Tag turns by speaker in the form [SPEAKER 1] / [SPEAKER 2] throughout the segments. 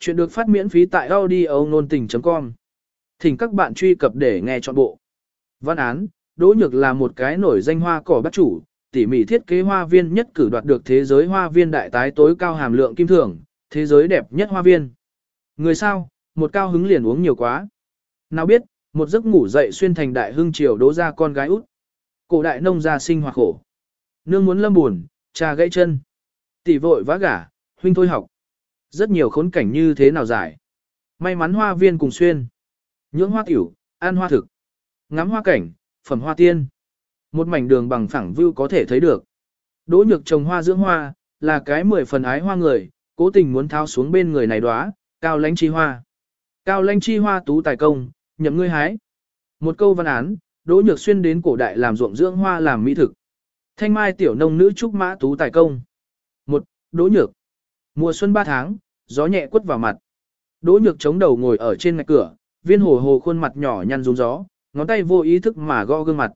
[SPEAKER 1] Chuyện được phát miễn phí tại audio nôn tình.com. Thỉnh các bạn truy cập để nghe trọn bộ. Văn án, Đỗ Nhược là một cái nổi danh hoa cỏ bắt chủ, tỉ mỉ thiết kế hoa viên nhất cử đoạt được thế giới hoa viên đại tái tối cao hàm lượng kim thưởng, thế giới đẹp nhất hoa viên. Người sao, một cao hứng liền uống nhiều quá. Nào biết, một giấc ngủ dậy xuyên thành đại hưng triều đỗ ra con gái út. Cổ đại nông gia sinh hoạt khổ. Nương muốn lâm buồn, cha gãy chân. Tỷ vội vã gả, huynh thôi học. Rất nhiều khốn cảnh như thế nào giải. May mắn hoa viên cùng xuyên. Nhưỡng hoa tiểu, ăn hoa thực. Ngắm hoa cảnh, phẩm hoa tiên. Một mảnh đường bằng phẳng view có thể thấy được. Đỗ nhược trồng hoa dưỡng hoa, là cái mười phần ái hoa người, cố tình muốn tháo xuống bên người này đóa, cao lãnh chi hoa. Cao lãnh chi hoa tú tài công, nhậm ngươi hái. Một câu văn án, Đỗ Nhược xuyên đến cổ đại làm ruộng dưỡng hoa làm mỹ thực. Thanh mai tiểu nông nữ trúc mã tú tài công. Một, Đỗ Nhược. Mùa xuân ba tháng, gió nhẹ quất vào mặt. Đỗ Nhược chống đầu ngồi ở trên ngạch cửa, viên hồ hồ khuôn mặt nhỏ nhăn rúng gió, ngón tay vô ý thức mà gõ gương mặt.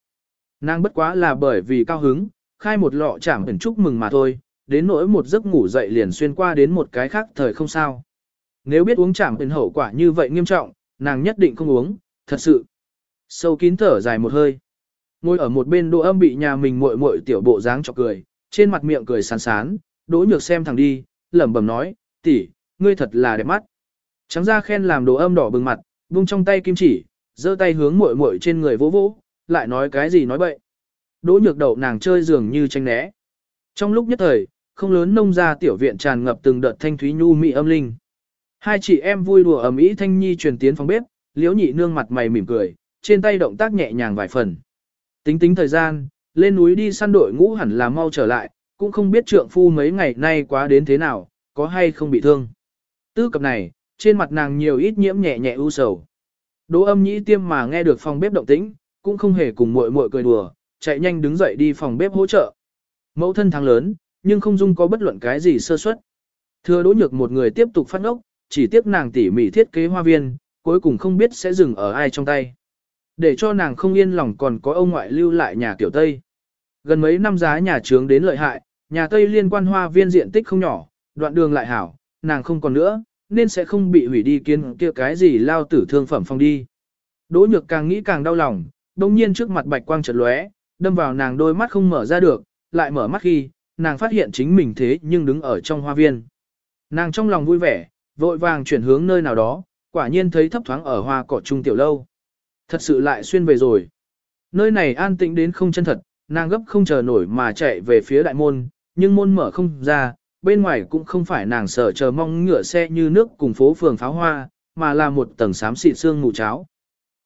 [SPEAKER 1] Nàng bất quá là bởi vì cao hứng, khai một lọ chảm ẩn chúc mừng mà thôi, đến nỗi một giấc ngủ dậy liền xuyên qua đến một cái khác thời không sao. Nếu biết uống chảm ẩn hậu quả như vậy nghiêm trọng, nàng nhất định không uống, thật sự. Sâu kín thở dài một hơi. Ngồi ở một bên đỗ âm bị nhà mình muội muội tiểu bộ dáng chọc cười, trên mặt miệng cười sán sán, đỗ nhược xem thẳng đi, lẩm bẩm nói, tỷ, ngươi thật là đẹp mắt. Trắng ra khen làm đồ âm đỏ bừng mặt, vung trong tay kim chỉ, giơ tay hướng muội muội trên người vỗ vỗ, lại nói cái gì nói bậy. Đỗ nhược đậu nàng chơi dường như tranh né. Trong lúc nhất thời, không lớn nông ra tiểu viện tràn ngập từng đợt thanh thúy nhu mị âm linh. Hai chị em vui đùa ầm ĩ thanh nhi truyền tiến phòng bếp, liễu nhị nương mặt mày mỉm cười, trên tay động tác nhẹ nhàng vài phần. Tính tính thời gian, lên núi đi săn đội ngũ hẳn là mau trở lại, cũng không biết trượng phu mấy ngày nay quá đến thế nào, có hay không bị thương. Tư cập này, trên mặt nàng nhiều ít nhiễm nhẹ nhẹ u sầu. Đỗ âm nhĩ tiêm mà nghe được phòng bếp động tĩnh, cũng không hề cùng muội muội cười đùa, chạy nhanh đứng dậy đi phòng bếp hỗ trợ. Mẫu thân thắng lớn, nhưng không dung có bất luận cái gì sơ suất. Thừa đỗ nhược một người tiếp tục phát ngốc, chỉ tiếc nàng tỉ mỉ thiết kế hoa viên, cuối cùng không biết sẽ dừng ở ai trong tay. Để cho nàng không yên lòng còn có ông ngoại lưu lại nhà kiểu Tây. Gần mấy năm giá nhà trướng đến lợi hại, nhà Tây liên quan hoa viên diện tích không nhỏ, đoạn đường lại hảo, nàng không còn nữa, nên sẽ không bị hủy đi kiến kia cái gì lao tử thương phẩm phong đi. Đỗ nhược càng nghĩ càng đau lòng, đồng nhiên trước mặt bạch quang chợt lóe, đâm vào nàng đôi mắt không mở ra được, lại mở mắt khi, nàng phát hiện chính mình thế nhưng đứng ở trong hoa viên. Nàng trong lòng vui vẻ, vội vàng chuyển hướng nơi nào đó, quả nhiên thấy thấp thoáng ở hoa cỏ trung tiểu lâu. Thật sự lại xuyên về rồi. Nơi này an tĩnh đến không chân thật, nàng gấp không chờ nổi mà chạy về phía đại môn, nhưng môn mở không ra, bên ngoài cũng không phải nàng sợ chờ mong ngựa xe như nước cùng phố phường pháo hoa, mà là một tầng xám xịt xương mù cháo.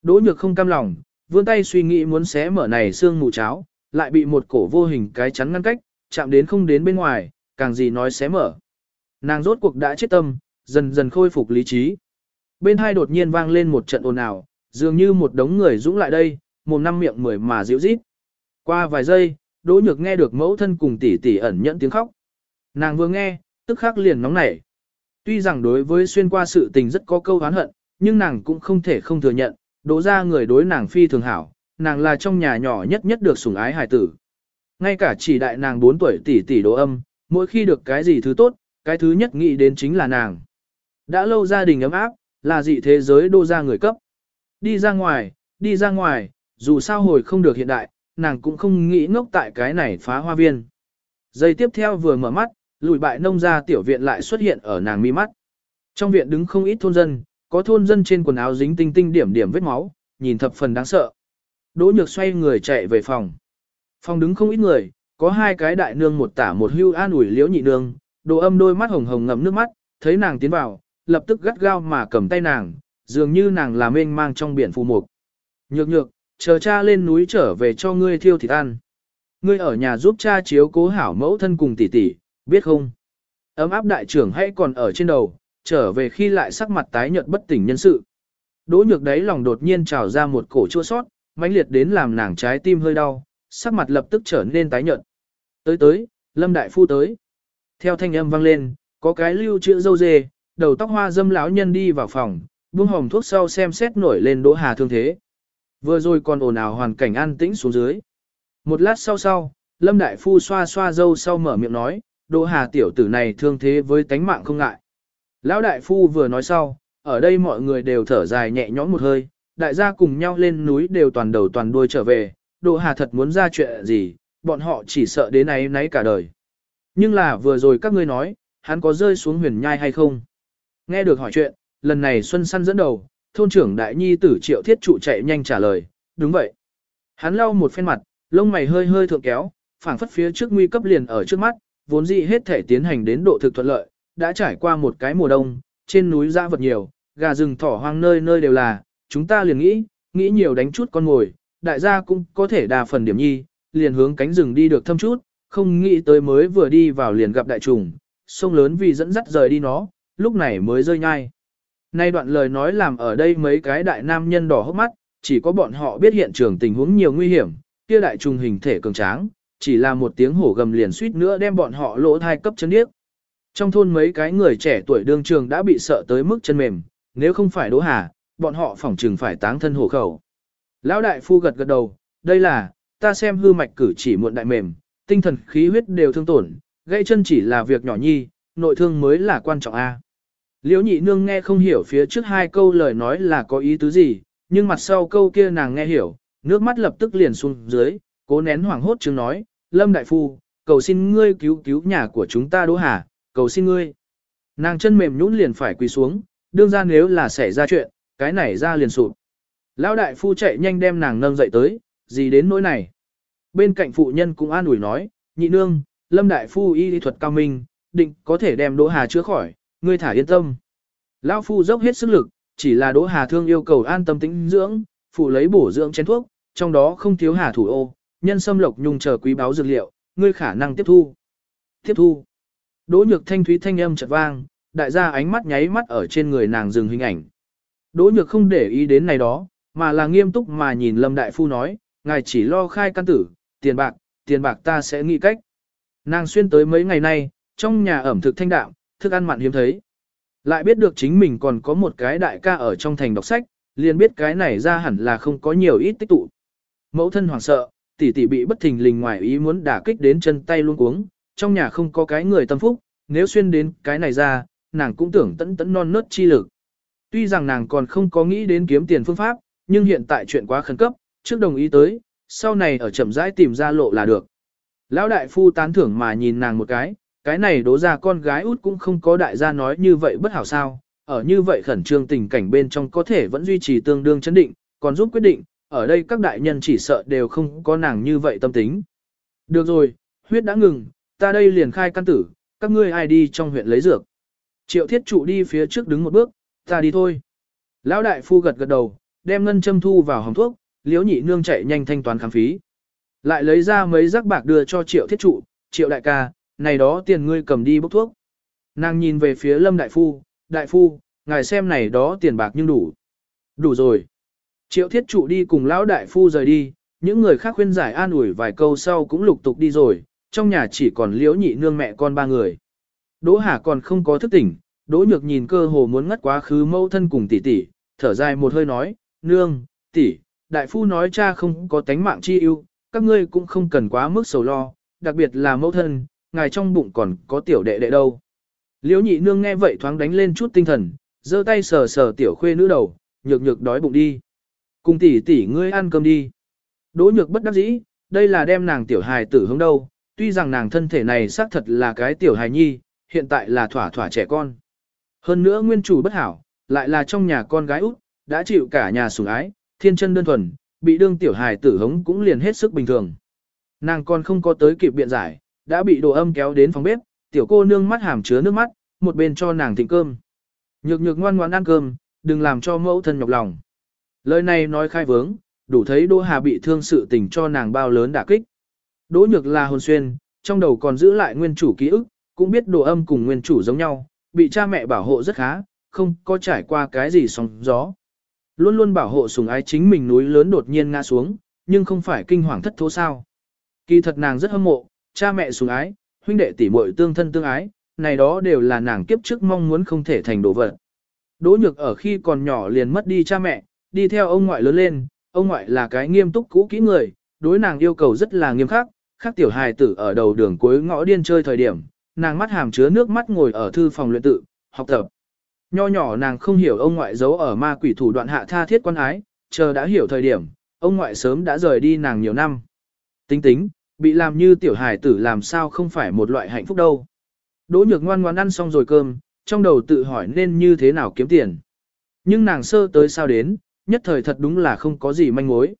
[SPEAKER 1] Đỗ nhược không cam lòng, vươn tay suy nghĩ muốn xé mở này xương mù cháo, lại bị một cổ vô hình cái chắn ngăn cách, chạm đến không đến bên ngoài, càng gì nói xé mở. Nàng rốt cuộc đã chết tâm, dần dần khôi phục lý trí. Bên hai đột nhiên vang lên một trận ồn ào, dường như một đống người dũng lại đây, mồm năm miệng mười mà dịu rít. Qua vài giây, Đỗ Nhược nghe được mẫu thân cùng tỷ tỷ ẩn nhẫn tiếng khóc. Nàng vừa nghe, tức khắc liền nóng nảy. Tuy rằng đối với xuyên qua sự tình rất có câu oán hận, nhưng nàng cũng không thể không thừa nhận, đỗ ra người đối nàng phi thường hảo, nàng là trong nhà nhỏ nhất nhất được sủng ái hài tử. Ngay cả chỉ đại nàng 4 tuổi tỷ tỷ đỗ âm, mỗi khi được cái gì thứ tốt, cái thứ nhất nghĩ đến chính là nàng. Đã lâu gia đình ấm áp, là dị thế giới đô ra người cấp. Đi ra ngoài, đi ra ngoài, dù sao hồi không được hiện đại, nàng cũng không nghĩ ngốc tại cái này phá hoa viên. Giây tiếp theo vừa mở mắt, lùi bại nông ra tiểu viện lại xuất hiện ở nàng mi mắt. Trong viện đứng không ít thôn dân, có thôn dân trên quần áo dính tinh tinh điểm điểm vết máu, nhìn thập phần đáng sợ. Đỗ nhược xoay người chạy về phòng. Phòng đứng không ít người, có hai cái đại nương một tả một hưu an ủi liễu nhị nương, đồ âm đôi mắt hồng hồng ngậm nước mắt, thấy nàng tiến vào, lập tức gắt gao mà cầm tay nàng, dường như nàng là mênh mang trong biển phù mục. Nhược nhược, chờ cha lên núi trở về cho ngươi thiêu thịt ăn. Ngươi ở nhà giúp cha chiếu cố hảo mẫu thân cùng tỷ tỷ, biết không? Ấm áp đại trưởng hãy còn ở trên đầu, trở về khi lại sắc mặt tái nhợt bất tỉnh nhân sự. Đỗ nhược đấy lòng đột nhiên trào ra một cổ chua sót, mãnh liệt đến làm nàng trái tim hơi đau, sắc mặt lập tức trở nên tái nhợt. Tới tới, Lâm Đại Phu tới. Theo thanh âm vang lên, có cái lưu chữ dâu dê, đầu tóc hoa dâm lão nhân đi vào phòng, buông hồng thuốc sau xem xét nổi lên Đỗ Hà thương thế. Vừa rồi còn ồn ào hoàn cảnh an tĩnh xuống dưới. Một lát sau sau, Lâm Đại Phu xoa xoa dâu sau mở miệng nói, Đỗ Hà tiểu tử này thương thế với tánh mạng không ngại. Lão đại phu vừa nói sau, ở đây mọi người đều thở dài nhẹ nhõm một hơi, đại gia cùng nhau lên núi đều toàn đầu toàn đuôi trở về, Đỗ Hà thật muốn ra chuyện gì, bọn họ chỉ sợ đến ấy nấy cả đời. Nhưng là vừa rồi các ngươi nói, hắn có rơi xuống huyền nhai hay không? Nghe được hỏi chuyện, lần này Xuân Săn dẫn đầu, thôn trưởng đại nhi tử triệu thiết trụ chạy nhanh trả lời, đúng vậy. Hắn lau một phen mặt, lông mày hơi hơi thượng kéo, phảng phất phía trước nguy cấp liền ở trước mắt, vốn dĩ hết thể tiến hành đến độ thực thuận lợi, đã trải qua một cái mùa đông, trên núi ra vật nhiều, gà rừng thỏ hoang nơi nơi đều là, chúng ta liền nghĩ, nghĩ nhiều đánh chút con ngồi, đại gia cũng có thể đà phần điểm nhi, liền hướng cánh rừng đi được thâm chút, không nghĩ tới mới vừa đi vào liền gặp đại trùng, sông lớn vì dẫn dắt rời đi nó, lúc này mới rơi nhai. Nay đoạn lời nói làm ở đây mấy cái đại nam nhân đỏ hốc mắt, chỉ có bọn họ biết hiện trường tình huống nhiều nguy hiểm, kia đại trùng hình thể cường tráng, chỉ là một tiếng hổ gầm liền suýt nữa đem bọn họ lỗ thai cấp chân điếc. Trong thôn mấy cái người trẻ tuổi đương trường đã bị sợ tới mức chân mềm, nếu không phải Đỗ Hà, bọn họ phỏng trừng phải táng thân hổ khẩu. Lão đại phu gật gật đầu, đây là, ta xem hư mạch cử chỉ muộn đại mềm, tinh thần khí huyết đều thương tổn, gãy chân chỉ là việc nhỏ nhi, nội thương mới là quan trọng a. Liễu nhị nương nghe không hiểu phía trước hai câu lời nói là có ý tứ gì, nhưng mặt sau câu kia nàng nghe hiểu, nước mắt lập tức liền xuống dưới, cố nén hoảng hốt chứng nói, Lâm Đại Phu, cầu xin ngươi cứu cứu nhà của chúng ta Đỗ Hà, cầu xin ngươi. Nàng chân mềm nhũn liền phải quỳ xuống, đương ra nếu là xảy ra chuyện, cái này ra liền sụp. Lão Đại Phu chạy nhanh đem nàng nâng dậy tới, gì đến nỗi này. Bên cạnh phụ nhân cũng an ủi nói, nhị nương, Lâm Đại Phu y lý thuật cao minh, định có thể đem Đỗ Hà chữa khỏi, ngươi thả yên tâm. Lão Phu dốc hết sức lực, chỉ là Đỗ Hà thương yêu cầu an tâm tĩnh dưỡng, phụ lấy bổ dưỡng chén thuốc, trong đó không thiếu hà thủ ô, nhân sâm lộc nhung chờ quý báo dược liệu, ngươi khả năng tiếp thu. Tiếp thu. Đỗ nhược thanh thúy thanh âm chợt vang, đại gia ánh mắt nháy mắt ở trên người nàng dừng hình ảnh. Đỗ nhược không để ý đến này đó, mà là nghiêm túc mà nhìn Lâm Đại Phu nói, ngài chỉ lo khai căn tử, tiền bạc, tiền bạc ta sẽ nghĩ cách. Nàng xuyên tới mấy ngày nay, trong nhà ẩm thực thanh đạm, thức ăn mặn hiếm thấy. Lại biết được chính mình còn có một cái đại ca ở trong thành đọc sách, liền biết cái này ra hẳn là không có nhiều ít tích tụ. Mẫu thân hoảng sợ, tỷ tỷ bị bất thình lình ngoài ý muốn đả kích đến chân tay luôn cuống, trong nhà không có cái người tâm phúc, nếu xuyên đến cái này ra, nàng cũng tưởng tẫn tẫn non nớt chi lực. Tuy rằng nàng còn không có nghĩ đến kiếm tiền phương pháp, nhưng hiện tại chuyện quá khẩn cấp, trước đồng ý tới, sau này ở chậm rãi tìm ra lộ là được. Lão đại phu tán thưởng mà nhìn nàng một cái, cái này đố ra con gái út cũng không có đại gia nói như vậy bất hảo sao, ở như vậy khẩn trương tình cảnh bên trong có thể vẫn duy trì tương đương chấn định, còn giúp quyết định, ở đây các đại nhân chỉ sợ đều không có nàng như vậy tâm tính. Được rồi, huyết đã ngừng, ta đây liền khai căn tử, các ngươi ai đi trong huyện lấy dược. Triệu thiết trụ đi phía trước đứng một bước, ta đi thôi. Lão đại phu gật gật đầu, đem ngân châm thu vào hồng thuốc, liếu nhị nương chạy nhanh thanh toán khám phí. Lại lấy ra mấy rắc bạc đưa cho triệu thiết trụ, triệu đại ca, này đó tiền ngươi cầm đi bốc thuốc. Nàng nhìn về phía lâm đại phu, đại phu, ngài xem này đó tiền bạc nhưng đủ. Đủ rồi. Triệu thiết trụ đi cùng lão đại phu rời đi, những người khác khuyên giải an ủi vài câu sau cũng lục tục đi rồi, trong nhà chỉ còn liễu nhị nương mẹ con ba người. Đỗ Hà còn không có thức tỉnh, Đỗ Nhược nhìn cơ hồ muốn ngất quá khứ mâu thân cùng tỷ tỷ, thở dài một hơi nói, nương, tỷ, đại phu nói cha không có tánh mạng chi ưu, các ngươi cũng không cần quá mức sầu lo, đặc biệt là mẫu thân, ngài trong bụng còn có tiểu đệ đệ đâu. Liễu nhị nương nghe vậy thoáng đánh lên chút tinh thần, giơ tay sờ sờ tiểu khuê nữ đầu, nhược nhược đói bụng đi. Cùng tỷ tỷ ngươi ăn cơm đi. Đỗ nhược bất đắc dĩ, đây là đem nàng tiểu hài tử hướng đâu, tuy rằng nàng thân thể này xác thật là cái tiểu hài nhi, hiện tại là thỏa thỏa trẻ con. Hơn nữa nguyên chủ bất hảo, lại là trong nhà con gái út, đã chịu cả nhà sủng ái, thiên chân đơn thuần, bị đương tiểu hài tử hống cũng liền hết sức bình thường. Nàng còn không có tới kịp biện giải, đã bị đồ âm kéo đến phòng bếp, tiểu cô nương mắt hàm chứa nước mắt, một bên cho nàng thịnh cơm. Nhược nhược ngoan ngoan ăn cơm, đừng làm cho mẫu thân nhọc lòng. Lời này nói khai vướng, đủ thấy Đỗ Hà bị thương sự tình cho nàng bao lớn đả kích. Đỗ nhược là hồn xuyên, trong đầu còn giữ lại nguyên chủ ký ức, cũng biết đồ âm cùng nguyên chủ giống nhau, bị cha mẹ bảo hộ rất khá, không có trải qua cái gì sóng gió. Luôn luôn bảo hộ sùng ái chính mình núi lớn đột nhiên ngã xuống, nhưng không phải kinh hoàng thất thố sao. Kỳ thật nàng rất hâm mộ, cha mẹ sủng ái, huynh đệ tỷ muội tương thân tương ái, này đó đều là nàng kiếp trước mong muốn không thể thành đồ vật. Đỗ nhược ở khi còn nhỏ liền mất đi cha mẹ, đi theo ông ngoại lớn lên, ông ngoại là cái nghiêm túc cũ kỹ người, đối nàng yêu cầu rất là nghiêm khắc, khác tiểu hài tử ở đầu đường cuối ngõ điên chơi thời điểm, nàng mắt hàm chứa nước mắt ngồi ở thư phòng luyện tự, học tập. Nho nhỏ nàng không hiểu ông ngoại giấu ở ma quỷ thủ đoạn hạ tha thiết quan ái, chờ đã hiểu thời điểm, ông ngoại sớm đã rời đi nàng nhiều năm. Tính tính, bị làm như tiểu hài tử làm sao không phải một loại hạnh phúc đâu. Đỗ nhược ngoan ngoan ăn xong rồi cơm, trong đầu tự hỏi nên như thế nào kiếm tiền. Nhưng nàng sơ tới sao đến, nhất thời thật đúng là không có gì manh mối.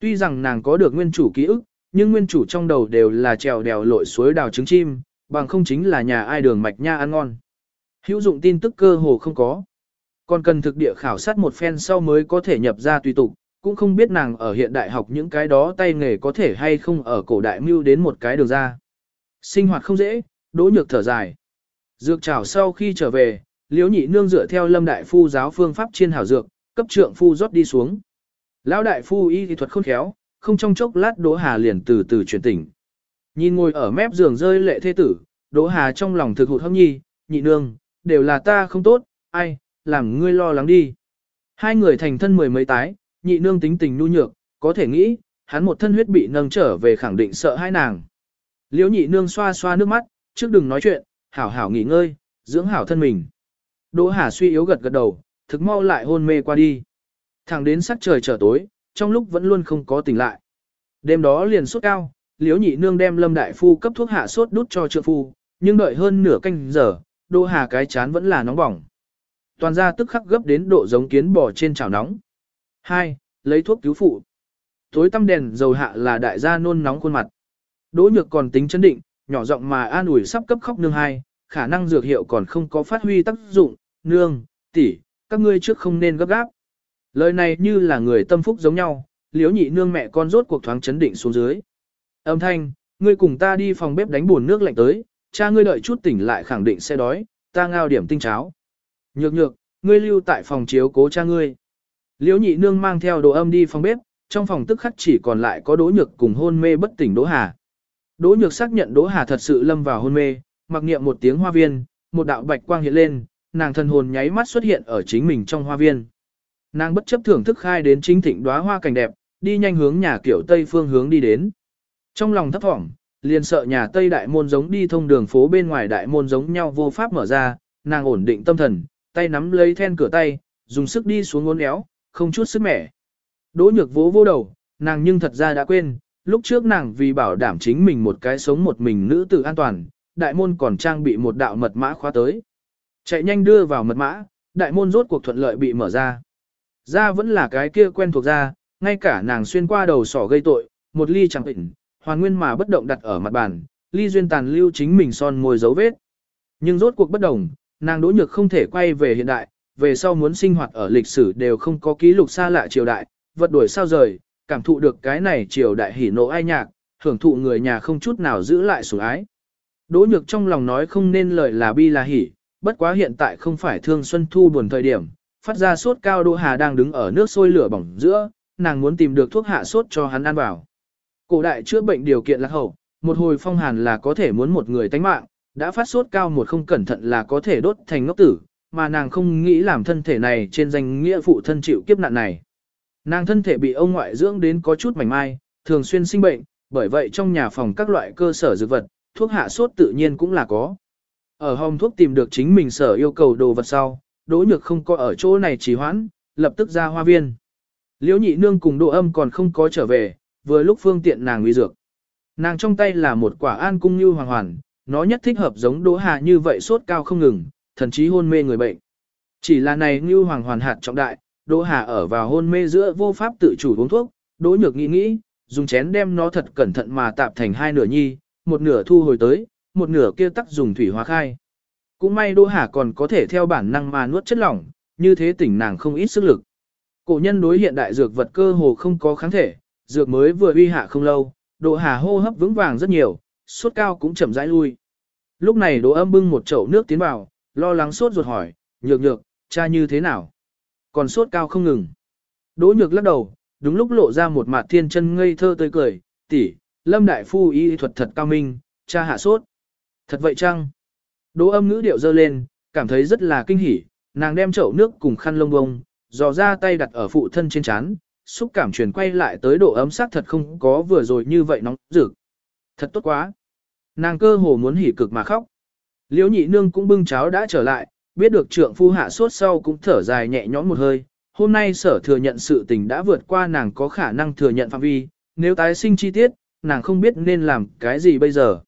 [SPEAKER 1] Tuy rằng nàng có được nguyên chủ ký ức, nhưng nguyên chủ trong đầu đều là trèo đèo lội suối đào trứng chim, bằng không chính là nhà ai đường mạch nha ăn ngon. Hữu dụng tin tức cơ hồ không có. Còn cần thực địa khảo sát một phen sau mới có thể nhập ra tùy tục, cũng không biết nàng ở hiện đại học những cái đó tay nghề có thể hay không ở cổ đại mưu đến một cái đường ra. Sinh hoạt không dễ, đỗ nhược thở dài. Dược trảo sau khi trở về, liễu nhị nương dựa theo lâm đại phu giáo phương pháp chiên hảo dược, cấp trượng phu rót đi xuống. Lão đại phu y thì thuật khôn khéo, không trong chốc lát đỗ hà liền từ từ chuyển tỉnh. Nhìn ngồi ở mép giường rơi lệ thê tử, đỗ hà trong lòng thực hụt hâm nhi, nhị nương, đều là ta không tốt, ai, làm ngươi lo lắng đi. Hai người thành thân mười mấy tái, nhị nương tính tình nhu nhược, có thể nghĩ, hắn một thân huyết bị nâng trở về khẳng định sợ hai nàng. Liễu nhị nương xoa xoa nước mắt, trước đừng nói chuyện, hảo hảo nghỉ ngơi, dưỡng hảo thân mình. Đỗ Hà suy yếu gật gật đầu, thực mau lại hôn mê qua đi. Thẳng đến sắc trời trở tối, trong lúc vẫn luôn không có tỉnh lại. Đêm đó liền sốt cao, Liễu nhị nương đem Lâm đại phu cấp thuốc hạ sốt đút cho trợ phu, nhưng đợi hơn nửa canh giờ, Đỗ Hà cái chán vẫn là nóng bỏng. Toàn ra tức khắc gấp đến độ giống kiến bò trên chảo nóng. 2. Lấy thuốc cứu phụ. Tối tăm đèn dầu hạ là đại gia nôn nóng khuôn mặt. Đỗ nhược còn tính chấn định, nhỏ giọng mà an ủi sắp cấp khóc nương hai, khả năng dược hiệu còn không có phát huy tác dụng, nương, tỷ, các ngươi trước không nên gấp gáp. Lời này như là người tâm phúc giống nhau, liếu nhị nương mẹ con rốt cuộc thoáng chấn định xuống dưới. Âm thanh, ngươi cùng ta đi phòng bếp đánh buồn nước lạnh tới, cha ngươi đợi chút tỉnh lại khẳng định sẽ đói, ta ngao điểm tinh cháo. Nhược nhược, ngươi lưu tại phòng chiếu cố cha ngươi. Liễu nhị nương mang theo đồ âm đi phòng bếp, trong phòng tức khắc chỉ còn lại có đỗ nhược cùng hôn mê bất tỉnh đỗ hà. Đỗ nhược xác nhận đỗ hà thật sự lâm vào hôn mê, mặc niệm một tiếng hoa viên, một đạo bạch quang hiện lên, nàng thân hồn nháy mắt xuất hiện ở chính mình trong hoa viên. Nàng bất chấp thưởng thức khai đến chính thịnh đóa hoa cảnh đẹp, đi nhanh hướng nhà kiểu tây phương hướng đi đến. Trong lòng thấp thỏm, liền sợ nhà tây đại môn giống đi thông đường phố bên ngoài đại môn giống nhau vô pháp mở ra, nàng ổn định tâm thần, tay nắm lấy then cửa tay, dùng sức đi xuống ngốn éo, không chút sức mẻ. Đỗ nhược vỗ vô đầu, nàng nhưng thật ra đã quên, lúc trước nàng vì bảo đảm chính mình một cái sống một mình nữ tử an toàn, đại môn còn trang bị một đạo mật mã khóa tới. Chạy nhanh đưa vào mật mã, đại môn rốt cuộc thuận lợi bị mở ra. Ra vẫn là cái kia quen thuộc ra, ngay cả nàng xuyên qua đầu sỏ gây tội, một ly chẳng tỉnh, hoàn nguyên mà bất động đặt ở mặt bàn, ly duyên tàn lưu chính mình son môi dấu vết. Nhưng rốt cuộc bất đồng, nàng đỗ nhược không thể quay về hiện đại, về sau muốn sinh hoạt ở lịch sử đều không có ký lục xa lạ triều đại, vật đuổi sao rời, cảm thụ được cái này triều đại hỉ nộ ai nhạc, hưởng thụ người nhà không chút nào giữ lại sủng ái. Đỗ nhược trong lòng nói không nên lời là bi là hỉ, bất quá hiện tại không phải thương xuân thu buồn thời điểm, phát ra sốt cao Đỗ Hà đang đứng ở nước sôi lửa bỏng giữa, nàng muốn tìm được thuốc hạ sốt cho hắn ăn vào. Cổ đại chữa bệnh điều kiện lạc hậu, một hồi phong hàn là có thể muốn một người tánh mạng, đã phát sốt cao một không cẩn thận là có thể đốt thành ngốc tử, mà nàng không nghĩ làm thân thể này trên danh nghĩa phụ thân chịu kiếp nạn này. Nàng thân thể bị ông ngoại dưỡng đến có chút mảnh mai, thường xuyên sinh bệnh, bởi vậy trong nhà phòng các loại cơ sở dược vật, thuốc hạ sốt tự nhiên cũng là có. Ở hòm thuốc tìm được chính mình sở yêu cầu đồ vật sau, đỗ nhược không có ở chỗ này trì hoãn, lập tức ra hoa viên. Liễu nhị nương cùng độ âm còn không có trở về, vừa lúc phương tiện nàng uy dược. Nàng trong tay là một quả an cung như hoàng hoàn, nó nhất thích hợp giống đỗ hà như vậy sốt cao không ngừng, thần chí hôn mê người bệnh. Chỉ là này như hoàng hoàn hạt trọng đại, đỗ hà ở vào hôn mê giữa vô pháp tự chủ uống thuốc, đỗ nhược nghĩ nghĩ, dùng chén đem nó thật cẩn thận mà tạp thành hai nửa nhi, một nửa thu hồi tới, một nửa kia tắc dùng thủy hóa khai. Cũng may đỗ hà còn có thể theo bản năng mà nuốt chất lỏng, như thế tỉnh nàng không ít sức lực. Cổ nhân đối hiện đại dược vật cơ hồ không có kháng thể, dược mới vừa uy hạ không lâu, đỗ hà hô hấp vững vàng rất nhiều, sốt cao cũng chậm rãi lui. Lúc này Đỗ Âm bưng một chậu nước tiến vào, lo lắng sốt ruột hỏi, "Nhược nhược, cha như thế nào?" Còn sốt cao không ngừng. Đỗ Nhược lắc đầu, đúng lúc lộ ra một mặt thiên chân ngây thơ tươi cười, "Tỷ, Lâm đại phu y thuật thật cao minh, cha hạ sốt." "Thật vậy chăng?" Đỗ Âm ngữ điệu dơ lên, cảm thấy rất là kinh hỉ, nàng đem chậu nước cùng khăn lông bông, dò ra tay đặt ở phụ thân trên chán, xúc cảm truyền quay lại tới độ ấm sắc thật không có vừa rồi như vậy nóng rực. Thật tốt quá. Nàng cơ hồ muốn hỉ cực mà khóc. Liễu nhị nương cũng bưng cháo đã trở lại, biết được trượng phu hạ sốt sau cũng thở dài nhẹ nhõm một hơi, hôm nay sở thừa nhận sự tình đã vượt qua nàng có khả năng thừa nhận phạm vi, nếu tái sinh chi tiết, nàng không biết nên làm cái gì bây giờ.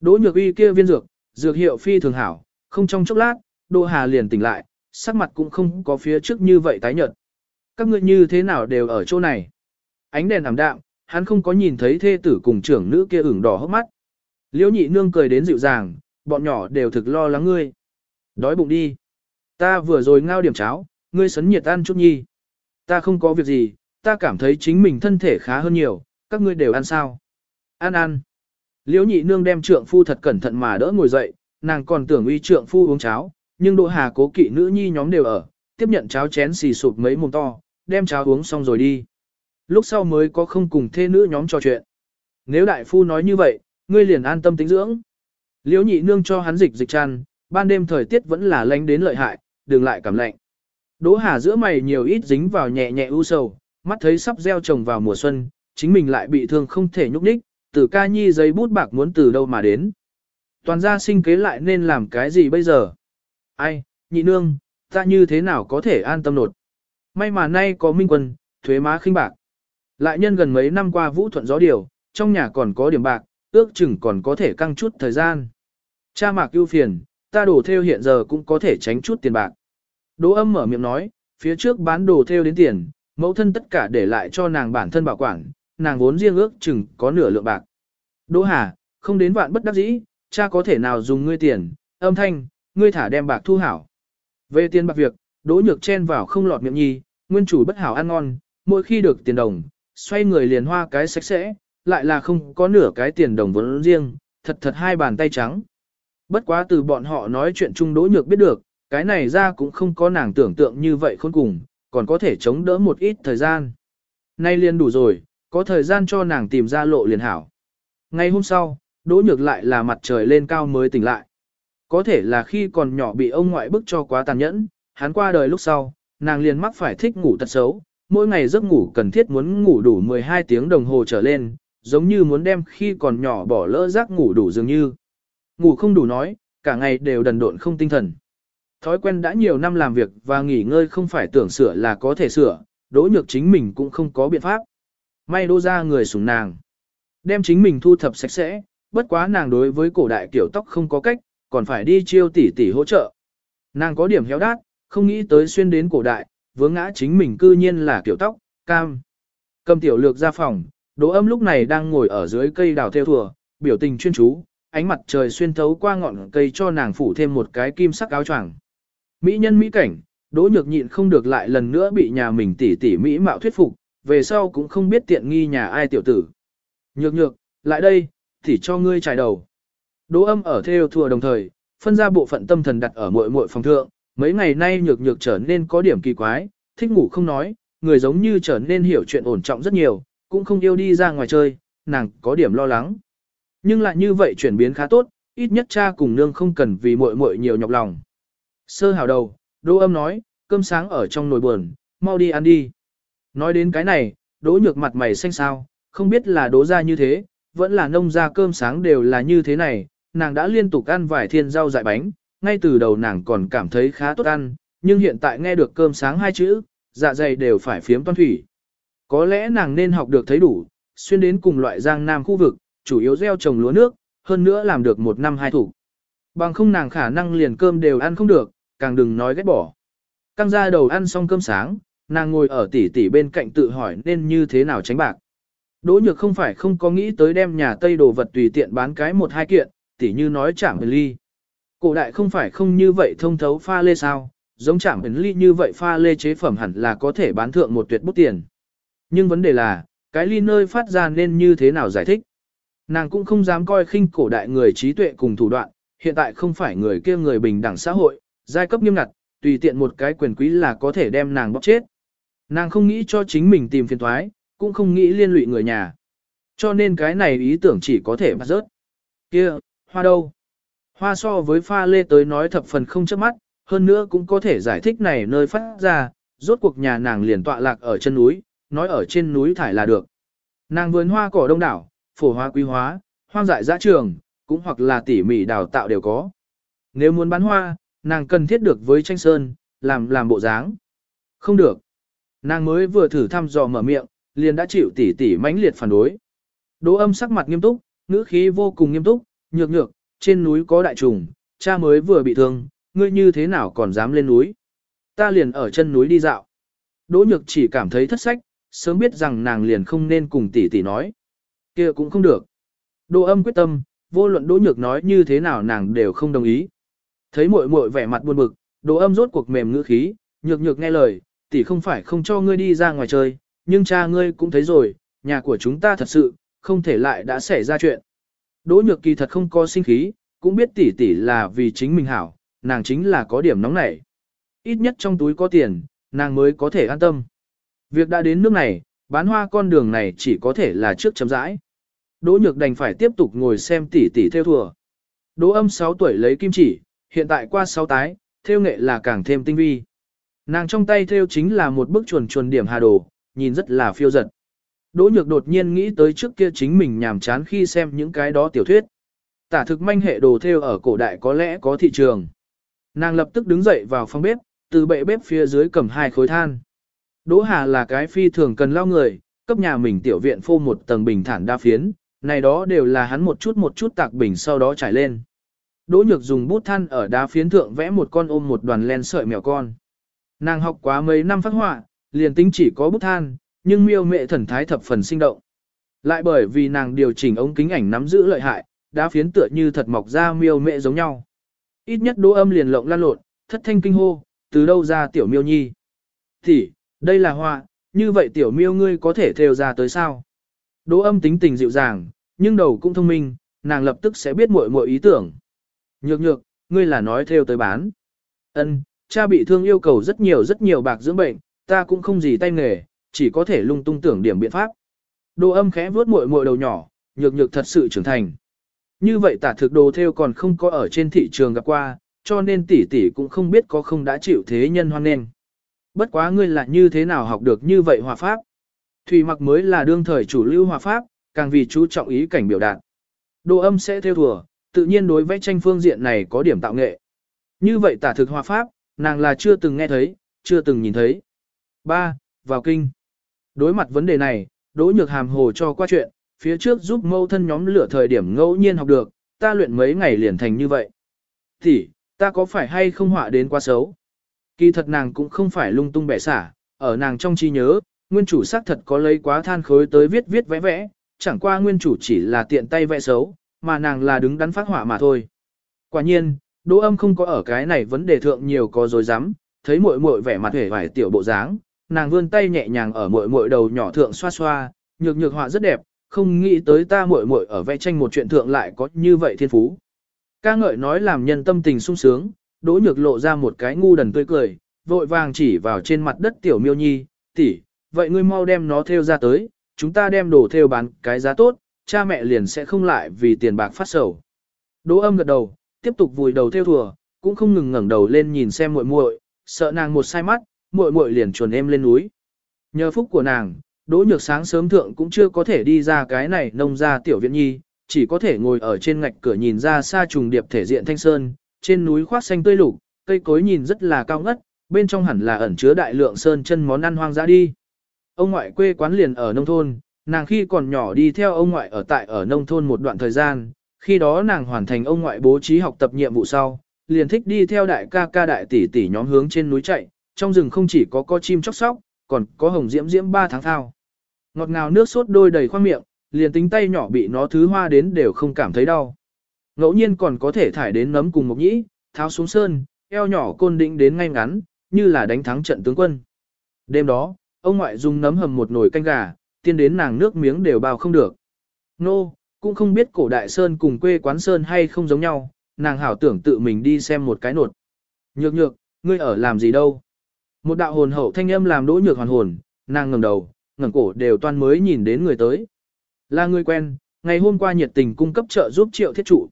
[SPEAKER 1] Đỗ nhược uy kia viên dược, dược hiệu phi thường hảo, không trong chốc lát, Đỗ Hà liền tỉnh lại, sắc mặt cũng không có phía trước như vậy tái nhợt. Các ngươi như thế nào đều ở chỗ này. Ánh đèn ảm đạm, hắn không có nhìn thấy thê tử cùng trưởng nữ kia ửng đỏ hốc mắt. Liễu nhị nương cười đến dịu dàng, bọn nhỏ đều thực lo lắng ngươi. Đói bụng đi. Ta vừa rồi ngao điểm cháo, ngươi sấn nhiệt ăn chút nhi. Ta không có việc gì, ta cảm thấy chính mình thân thể khá hơn nhiều, các ngươi đều ăn sao. Ăn ăn. Liễu nhị nương đem trượng phu thật cẩn thận mà đỡ ngồi dậy, nàng còn tưởng uy trượng phu uống cháo, nhưng Đỗ Hà cố kỵ nữ nhi nhóm đều ở, tiếp nhận cháo chén xì sụp mấy mồm to, đem cháo uống xong rồi đi. Lúc sau mới có không cùng thê nữ nhóm trò chuyện. Nếu đại phu nói như vậy, ngươi liền an tâm tính dưỡng. Liễu nhị nương cho hắn dịch dịch chăn, ban đêm thời tiết vẫn là lạnh đến lợi hại, đừng lại cảm lạnh. Đỗ Hà giữa mày nhiều ít dính vào nhẹ nhẹ u sầu, mắt thấy sắp gieo trồng vào mùa xuân, chính mình lại bị thương không thể nhúc nhích, từ ca nhi giấy bút bạc muốn từ đâu mà đến. Toàn gia sinh kế lại nên làm cái gì bây giờ? Ai, nhị nương, ta như thế nào có thể an tâm nột? May mà nay có minh quân, thuế má khinh bạc. Lại nhân gần mấy năm qua vũ thuận gió điều, trong nhà còn có điểm bạc, ước chừng còn có thể căng chút thời gian. Cha mạc ưu phiền, ta đổ theo hiện giờ cũng có thể tránh chút tiền bạc. Đỗ âm mở miệng nói, phía trước bán đồ theo đến tiền, mẫu thân tất cả để lại cho nàng bản thân bảo quản, nàng vốn riêng ước chừng có nửa lượng bạc. Đỗ Hà, không đến vạn bất đắc dĩ, cha có thể nào dùng ngươi tiền, âm thanh, ngươi thả đem bạc thu hảo. Về tiền bạc việc, Đỗ Nhược chen vào không lọt miệng nhi, nguyên chủ bất hảo ăn ngon, mỗi khi được tiền đồng, xoay người liền hoa cái sạch sẽ, lại là không có nửa cái tiền đồng vốn riêng, thật thật hai bàn tay trắng. Bất quá từ bọn họ nói chuyện chung Đỗ Nhược biết được, cái này ra cũng không có nàng tưởng tượng như vậy khôn cùng, còn có thể chống đỡ một ít thời gian. Nay liền đủ rồi, có thời gian cho nàng tìm ra lộ liền hảo. Ngày hôm sau, Đỗ Nhược lại là mặt trời lên cao mới tỉnh lại. Có thể là khi còn nhỏ bị ông ngoại bức cho quá tàn nhẫn, hắn qua đời lúc sau, nàng liền mắc phải thích ngủ tật xấu, mỗi ngày giấc ngủ cần thiết muốn ngủ đủ 12 tiếng đồng hồ trở lên, giống như muốn đem khi còn nhỏ bỏ lỡ giấc ngủ đủ dường như. Ngủ không đủ nói, cả ngày đều đần độn không tinh thần. Thói quen đã nhiều năm làm việc và nghỉ ngơi không phải tưởng sửa là có thể sửa, đỗ nhược chính mình cũng không có biện pháp. May đô ra người sủng nàng. Đem chính mình thu thập sạch sẽ, bất quá nàng đối với cổ đại kiểu tóc không có cách, còn phải đi chiêu tỷ tỷ hỗ trợ. Nàng có điểm héo đát, không nghĩ tới xuyên đến cổ đại, vướng ngã chính mình cư nhiên là kiểu tóc, cam. Cầm tiểu lược ra phòng, đỗ âm lúc này đang ngồi ở dưới cây đào theo thùa, biểu tình chuyên chú, ánh mặt trời xuyên thấu qua ngọn cây cho nàng phủ thêm một cái kim sắc áo choàng. Mỹ nhân mỹ cảnh, đỗ nhược nhịn không được lại lần nữa bị nhà mình tỷ tỷ mỹ mạo thuyết phục, về sau cũng không biết tiện nghi nhà ai tiểu tử. Nhược nhược, lại đây, thì cho ngươi trải đầu. Đỗ âm ở theo thùa đồng thời, phân ra bộ phận tâm thần đặt ở muội muội phòng thượng, mấy ngày nay nhược nhược trở nên có điểm kỳ quái, thích ngủ không nói, người giống như trở nên hiểu chuyện ổn trọng rất nhiều, cũng không yêu đi ra ngoài chơi, nàng có điểm lo lắng. Nhưng lại như vậy chuyển biến khá tốt, ít nhất cha cùng nương không cần vì muội muội nhiều nhọc lòng. Sơ hào đầu, Đỗ âm nói, cơm sáng ở trong nồi buồn, mau đi ăn đi. Nói đến cái này, Đỗ nhược mặt mày xanh xao, không biết là đỗ ra như thế, vẫn là nông ra cơm sáng đều là như thế này, nàng đã liên tục ăn vài thiên rau dại bánh, ngay từ đầu nàng còn cảm thấy khá tốt ăn, nhưng hiện tại nghe được cơm sáng hai chữ, dạ dày đều phải phiếm toan thủy. Có lẽ nàng nên học được thấy đủ, xuyên đến cùng loại giang nam khu vực, chủ yếu gieo trồng lúa nước, hơn nữa làm được một năm hai thủ. Bằng không nàng khả năng liền cơm đều ăn không được, càng đừng nói ghét bỏ. Căng ra đầu ăn xong cơm sáng, nàng ngồi ở tỉ tỉ bên cạnh tự hỏi nên như thế nào tránh bạc. Đỗ nhược không phải không có nghĩ tới đem nhà Tây đồ vật tùy tiện bán cái một hai kiện, tỉ như nói chạm ly. Cổ đại không phải không như vậy thông thấu pha lê sao, giống chạm ly như vậy pha lê chế phẩm hẳn là có thể bán thượng một tuyệt bút tiền. Nhưng vấn đề là, cái ly nơi phát ra nên như thế nào giải thích. Nàng cũng không dám coi khinh cổ đại người trí tuệ cùng thủ đoạn, hiện tại không phải người kia người bình đẳng xã hội, giai cấp nghiêm ngặt, tùy tiện một cái quyền quý là có thể đem nàng bóc chết. Nàng không nghĩ cho chính mình tìm phiền thoái, cũng không nghĩ liên lụy người nhà. Cho nên cái này ý tưởng chỉ có thể bắt rớt. Kia, hoa đâu? Hoa so với pha lê tới nói thập phần không chớp mắt, hơn nữa cũng có thể giải thích này nơi phát ra, rốt cuộc nhà nàng liền tọa lạc ở chân núi, nói ở trên núi thải là được. Nàng vườn hoa cỏ đông đảo, phổ hoa quý hóa, hoang dại dã trường, cũng hoặc là tỉ mỉ đào tạo đều có. Nếu muốn bán hoa, nàng cần thiết được với tranh sơn, làm làm bộ dáng. Không được. Nàng mới vừa thử thăm dò mở miệng, liền đã chịu tỉ tỉ mãnh liệt phản đối. Đỗ âm sắc mặt nghiêm túc, ngữ khí vô cùng nghiêm túc, nhược nhược, trên núi có đại trùng, cha mới vừa bị thương, ngươi như thế nào còn dám lên núi. Ta liền ở chân núi đi dạo. Đỗ nhược chỉ cảm thấy thất sách, sớm biết rằng nàng liền không nên cùng tỷ tỷ nói. kia cũng không được. Đỗ âm quyết tâm, vô luận đỗ nhược nói như thế nào nàng đều không đồng ý. Thấy muội muội vẻ mặt buồn bực, đỗ âm rốt cuộc mềm ngữ khí, nhược nhược nghe lời, tỷ không phải không cho ngươi đi ra ngoài chơi, nhưng cha ngươi cũng thấy rồi, nhà của chúng ta thật sự, không thể lại đã xảy ra chuyện. Đỗ nhược kỳ thật không có sinh khí, cũng biết tỷ tỷ là vì chính mình hảo, nàng chính là có điểm nóng nảy. Ít nhất trong túi có tiền, nàng mới có thể an tâm. Việc đã đến nước này, bán hoa con đường này chỉ có thể là trước chấm rãi. Đỗ nhược đành phải tiếp tục ngồi xem tỷ tỷ theo thùa. Đỗ âm 6 tuổi lấy kim chỉ, hiện tại qua 6 tái, theo nghệ là càng thêm tinh vi. Nàng trong tay theo chính là một bức chuồn chuồn điểm hà đồ, nhìn rất là phiêu giật. Đỗ nhược đột nhiên nghĩ tới trước kia chính mình nhàm chán khi xem những cái đó tiểu thuyết. Tả thực manh hệ đồ theo ở cổ đại có lẽ có thị trường. Nàng lập tức đứng dậy vào phòng bếp, từ bệ bếp phía dưới cầm hai khối than. Đỗ Hà là cái phi thường cần lao người, cấp nhà mình tiểu viện phô một tầng bình thản đa phiến, này đó đều là hắn một chút một chút tạc bình sau đó trải lên. Đỗ Nhược dùng bút than ở đá phiến thượng vẽ một con ôm một đoàn len sợi mèo con. Nàng học quá mấy năm phát họa, liền tính chỉ có bút than, nhưng miêu mẹ thần thái thập phần sinh động. Lại bởi vì nàng điều chỉnh ống kính ảnh nắm giữ lợi hại, đá phiến tựa như thật mọc ra miêu mẹ giống nhau. Ít nhất đỗ âm liền lộng lan lột, thất thanh kinh hô, từ đâu ra tiểu miêu nhi. Thì, đây là họa, như vậy tiểu miêu ngươi có thể theo ra tới sao? Đỗ âm tính tình dịu dàng, nhưng đầu cũng thông minh, nàng lập tức sẽ biết muội muội ý tưởng. Nhược nhược, ngươi là nói theo tới bán. Ân, cha bị thương yêu cầu rất nhiều rất nhiều bạc dưỡng bệnh, ta cũng không gì tay nghề, chỉ có thể lung tung tưởng điểm biện pháp. Đỗ âm khẽ vuốt muội muội đầu nhỏ, nhược nhược thật sự trưởng thành. Như vậy tả thực đồ theo còn không có ở trên thị trường gặp qua, cho nên tỷ tỷ cũng không biết có không đã chịu thế nhân hoan nghênh. Bất quá ngươi là như thế nào học được như vậy hòa pháp? Thủy mặc mới là đương thời chủ lưu hòa pháp, càng vì chú trọng ý cảnh biểu đạt. Đồ âm sẽ theo thùa, tự nhiên đối vẽ tranh phương diện này có điểm tạo nghệ. Như vậy tả thực hòa pháp, nàng là chưa từng nghe thấy, chưa từng nhìn thấy. 3. Vào kinh. Đối mặt vấn đề này, Đỗ Nhược Hàm hồ cho qua chuyện, phía trước giúp mâu thân nhóm lửa thời điểm ngẫu nhiên học được, ta luyện mấy ngày liền thành như vậy. Thì, ta có phải hay không họa đến quá xấu? Kỳ thật nàng cũng không phải lung tung bẻ xả, ở nàng trong trí nhớ, nguyên chủ xác thật có lấy quá than khối tới viết viết vẽ vẽ, chẳng qua nguyên chủ chỉ là tiện tay vẽ xấu, mà nàng là đứng đắn phát hỏa mà thôi. Quả nhiên, đỗ âm không có ở cái này vấn đề thượng nhiều có dối rắm thấy muội muội vẻ mặt hề vải tiểu bộ dáng, nàng vươn tay nhẹ nhàng ở muội muội đầu nhỏ thượng xoa xoa, nhược nhược họa rất đẹp, không nghĩ tới ta muội muội ở vẽ tranh một chuyện thượng lại có như vậy thiên phú. Ca ngợi nói làm nhân tâm tình sung sướng, đỗ nhược lộ ra một cái ngu đần tươi cười, vội vàng chỉ vào trên mặt đất tiểu miêu nhi, tỷ, vậy ngươi mau đem nó theo ra tới, chúng ta đem đồ theo bán cái giá tốt, cha mẹ liền sẽ không lại vì tiền bạc phát sầu. Đỗ âm gật đầu, tiếp tục vùi đầu theo thùa, cũng không ngừng ngẩng đầu lên nhìn xem muội muội, sợ nàng một sai mắt, muội muội liền chuồn em lên núi. Nhờ phúc của nàng, Đỗ Nhược sáng sớm thượng cũng chưa có thể đi ra cái này nông ra tiểu viện nhi, chỉ có thể ngồi ở trên ngạch cửa nhìn ra xa trùng điệp thể diện thanh sơn, trên núi khoác xanh tươi lục, cây cối nhìn rất là cao ngất, bên trong hẳn là ẩn chứa đại lượng sơn chân món ăn hoang dã đi. Ông ngoại quê quán liền ở nông thôn, nàng khi còn nhỏ đi theo ông ngoại ở tại ở nông thôn một đoạn thời gian, khi đó nàng hoàn thành ông ngoại bố trí học tập nhiệm vụ sau, liền thích đi theo đại ca ca đại tỷ tỷ nhóm hướng trên núi chạy, trong rừng không chỉ có có chim chóc sóc, còn có hồng diễm diễm ba tháng thao. Ngọt ngào nước sốt đôi đầy khoang miệng, liền tính tay nhỏ bị nó thứ hoa đến đều không cảm thấy đau. Ngẫu nhiên còn có thể thải đến nấm cùng một nhĩ, tháo xuống sơn, eo nhỏ côn định đến ngay ngắn, như là đánh thắng trận tướng quân. Đêm đó, ông ngoại dùng nấm hầm một nồi canh gà, tiên đến nàng nước miếng đều bao không được. Nô, cũng không biết cổ đại sơn cùng quê quán sơn hay không giống nhau, nàng hảo tưởng tự mình đi xem một cái nột. Nhược nhược, ngươi ở làm gì đâu? Một đạo hồn hậu thanh âm làm đỗ nhược hoàn hồn, nàng ngẩng đầu, ngẩng cổ đều toan mới nhìn đến người tới. Là người quen, ngày hôm qua nhiệt tình cung cấp trợ giúp triệu thiết trụ.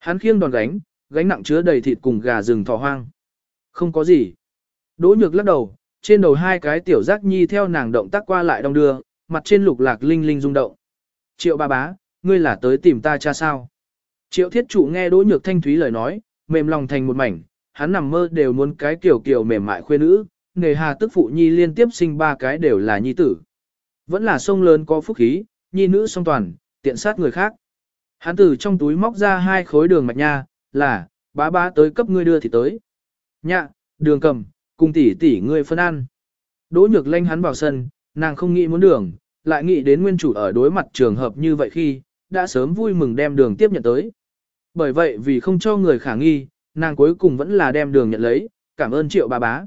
[SPEAKER 1] Hắn khiêng đòn gánh, gánh nặng chứa đầy thịt cùng gà rừng thỏ hoang. Không có gì. Đỗ nhược lắc đầu, trên đầu hai cái tiểu giác nhi theo nàng động tác qua lại đong đưa, mặt trên lục lạc linh linh rung động. Triệu ba bá, ngươi là tới tìm ta cha sao? Triệu thiết trụ nghe đỗ nhược thanh thúy lời nói, mềm lòng thành một mảnh, hắn nằm mơ đều muốn cái kiểu kiểu mềm mại khuê nữ, nghề hà tức phụ nhi liên tiếp sinh ba cái đều là nhi tử. Vẫn là sông lớn có phúc khí, nhi nữ song toàn, tiện sát người khác. Hắn từ trong túi móc ra hai khối đường mạch nha, là, bá bá tới cấp ngươi đưa thì tới. Nhạ, đường cầm, cùng tỷ tỷ ngươi phân ăn. Đỗ nhược lanh hắn vào sân, nàng không nghĩ muốn đường, lại nghĩ đến nguyên chủ ở đối mặt trường hợp như vậy khi, đã sớm vui mừng đem đường tiếp nhận tới. Bởi vậy vì không cho người khả nghi, nàng cuối cùng vẫn là đem đường nhận lấy, cảm ơn triệu bà bá.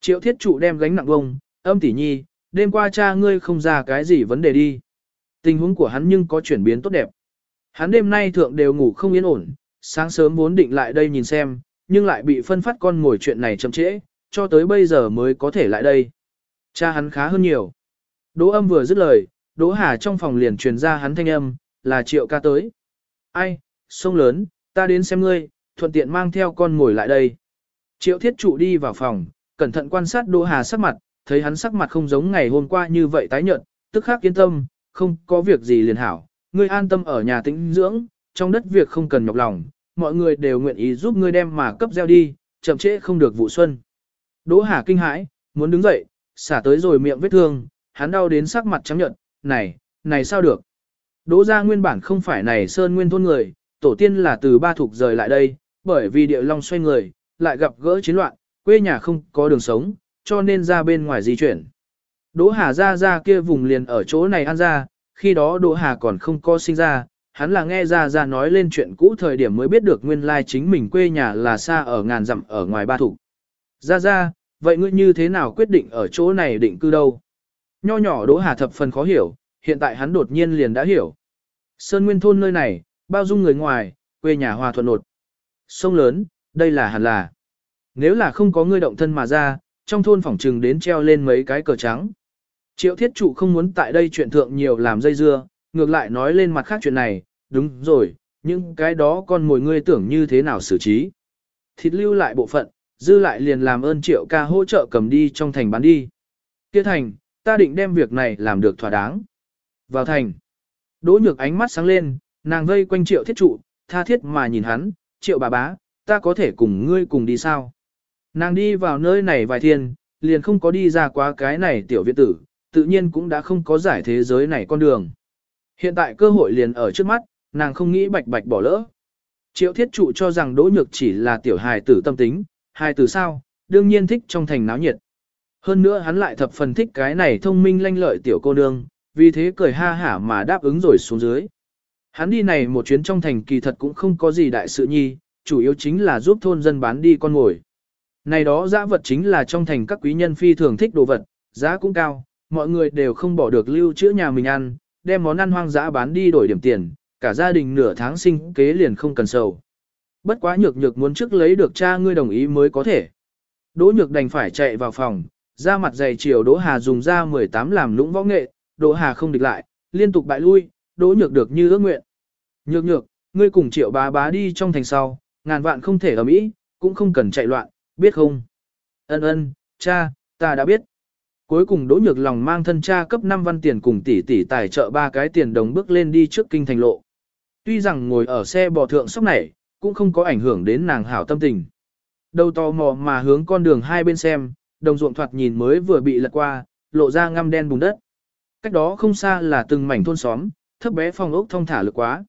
[SPEAKER 1] Triệu thiết trụ đem gánh nặng bông, âm tỷ nhi, đêm qua cha ngươi không ra cái gì vấn đề đi. Tình huống của hắn nhưng có chuyển biến tốt đẹp. Hắn đêm nay thượng đều ngủ không yên ổn, sáng sớm vốn định lại đây nhìn xem, nhưng lại bị phân phát con ngồi chuyện này chậm trễ, cho tới bây giờ mới có thể lại đây. Cha hắn khá hơn nhiều. Đỗ âm vừa dứt lời, Đỗ Hà trong phòng liền truyền ra hắn thanh âm, là triệu ca tới. Ai, sông lớn, ta đến xem ngươi, thuận tiện mang theo con ngồi lại đây. Triệu thiết trụ đi vào phòng, cẩn thận quan sát Đỗ Hà sắc mặt, thấy hắn sắc mặt không giống ngày hôm qua như vậy tái nhợt, tức khắc yên tâm, không có việc gì liền hảo, ngươi an tâm ở nhà tĩnh dưỡng, trong đất việc không cần nhọc lòng, mọi người đều nguyện ý giúp ngươi đem mà cấp gieo đi, chậm trễ không được vụ xuân. Đỗ Hà kinh hãi, muốn đứng dậy, xả tới rồi miệng vết thương, hắn đau đến sắc mặt trắng nhợt, này, này sao được. Đỗ gia nguyên bản không phải này sơn nguyên thôn người, tổ tiên là từ ba thuộc rời lại đây, bởi vì địa long xoay người, lại gặp gỡ chiến loạn, quê nhà không có đường sống, cho nên ra bên ngoài di chuyển. Đỗ Hà ra ra kia vùng liền ở chỗ này ăn ra, khi đó Đỗ Hà còn không có sinh ra, hắn là nghe ra ra nói lên chuyện cũ thời điểm mới biết được nguyên lai chính mình quê nhà là xa ở ngàn dặm ở ngoài ba thủ. Ra ra, vậy ngươi như thế nào quyết định ở chỗ này định cư đâu? Nho nhỏ Đỗ Hà thập phần khó hiểu, hiện tại hắn đột nhiên liền đã hiểu. Sơn Nguyên thôn nơi này, bao dung người ngoài, quê nhà hòa thuận nột. Sông lớn, đây là hẳn là. Nếu là không có ngươi động thân mà ra, trong thôn phỏng trừng đến treo lên mấy cái cờ trắng. Triệu thiết trụ không muốn tại đây chuyện thượng nhiều làm dây dưa, ngược lại nói lên mặt khác chuyện này, đúng rồi, nhưng cái đó con mồi ngươi tưởng như thế nào xử trí. Thịt lưu lại bộ phận, dư lại liền làm ơn triệu ca hỗ trợ cầm đi trong thành bán đi. Kia thành, ta định đem việc này làm được thỏa đáng. Vào thành, đỗ nhược ánh mắt sáng lên, nàng vây quanh triệu thiết trụ, tha thiết mà nhìn hắn, triệu bà bá, ta có thể cùng ngươi cùng đi sao? Nàng đi vào nơi này vài thiên, liền không có đi ra quá cái này tiểu viện tử, tự nhiên cũng đã không có giải thế giới này con đường. Hiện tại cơ hội liền ở trước mắt, nàng không nghĩ bạch bạch bỏ lỡ. Triệu thiết trụ cho rằng đỗ nhược chỉ là tiểu hài tử tâm tính, hài tử sao, đương nhiên thích trong thành náo nhiệt. Hơn nữa hắn lại thập phần thích cái này thông minh lanh lợi tiểu cô nương, vì thế cười ha hả mà đáp ứng rồi xuống dưới. Hắn đi này một chuyến trong thành kỳ thật cũng không có gì đại sự nhi, chủ yếu chính là giúp thôn dân bán đi con ngồi. Này đó giá vật chính là trong thành các quý nhân phi thường thích đồ vật, giá cũng cao, mọi người đều không bỏ được lưu trữ nhà mình ăn, đem món ăn hoang dã bán đi đổi điểm tiền, cả gia đình nửa tháng sinh kế liền không cần sầu. Bất quá nhược nhược muốn trước lấy được cha ngươi đồng ý mới có thể. Đỗ nhược đành phải chạy vào phòng, ra mặt dày chiều Đỗ Hà dùng ra 18 làm lũng võ nghệ, Đỗ Hà không địch lại, liên tục bại lui, Đỗ nhược được như ước nguyện. Nhược nhược, ngươi cùng triệu bá bá đi trong thành sau, ngàn vạn không thể ở mỹ, cũng không cần chạy loạn, biết không? Ân ân, cha, ta đã biết. Cuối cùng Đỗ Nhược lòng mang thân cha cấp 5 văn tiền cùng tỷ tỷ tài trợ ba cái tiền đồng bước lên đi trước kinh thành lộ. Tuy rằng ngồi ở xe bò thượng sóc này, cũng không có ảnh hưởng đến nàng hảo tâm tình. Đầu tò mò mà hướng con đường hai bên xem, đồng ruộng thoạt nhìn mới vừa bị lật qua, lộ ra ngăm đen bùn đất. Cách đó không xa là từng mảnh thôn xóm, thấp bé phòng ốc thông thả lực quá.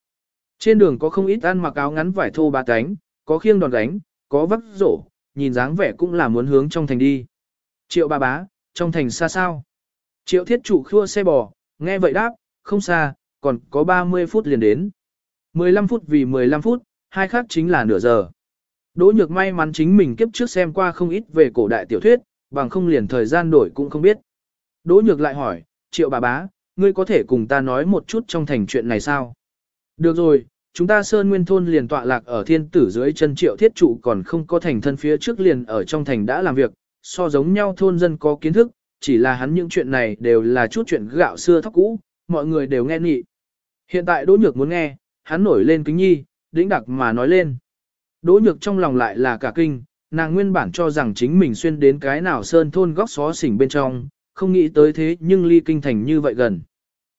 [SPEAKER 1] Trên đường có không ít ăn mặc áo ngắn vải thô ba cánh, có khiêng đòn gánh, có vắt rổ, nhìn dáng vẻ cũng là muốn hướng trong thành đi. Triệu ba bá, trong thành xa sao? Triệu thiết chủ khua xe bò, nghe vậy đáp, không xa, còn có 30 phút liền đến. 15 phút vì 15 phút, hai khác chính là nửa giờ. Đỗ nhược may mắn chính mình kiếp trước xem qua không ít về cổ đại tiểu thuyết, bằng không liền thời gian đổi cũng không biết. Đỗ nhược lại hỏi, triệu bà bá, ngươi có thể cùng ta nói một chút trong thành chuyện này sao? Được rồi, chúng ta Sơn Nguyên Thôn liền tọa lạc ở thiên tử dưới chân triệu thiết trụ còn không có thành thân phía trước liền ở trong thành đã làm việc, so giống nhau thôn dân có kiến thức, chỉ là hắn những chuyện này đều là chút chuyện gạo xưa thóc cũ, mọi người đều nghe nghị. Hiện tại Đỗ Nhược muốn nghe, hắn nổi lên kính nhi, đĩnh đặc mà nói lên. Đỗ Nhược trong lòng lại là cả kinh, nàng nguyên bản cho rằng chính mình xuyên đến cái nào sơn thôn góc xó xỉnh bên trong, không nghĩ tới thế nhưng ly kinh thành như vậy gần.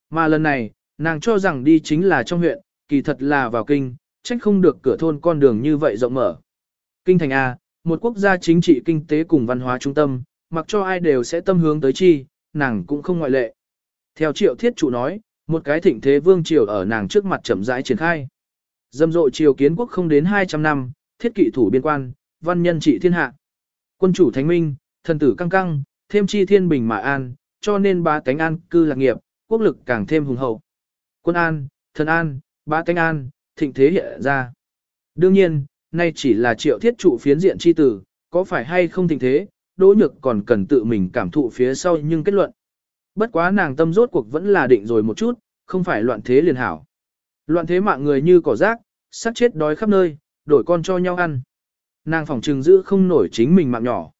[SPEAKER 1] Mà lần này, nàng cho rằng đi chính là trong huyện, kỳ thật là vào kinh, trách không được cửa thôn con đường như vậy rộng mở. Kinh thành A, một quốc gia chính trị kinh tế cùng văn hóa trung tâm, mặc cho ai đều sẽ tâm hướng tới chi, nàng cũng không ngoại lệ. Theo triệu thiết chủ nói, một cái thịnh thế vương triều ở nàng trước mặt chậm rãi triển khai. Dâm dội triều kiến quốc không đến 200 năm, thiết kỵ thủ biên quan, văn nhân trị thiên hạ. Quân chủ thánh minh, thần tử căng căng, thêm chi thiên bình mà an, cho nên ba tánh an cư lạc nghiệp, quốc lực càng thêm hùng hậu. Quân an, thần an, ba tánh an, thịnh thế hiện ra. Đương nhiên, nay chỉ là triệu thiết trụ phiến diện chi tử, có phải hay không tình thế, đỗ nhược còn cần tự mình cảm thụ phía sau nhưng kết luận. Bất quá nàng tâm rốt cuộc vẫn là định rồi một chút, không phải loạn thế liền hảo. Loạn thế mạng người như cỏ rác, sát chết đói khắp nơi, đổi con cho nhau ăn. Nàng phòng trừng giữ không nổi chính mình mạng nhỏ.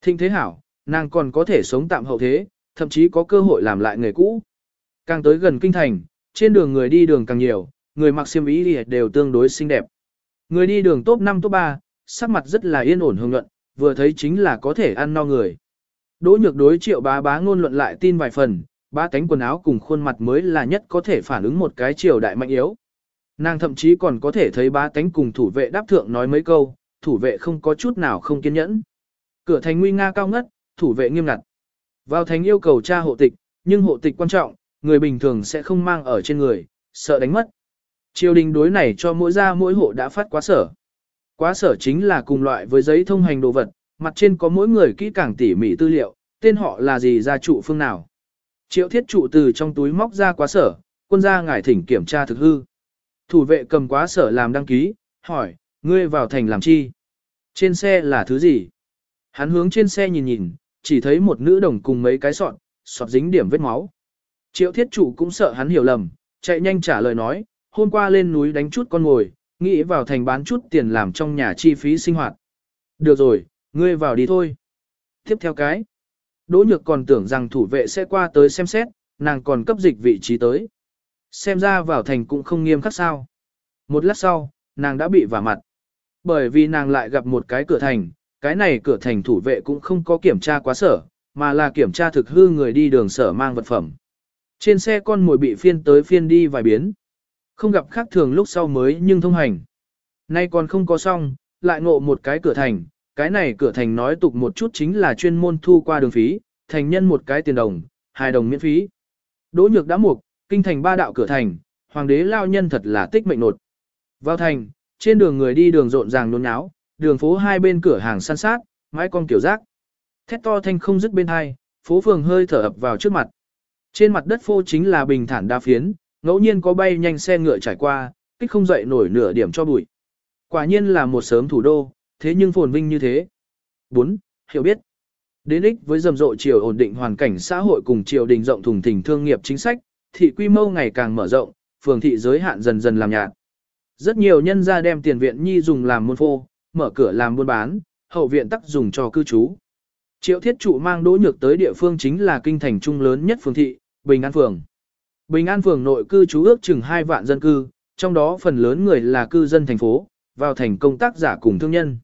[SPEAKER 1] Thinh thế hảo, nàng còn có thể sống tạm hậu thế, thậm chí có cơ hội làm lại người cũ. Càng tới gần kinh thành, trên đường người đi đường càng nhiều, người mặc xiêm y đều tương đối xinh đẹp. Người đi đường top 5 top 3, sắc mặt rất là yên ổn hưởng luận, vừa thấy chính là có thể ăn no người. Đỗ nhược đối triệu bá bá ngôn luận lại tin vài phần, ba cánh quần áo cùng khuôn mặt mới là nhất có thể phản ứng một cái triều đại mạnh yếu. Nàng thậm chí còn có thể thấy ba cánh cùng thủ vệ đáp thượng nói mấy câu, thủ vệ không có chút nào không kiên nhẫn. Cửa thành nguy nga cao ngất, thủ vệ nghiêm ngặt. Vào thành yêu cầu tra hộ tịch, nhưng hộ tịch quan trọng, người bình thường sẽ không mang ở trên người, sợ đánh mất. Triều đình đối này cho mỗi gia mỗi hộ đã phát quá sở. Quá sở chính là cùng loại với giấy thông hành đồ vật, mặt trên có mỗi người kỹ càng tỉ mỉ tư liệu, tên họ là gì gia trụ phương nào. Triệu thiết trụ từ trong túi móc ra quá sở, quân gia ngài thỉnh kiểm tra thực hư. Thủ vệ cầm quá sở làm đăng ký, hỏi, ngươi vào thành làm chi? Trên xe là thứ gì? Hắn hướng trên xe nhìn nhìn, chỉ thấy một nữ đồng cùng mấy cái sọt, sọt dính điểm vết máu. Triệu thiết trụ cũng sợ hắn hiểu lầm, chạy nhanh trả lời nói, hôm qua lên núi đánh chút con ngồi, nghĩ vào thành bán chút tiền làm trong nhà chi phí sinh hoạt. Được rồi, ngươi vào đi thôi. Tiếp theo cái. Đỗ nhược còn tưởng rằng thủ vệ sẽ qua tới xem xét, nàng còn cấp dịch vị trí tới. Xem ra vào thành cũng không nghiêm khắc sao. Một lát sau, nàng đã bị vả mặt. Bởi vì nàng lại gặp một cái cửa thành, cái này cửa thành thủ vệ cũng không có kiểm tra quá sở, mà là kiểm tra thực hư người đi đường sở mang vật phẩm. Trên xe con mồi bị phiên tới phiên đi vài biến. Không gặp khác thường lúc sau mới nhưng thông hành. Nay còn không có xong, lại ngộ một cái cửa thành, cái này cửa thành nói tục một chút chính là chuyên môn thu qua đường phí, thành nhân một cái tiền đồng, hai đồng miễn phí. Đỗ nhược đã mục, kinh thành ba đạo cửa thành, hoàng đế lao nhân thật là tích mệnh nột. Vào thành, trên đường người đi đường rộn ràng nôn náo, đường phố hai bên cửa hàng săn sát, mái con kiểu rác. Thét to thanh không dứt bên hai, phố phường hơi thở ập vào trước mặt. Trên mặt đất phô chính là bình thản đa phiến, ngẫu nhiên có bay nhanh xe ngựa trải qua, kích không dậy nổi nửa điểm cho bụi. Quả nhiên là một sớm thủ đô, thế nhưng phồn vinh như thế. 4. Hiểu biết. Đến ích với rầm rộ chiều ổn định hoàn cảnh xã hội cùng triều đình rộng thùng thình thương nghiệp chính sách, thị quy mô ngày càng mở rộng, phường thị giới hạn dần dần làm nhạt. Rất nhiều nhân gia đem tiền viện nhi dùng làm môn phô, mở cửa làm buôn bán, hậu viện tắc dùng cho cư trú. Triệu thiết trụ mang đỗ nhược tới địa phương chính là kinh thành trung lớn nhất phường thị, Bình An Phường. Bình An Phường nội cư trú ước chừng 2 vạn dân cư, trong đó phần lớn người là cư dân thành phố, vào thành công tác giả cùng thương nhân.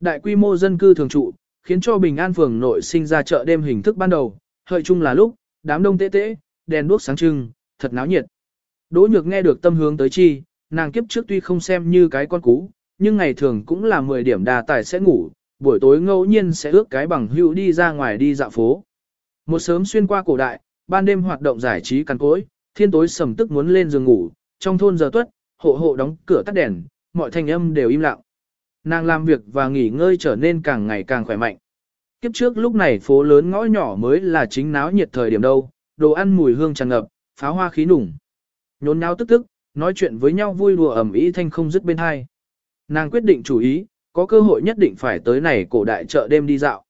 [SPEAKER 1] Đại quy mô dân cư thường trụ, khiến cho Bình An Phường nội sinh ra chợ đêm hình thức ban đầu, hợi chung là lúc, đám đông tế tế, đèn đuốc sáng trưng, thật náo nhiệt. Đỗ Nhược nghe được tâm hướng tới chi, nàng kiếp trước tuy không xem như cái con cú, nhưng ngày thường cũng là 10 điểm đà tài sẽ ngủ, buổi tối ngẫu nhiên sẽ ước cái bằng hữu đi ra ngoài đi dạo phố. Một sớm xuyên qua cổ đại, ban đêm hoạt động giải trí cằn cối, thiên tối sầm tức muốn lên giường ngủ, trong thôn giờ tuất, hộ hộ đóng cửa tắt đèn, mọi thanh âm đều im lặng. Nàng làm việc và nghỉ ngơi trở nên càng ngày càng khỏe mạnh. Kiếp trước lúc này phố lớn ngõ nhỏ mới là chính náo nhiệt thời điểm đâu, đồ ăn mùi hương tràn ngập, pháo hoa khí nùng. Nhốn nháo tức tức, nói chuyện với nhau vui đùa ẩm ý thanh không dứt bên hai. Nàng quyết định chủ ý, có cơ hội nhất định phải tới này cổ đại chợ đêm đi dạo.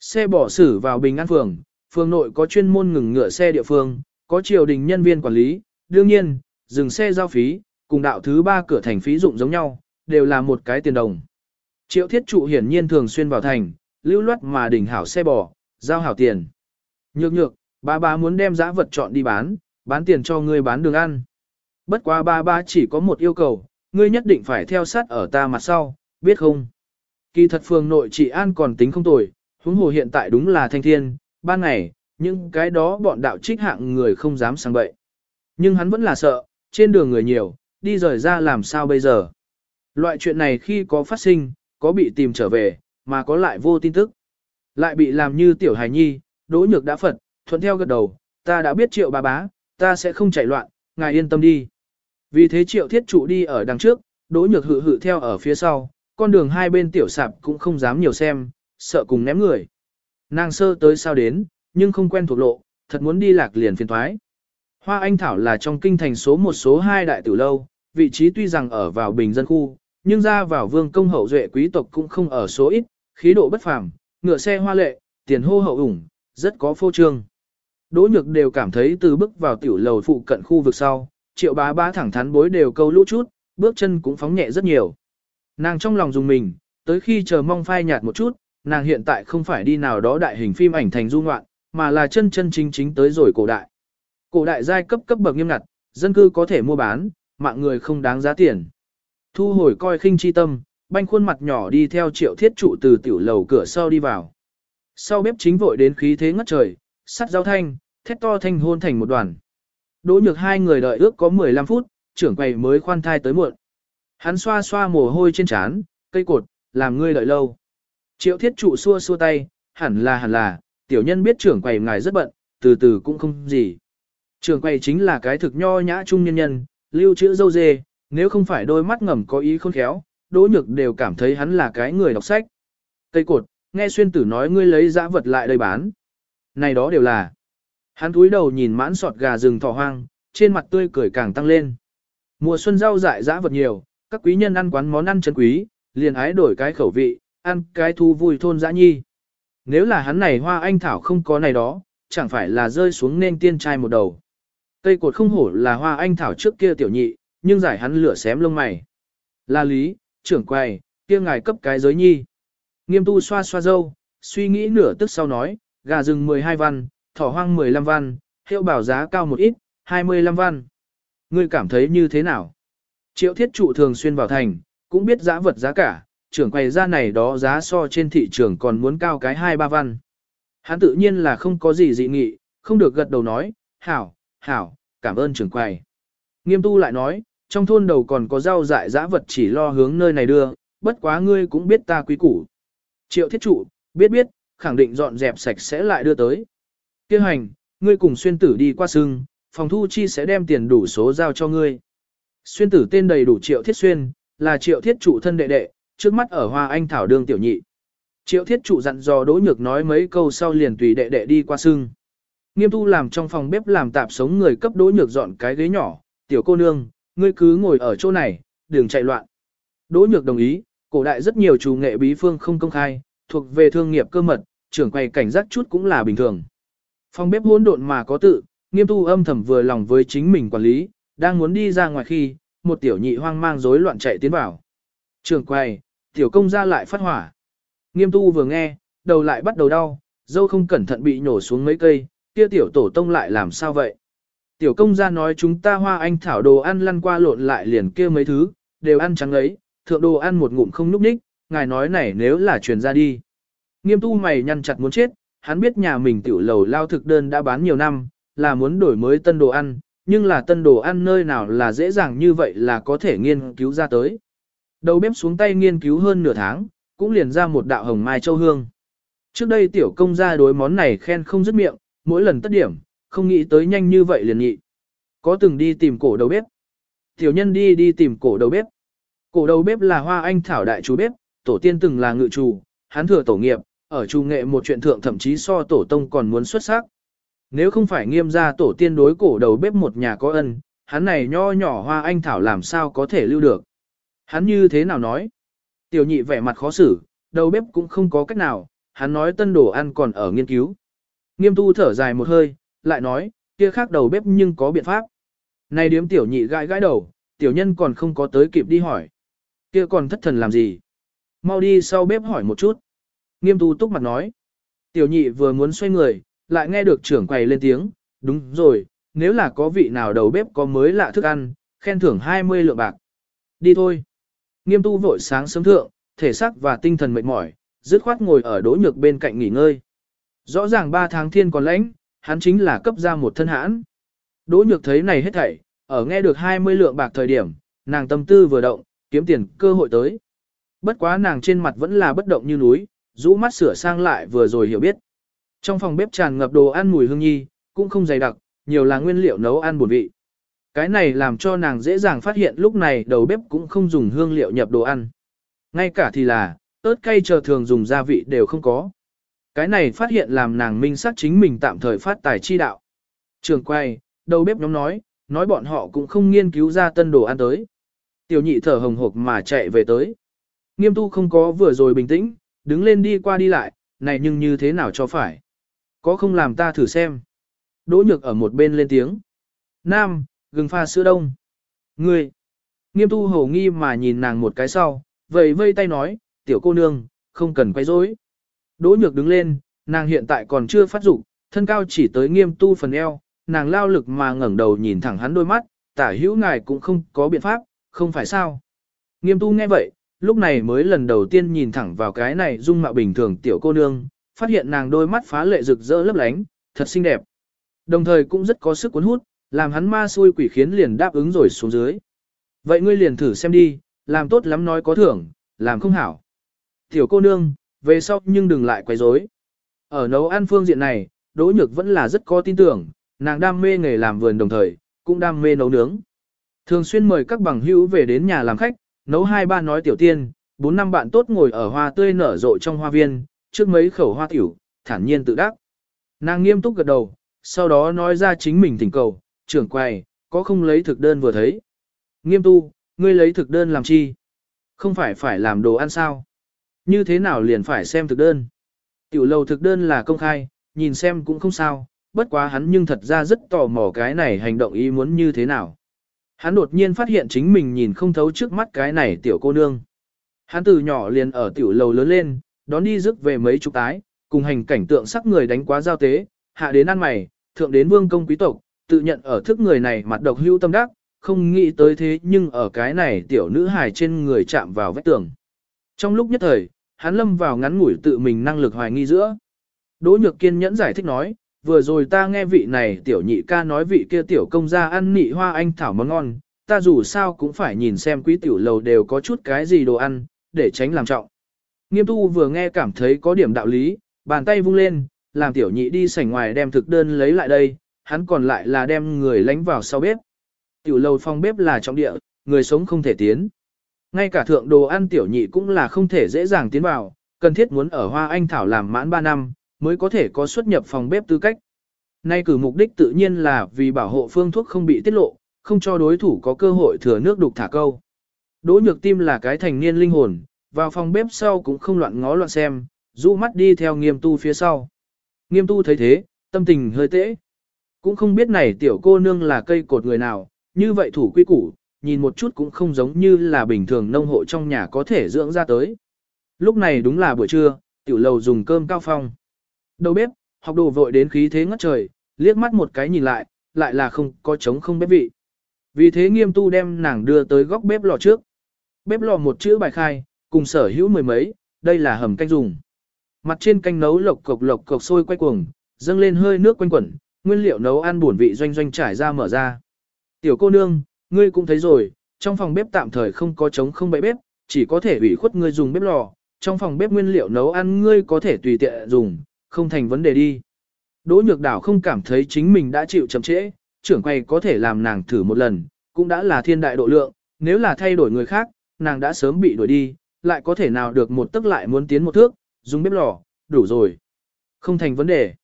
[SPEAKER 1] Xe bỏ xử vào Bình An Phường, phường nội có chuyên môn ngừng ngựa xe địa phương, có triều đình nhân viên quản lý, đương nhiên, dừng xe giao phí, cùng đạo thứ ba cửa thành phí dụng giống nhau, đều là một cái tiền đồng. Triệu thiết trụ hiển nhiên thường xuyên vào thành, lưu loát mà đỉnh hảo xe bò, giao hảo tiền. Nhược nhược, ba ba muốn đem giá vật chọn đi bán, bán tiền cho ngươi bán đường ăn. Bất quá ba ba chỉ có một yêu cầu, ngươi nhất định phải theo sát ở ta mặt sau, biết không? Kỳ thật phường nội trị an còn tính không tồi, huống hồ hiện tại đúng là thanh thiên, ban ngày, nhưng cái đó bọn đạo trích hạng người không dám sang bậy. Nhưng hắn vẫn là sợ, trên đường người nhiều, đi rời ra làm sao bây giờ. Loại chuyện này khi có phát sinh, có bị tìm trở về, mà có lại vô tin tức. Lại bị làm như tiểu hài nhi, đỗ nhược đã phật, thuận theo gật đầu, ta đã biết triệu bà bá, ta sẽ không chạy loạn, ngài yên tâm đi. Vì thế triệu thiết trụ đi ở đằng trước, đỗ nhược hự hự theo ở phía sau, con đường hai bên tiểu sạp cũng không dám nhiều xem, sợ cùng ném người. Nàng sơ tới sao đến, nhưng không quen thuộc lộ, thật muốn đi lạc liền phiền thoái. Hoa Anh Thảo là trong kinh thành số một số hai đại tử lâu, vị trí tuy rằng ở vào bình dân khu, nhưng ra vào vương công hậu duệ quý tộc cũng không ở số ít, khí độ bất phàm, ngựa xe hoa lệ, tiền hô hậu ủng, rất có phô trương. Đỗ nhược đều cảm thấy từ bước vào tiểu lầu phụ cận khu vực sau, triệu bá bá thẳng thắn bối đều câu lũ chút, bước chân cũng phóng nhẹ rất nhiều. Nàng trong lòng dùng mình, tới khi chờ mong phai nhạt một chút, nàng hiện tại không phải đi nào đó đại hình phim ảnh thành du ngoạn, mà là chân chân chính chính tới rồi cổ đại. Cổ đại giai cấp cấp bậc nghiêm ngặt, dân cư có thể mua bán, mạng người không đáng giá tiền. Thu hồi coi khinh chi tâm, banh khuôn mặt nhỏ đi theo triệu thiết trụ từ tiểu lầu cửa sau đi vào. Sau bếp chính vội đến khí thế ngất trời, sắt giao thanh, thét to thanh hôn thành một đoàn. Đỗ nhược hai người đợi ước có 15 phút, trưởng quầy mới khoan thai tới muộn. Hắn xoa xoa mồ hôi trên trán, cây cột, làm ngươi đợi lâu. Triệu thiết trụ xua xua tay, hẳn là hẳn là, tiểu nhân biết trưởng quầy ngài rất bận, từ từ cũng không gì. Trưởng quầy chính là cái thực nho nhã trung nhân nhân, lưu chữ dâu dê, nếu không phải đôi mắt ngầm có ý khôn khéo, đỗ nhược đều cảm thấy hắn là cái người đọc sách. Cây cột, nghe xuyên tử nói ngươi lấy dã vật lại đây bán. Này đó đều là. Hắn túi đầu nhìn mãn sọt gà rừng thỏ hoang, trên mặt tươi cười càng tăng lên. Mùa xuân rau dại dã vật nhiều, các quý nhân ăn quán món ăn chân quý, liền ái đổi cái khẩu vị, ăn cái thu vui thôn dã nhi. Nếu là hắn này hoa anh thảo không có này đó, chẳng phải là rơi xuống nên tiên trai một đầu. Cây cột không hổ là hoa anh thảo trước kia tiểu nhị, nhưng giải hắn lửa xém lông mày. La lý, trưởng quầy, kia ngài cấp cái giới nhi. Nghiêm tu xoa xoa dâu, suy nghĩ nửa tức sau nói, gà rừng 12 văn, thỏ hoang 15 văn, hiệu bảo giá cao một ít, 25 văn. Ngươi cảm thấy như thế nào? Triệu thiết trụ thường xuyên vào thành, cũng biết giá vật giá cả, trưởng quầy ra này đó giá so trên thị trường còn muốn cao cái 2-3 văn. Hắn tự nhiên là không có gì dị nghị, không được gật đầu nói, hảo, hảo, cảm ơn trưởng quầy. Nghiêm tu lại nói, trong thôn đầu còn có rau dại dã vật chỉ lo hướng nơi này đưa, bất quá ngươi cũng biết ta quý củ. Triệu thiết trụ, biết biết, khẳng định dọn dẹp sạch sẽ lại đưa tới. Kêu hành, ngươi cùng xuyên tử đi qua sưng, phòng thu chi sẽ đem tiền đủ số giao cho ngươi. Xuyên tử tên đầy đủ triệu thiết xuyên, là triệu thiết trụ thân đệ đệ, trước mắt ở hoa anh thảo đương tiểu nhị. Triệu thiết trụ dặn dò đỗ nhược nói mấy câu sau liền tùy đệ đệ đi qua sưng. Nghiêm tu làm trong phòng bếp làm tạp sống người cấp đỗ nhược dọn cái ghế nhỏ, tiểu cô nương, ngươi cứ ngồi ở chỗ này, đừng chạy loạn. Đỗ nhược đồng ý, cổ đại rất nhiều chủ nghệ bí phương không công khai, thuộc về thương nghiệp cơ mật, trưởng quầy cảnh giác chút cũng là bình thường. Phòng bếp hỗn độn mà có tự, nghiêm tu âm thầm vừa lòng với chính mình quản lý, đang muốn đi ra ngoài khi, một tiểu nhị hoang mang rối loạn chạy tiến vào. Trưởng quầy, tiểu công gia lại phát hỏa. Nghiêm tu vừa nghe, đầu lại bắt đầu đau, dâu không cẩn thận bị nhổ xuống mấy cây, kia tiểu tổ tông lại làm sao vậy? Tiểu công gia nói chúng ta hoa anh thảo đồ ăn lăn qua lộn lại liền kia mấy thứ, đều ăn trắng ấy, thượng đồ ăn một ngụm không núp ních, ngài nói này nếu là truyền ra đi. Nghiêm tu mày nhăn chặt muốn chết, hắn biết nhà mình tiểu lầu lao thực đơn đã bán nhiều năm, là muốn đổi mới tân đồ ăn, nhưng là tân đồ ăn nơi nào là dễ dàng như vậy là có thể nghiên cứu ra tới. Đầu bếp xuống tay nghiên cứu hơn nửa tháng, cũng liền ra một đạo hồng mai châu hương. Trước đây tiểu công gia đối món này khen không dứt miệng, mỗi lần tất điểm, không nghĩ tới nhanh như vậy liền nhị. Có từng đi tìm cổ đầu bếp. Tiểu nhân đi đi tìm cổ đầu bếp. Cổ đầu bếp là hoa anh thảo đại chú bếp, tổ tiên từng là ngự chủ, hắn thừa tổ nghiệp, ở chủ nghệ một chuyện thượng thậm chí so tổ tông còn muốn xuất sắc. Nếu không phải nghiêm ra tổ tiên đối cổ đầu bếp một nhà có ân, hắn này nho nhỏ hoa anh thảo làm sao có thể lưu được. Hắn như thế nào nói? Tiểu nhị vẻ mặt khó xử, đầu bếp cũng không có cách nào, hắn nói tân đồ ăn còn ở nghiên cứu. Nghiêm tu thở dài một hơi, lại nói, kia khác đầu bếp nhưng có biện pháp. Này điếm tiểu nhị gãi gãi đầu, tiểu nhân còn không có tới kịp đi hỏi. Kia còn thất thần làm gì? Mau đi sau bếp hỏi một chút. Nghiêm tu túc mặt nói. Tiểu nhị vừa muốn xoay người, lại nghe được trưởng quầy lên tiếng, đúng rồi, nếu là có vị nào đầu bếp có mới lạ thức ăn, khen thưởng 20 lượng bạc. Đi thôi. Nghiêm tu vội sáng sớm thượng, thể xác và tinh thần mệt mỏi, dứt khoát ngồi ở đỗ nhược bên cạnh nghỉ ngơi. Rõ ràng 3 tháng thiên còn lãnh, hắn chính là cấp ra một thân hãn. Đỗ nhược thấy này hết thảy, ở nghe được 20 lượng bạc thời điểm, nàng tâm tư vừa động, kiếm tiền cơ hội tới. Bất quá nàng trên mặt vẫn là bất động như núi, rũ mắt sửa sang lại vừa rồi hiểu biết. Trong phòng bếp tràn ngập đồ ăn mùi hương nhi, cũng không dày đặc, nhiều là nguyên liệu nấu ăn buồn vị. Cái này làm cho nàng dễ dàng phát hiện lúc này đầu bếp cũng không dùng hương liệu nhập đồ ăn. Ngay cả thì là, ớt cay chờ thường dùng gia vị đều không có. Cái này phát hiện làm nàng minh xác chính mình tạm thời phát tài chi đạo. Trường quay, đầu bếp nhóm nói, nói bọn họ cũng không nghiên cứu ra tân đồ ăn tới. Tiểu nhị thở hồng hộc mà chạy về tới. Nghiêm tu không có vừa rồi bình tĩnh, đứng lên đi qua đi lại, này nhưng như thế nào cho phải. Có không làm ta thử xem. Đỗ nhược ở một bên lên tiếng. Nam, gừng pha sữa đông. Ngươi. Nghiêm tu hầu nghi mà nhìn nàng một cái sau, vậy vây tay nói, tiểu cô nương, không cần quay rối. Đỗ nhược đứng lên, nàng hiện tại còn chưa phát dục, thân cao chỉ tới nghiêm tu phần eo, nàng lao lực mà ngẩng đầu nhìn thẳng hắn đôi mắt, tả hữu ngài cũng không có biện pháp, không phải sao. Nghiêm tu nghe vậy, lúc này mới lần đầu tiên nhìn thẳng vào cái này dung mạo bình thường tiểu cô nương, phát hiện nàng đôi mắt phá lệ rực rỡ lấp lánh, thật xinh đẹp. Đồng thời cũng rất có sức cuốn hút, làm hắn ma xui quỷ khiến liền đáp ứng rồi xuống dưới. Vậy ngươi liền thử xem đi, làm tốt lắm nói có thưởng, làm không hảo. Tiểu cô nương, về sau nhưng đừng lại quấy rối. Ở nấu ăn phương diện này, Đỗ Nhược vẫn là rất có tin tưởng, nàng đam mê nghề làm vườn đồng thời, cũng đam mê nấu nướng. Thường xuyên mời các bằng hữu về đến nhà làm khách, nấu hai ba nói tiểu tiên, bốn năm bạn tốt ngồi ở hoa tươi nở rộ trong hoa viên, trước mấy khẩu hoa tiểu, thản nhiên tự đắc. Nàng nghiêm túc gật đầu, sau đó nói ra chính mình thỉnh cầu, trưởng quầy, có không lấy thực đơn vừa thấy. Nghiêm tu, ngươi lấy thực đơn làm chi? Không phải phải làm đồ ăn sao? Như thế nào liền phải xem thực đơn? Tiểu lầu thực đơn là công khai, nhìn xem cũng không sao, bất quá hắn nhưng thật ra rất tò mò cái này hành động ý muốn như thế nào. Hắn đột nhiên phát hiện chính mình nhìn không thấu trước mắt cái này tiểu cô nương. Hắn từ nhỏ liền ở tiểu lầu lớn lên, đón đi rước về mấy chục tái, cùng hành cảnh tượng sắc người đánh quá giao tế, hạ đến ăn mày, thượng đến vương công quý tộc, tự nhận ở thức người này mặt độc hưu tâm đắc, không nghĩ tới thế nhưng ở cái này tiểu nữ hài trên người chạm vào vách tường. Trong lúc nhất thời, hắn lâm vào ngắn ngủi tự mình năng lực hoài nghi giữa. Đỗ Nhược Kiên nhẫn giải thích nói, vừa rồi ta nghe vị này tiểu nhị ca nói vị kia tiểu công gia ăn nị hoa anh thảo món ngon, ta dù sao cũng phải nhìn xem quý tiểu lầu đều có chút cái gì đồ ăn, để tránh làm trọng. Nghiêm tu vừa nghe cảm thấy có điểm đạo lý, bàn tay vung lên, làm tiểu nhị đi sảnh ngoài đem thực đơn lấy lại đây, hắn còn lại là đem người lánh vào sau bếp. Tiểu lầu phòng bếp là trọng địa, người sống không thể tiến. Ngay cả thượng đồ ăn tiểu nhị cũng là không thể dễ dàng tiến vào, cần thiết muốn ở Hoa Anh Thảo làm mãn 3 năm, mới có thể có xuất nhập phòng bếp tư cách. Nay cử mục đích tự nhiên là vì bảo hộ phương thuốc không bị tiết lộ, không cho đối thủ có cơ hội thừa nước đục thả câu. Đỗ nhược tim là cái thành niên linh hồn, vào phòng bếp sau cũng không loạn ngó loạn xem, rũ mắt đi theo nghiêm tu phía sau. Nghiêm tu thấy thế, tâm tình hơi tễ. Cũng không biết này tiểu cô nương là cây cột người nào, như vậy thủ quy củ, nhìn một chút cũng không giống như là bình thường nông hộ trong nhà có thể dưỡng ra tới. Lúc này đúng là buổi trưa, tiểu lầu dùng cơm cao phong. Đầu bếp, học đồ vội đến khí thế ngất trời, liếc mắt một cái nhìn lại, lại là không có trống không bếp vị. Vì thế nghiêm tu đem nàng đưa tới góc bếp lò trước. Bếp lò một chữ bài khai, cùng sở hữu mười mấy, đây là hầm canh dùng. Mặt trên canh nấu lộc cộc lộc cộc sôi quay cuồng, dâng lên hơi nước quanh quẩn, nguyên liệu nấu ăn buồn vị doanh doanh trải ra mở ra. Tiểu cô nương, ngươi cũng thấy rồi, trong phòng bếp tạm thời không có trống không bậy bếp, chỉ có thể ủy khuất ngươi dùng bếp lò, trong phòng bếp nguyên liệu nấu ăn ngươi có thể tùy tiện dùng, không thành vấn đề đi. Đỗ nhược đảo không cảm thấy chính mình đã chịu chậm trễ, trưởng quay có thể làm nàng thử một lần, cũng đã là thiên đại độ lượng, nếu là thay đổi người khác, nàng đã sớm bị đuổi đi, lại có thể nào được một tức lại muốn tiến một thước, dùng bếp lò, đủ rồi. Không thành vấn đề.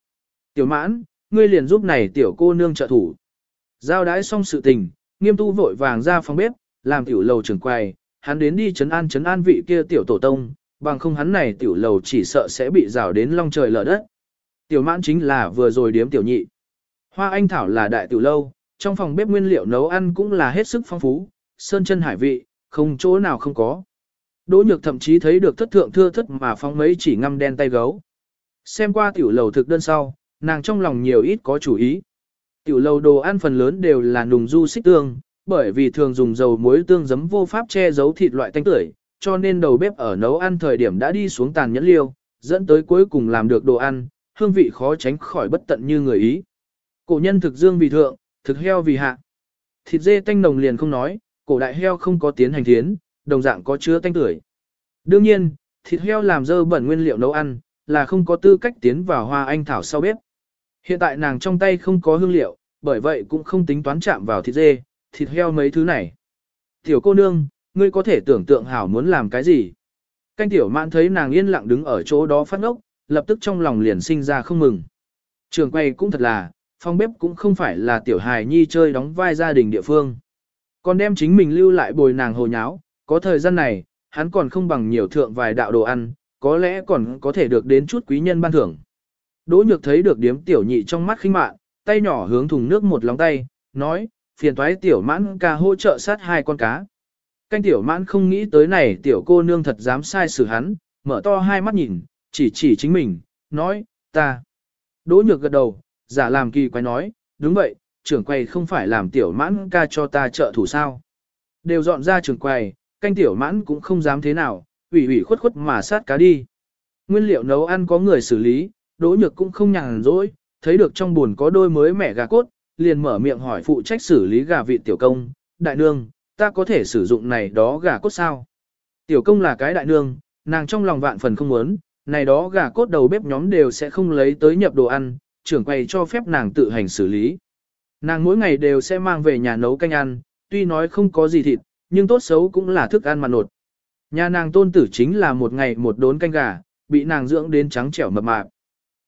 [SPEAKER 1] Tiểu mãn, ngươi liền giúp này tiểu cô nương trợ thủ. Giao đái xong sự tình, nghiêm tu vội vàng ra phòng bếp, làm tiểu lầu trưởng quầy, hắn đến đi chấn an chấn an vị kia tiểu tổ tông, bằng không hắn này tiểu lầu chỉ sợ sẽ bị rào đến long trời lở đất. Tiểu mãn chính là vừa rồi điếm tiểu nhị. Hoa anh thảo là đại tiểu lâu, trong phòng bếp nguyên liệu nấu ăn cũng là hết sức phong phú, sơn chân hải vị, không chỗ nào không có. Đỗ nhược thậm chí thấy được thất thượng thưa thất mà phong mấy chỉ ngăm đen tay gấu. Xem qua tiểu lầu thực đơn sau, nàng trong lòng nhiều ít có chủ ý. Tiểu lầu đồ ăn phần lớn đều là nùng du xích tương, bởi vì thường dùng dầu muối tương giấm vô pháp che giấu thịt loại tanh tưởi, cho nên đầu bếp ở nấu ăn thời điểm đã đi xuống tàn nhẫn liêu, dẫn tới cuối cùng làm được đồ ăn, hương vị khó tránh khỏi bất tận như người ý. Cổ nhân thực dương vì thượng, thực heo vì hạ. Thịt dê tanh nồng liền không nói, cổ đại heo không có tiến hành thiến, đồng dạng có chứa tanh tưởi. Đương nhiên, thịt heo làm dơ bẩn nguyên liệu nấu ăn, là không có tư cách tiến vào hoa anh thảo sau bếp. Hiện tại nàng trong tay không có hương liệu, bởi vậy cũng không tính toán chạm vào thịt dê, thịt heo mấy thứ này. Tiểu cô nương, ngươi có thể tưởng tượng hảo muốn làm cái gì? Canh tiểu mạn thấy nàng yên lặng đứng ở chỗ đó phát ngốc, lập tức trong lòng liền sinh ra không mừng. Trường quay cũng thật là, phòng bếp cũng không phải là tiểu hài nhi chơi đóng vai gia đình địa phương. Còn đem chính mình lưu lại bồi nàng hồ nháo, có thời gian này, hắn còn không bằng nhiều thượng vài đạo đồ ăn, có lẽ còn có thể được đến chút quý nhân ban thưởng. Đỗ nhược thấy được điếm tiểu nhị trong mắt khinh mạn, tay nhỏ hướng thùng nước một lòng tay, nói, phiền thoái tiểu mãn ca hỗ trợ sát hai con cá. Canh tiểu mãn không nghĩ tới này tiểu cô nương thật dám sai xử hắn, mở to hai mắt nhìn, chỉ chỉ chính mình, nói, ta. Đỗ nhược gật đầu, giả làm kỳ quái nói, đúng vậy, trưởng quầy không phải làm tiểu mãn ca cho ta trợ thủ sao. Đều dọn ra trưởng quầy, canh tiểu mãn cũng không dám thế nào, ủy ủy khuất khuất mà sát cá đi. Nguyên liệu nấu ăn có người xử lý, đỗ nhược cũng không nhàn rỗi, thấy được trong buồn có đôi mới mẻ gà cốt, liền mở miệng hỏi phụ trách xử lý gà vịt tiểu công, đại nương, ta có thể sử dụng này đó gà cốt sao? Tiểu công là cái đại nương, nàng trong lòng vạn phần không muốn, này đó gà cốt đầu bếp nhóm đều sẽ không lấy tới nhập đồ ăn, trưởng quầy cho phép nàng tự hành xử lý. Nàng mỗi ngày đều sẽ mang về nhà nấu canh ăn, tuy nói không có gì thịt, nhưng tốt xấu cũng là thức ăn mà nột. Nhà nàng tôn tử chính là một ngày một đốn canh gà, bị nàng dưỡng đến trắng trẻo mập mạp.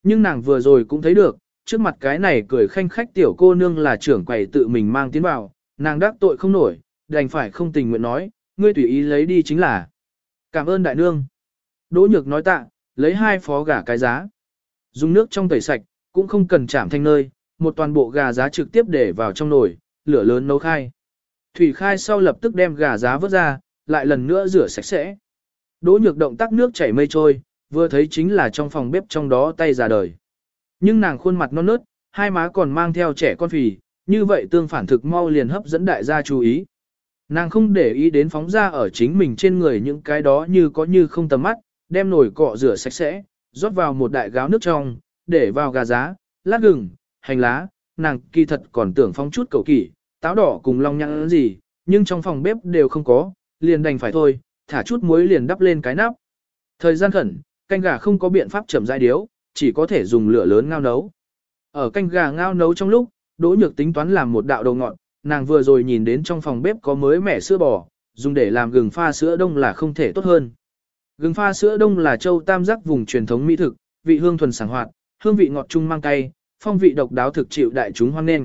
[SPEAKER 1] Nhưng nàng vừa rồi cũng thấy được, trước mặt cái này cười khanh khách tiểu cô nương là trưởng quầy tự mình mang tiến vào, nàng đắc tội không nổi, đành phải không tình nguyện nói, ngươi tùy ý lấy đi chính là. Cảm ơn đại nương. Đỗ nhược nói tạ, lấy hai phó gà cái giá. Dùng nước trong tẩy sạch, cũng không cần chạm thanh nơi, một toàn bộ gà giá trực tiếp để vào trong nồi, lửa lớn nấu khai. Thủy khai sau lập tức đem gà giá vớt ra, lại lần nữa rửa sạch sẽ. Đỗ nhược động tác nước chảy mây trôi, vừa thấy chính là trong phòng bếp trong đó tay già đời. Nhưng nàng khuôn mặt non nớt, hai má còn mang theo trẻ con phì, như vậy tương phản thực mau liền hấp dẫn đại gia chú ý. Nàng không để ý đến phóng ra ở chính mình trên người những cái đó như có như không tầm mắt, đem nồi cọ rửa sạch sẽ, rót vào một đại gáo nước trong, để vào gà giá, lát gừng, hành lá, nàng kỳ thật còn tưởng phong chút cầu kỷ, táo đỏ cùng long nhãn gì, nhưng trong phòng bếp đều không có, liền đành phải thôi, thả chút muối liền đắp lên cái nắp. Thời gian khẩn, canh gà không có biện pháp chậm rãi điếu, chỉ có thể dùng lửa lớn ngao nấu. Ở canh gà ngao nấu trong lúc, Đỗ Nhược tính toán làm một đạo đầu ngọn, nàng vừa rồi nhìn đến trong phòng bếp có mới mẻ sữa bò, dùng để làm gừng pha sữa đông là không thể tốt hơn. Gừng pha sữa đông là châu tam giác vùng truyền thống mỹ thực, vị hương thuần sảng hoạt, hương vị ngọt trung mang cay, phong vị độc đáo thực chịu đại chúng hoan nghênh.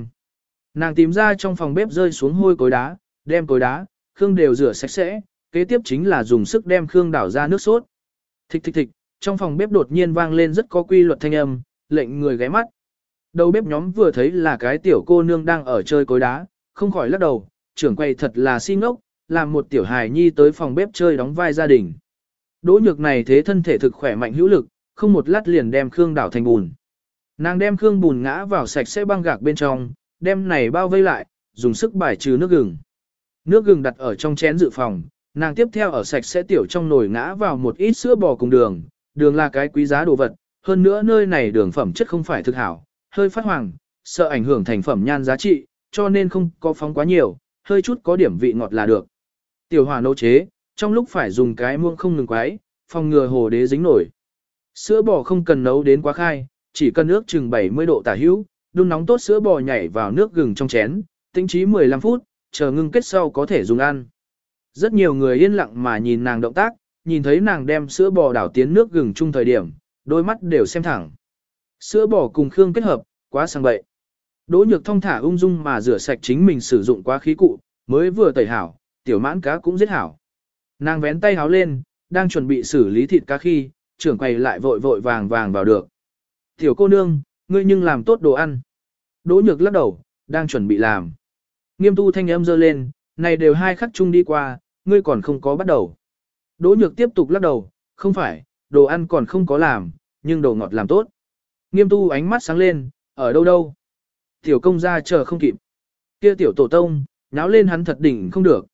[SPEAKER 1] Nàng tìm ra trong phòng bếp rơi xuống hôi cối đá, đem cối đá, khương đều rửa sạch sẽ, kế tiếp chính là dùng sức đem khương đảo ra nước sốt. Thịch thịch thịch, trong phòng bếp đột nhiên vang lên rất có quy luật thanh âm, lệnh người ghé mắt. Đầu bếp nhóm vừa thấy là cái tiểu cô nương đang ở chơi cối đá, không khỏi lắc đầu, trưởng quầy thật là si ngốc, làm một tiểu hài nhi tới phòng bếp chơi đóng vai gia đình. Đỗ nhược này thế thân thể thực khỏe mạnh hữu lực, không một lát liền đem khương đảo thành bùn. Nàng đem khương bùn ngã vào sạch sẽ băng gạc bên trong, đem này bao vây lại, dùng sức bài trừ nước gừng. Nước gừng đặt ở trong chén dự phòng, nàng tiếp theo ở sạch sẽ tiểu trong nồi ngã vào một ít sữa bò cùng đường, đường là cái quý giá đồ vật, hơn nữa nơi này đường phẩm chất không phải thực hảo, hơi phát hoàng, sợ ảnh hưởng thành phẩm nhan giá trị, cho nên không có phóng quá nhiều, hơi chút có điểm vị ngọt là được. Tiểu hỏa nấu chế, trong lúc phải dùng cái muông không ngừng quái, phòng ngừa hồ đế dính nổi. Sữa bò không cần nấu đến quá khai, chỉ cần nước chừng 70 độ tả hữu, đun nóng tốt sữa bò nhảy vào nước gừng trong chén, tính trí 15 phút, chờ ngưng kết sau có thể dùng ăn. Rất nhiều người yên lặng mà nhìn nàng động tác, nhìn thấy nàng đem sữa bò đảo tiến nước gừng chung thời điểm, đôi mắt đều xem thẳng. Sữa bò cùng khương kết hợp, quá sang bậy. Đỗ nhược thông thả ung dung mà rửa sạch chính mình sử dụng quá khí cụ, mới vừa tẩy hảo, tiểu mãn cá cũng giết hảo. Nàng vén tay háo lên, đang chuẩn bị xử lý thịt cá khi, trưởng quầy lại vội vội vàng vàng vào được. Tiểu cô nương, ngươi nhưng làm tốt đồ ăn. Đỗ nhược lắc đầu, đang chuẩn bị làm. Nghiêm tu thanh âm dơ lên, này đều hai khắc chung đi qua, ngươi còn không có bắt đầu. Đỗ nhược tiếp tục lắc đầu, không phải, đồ ăn còn không có làm, nhưng đồ ngọt làm tốt. Nghiêm tu ánh mắt sáng lên, ở đâu đâu. Tiểu công gia chờ không kịp. Kia tiểu tổ tông, nháo lên hắn thật đỉnh không được.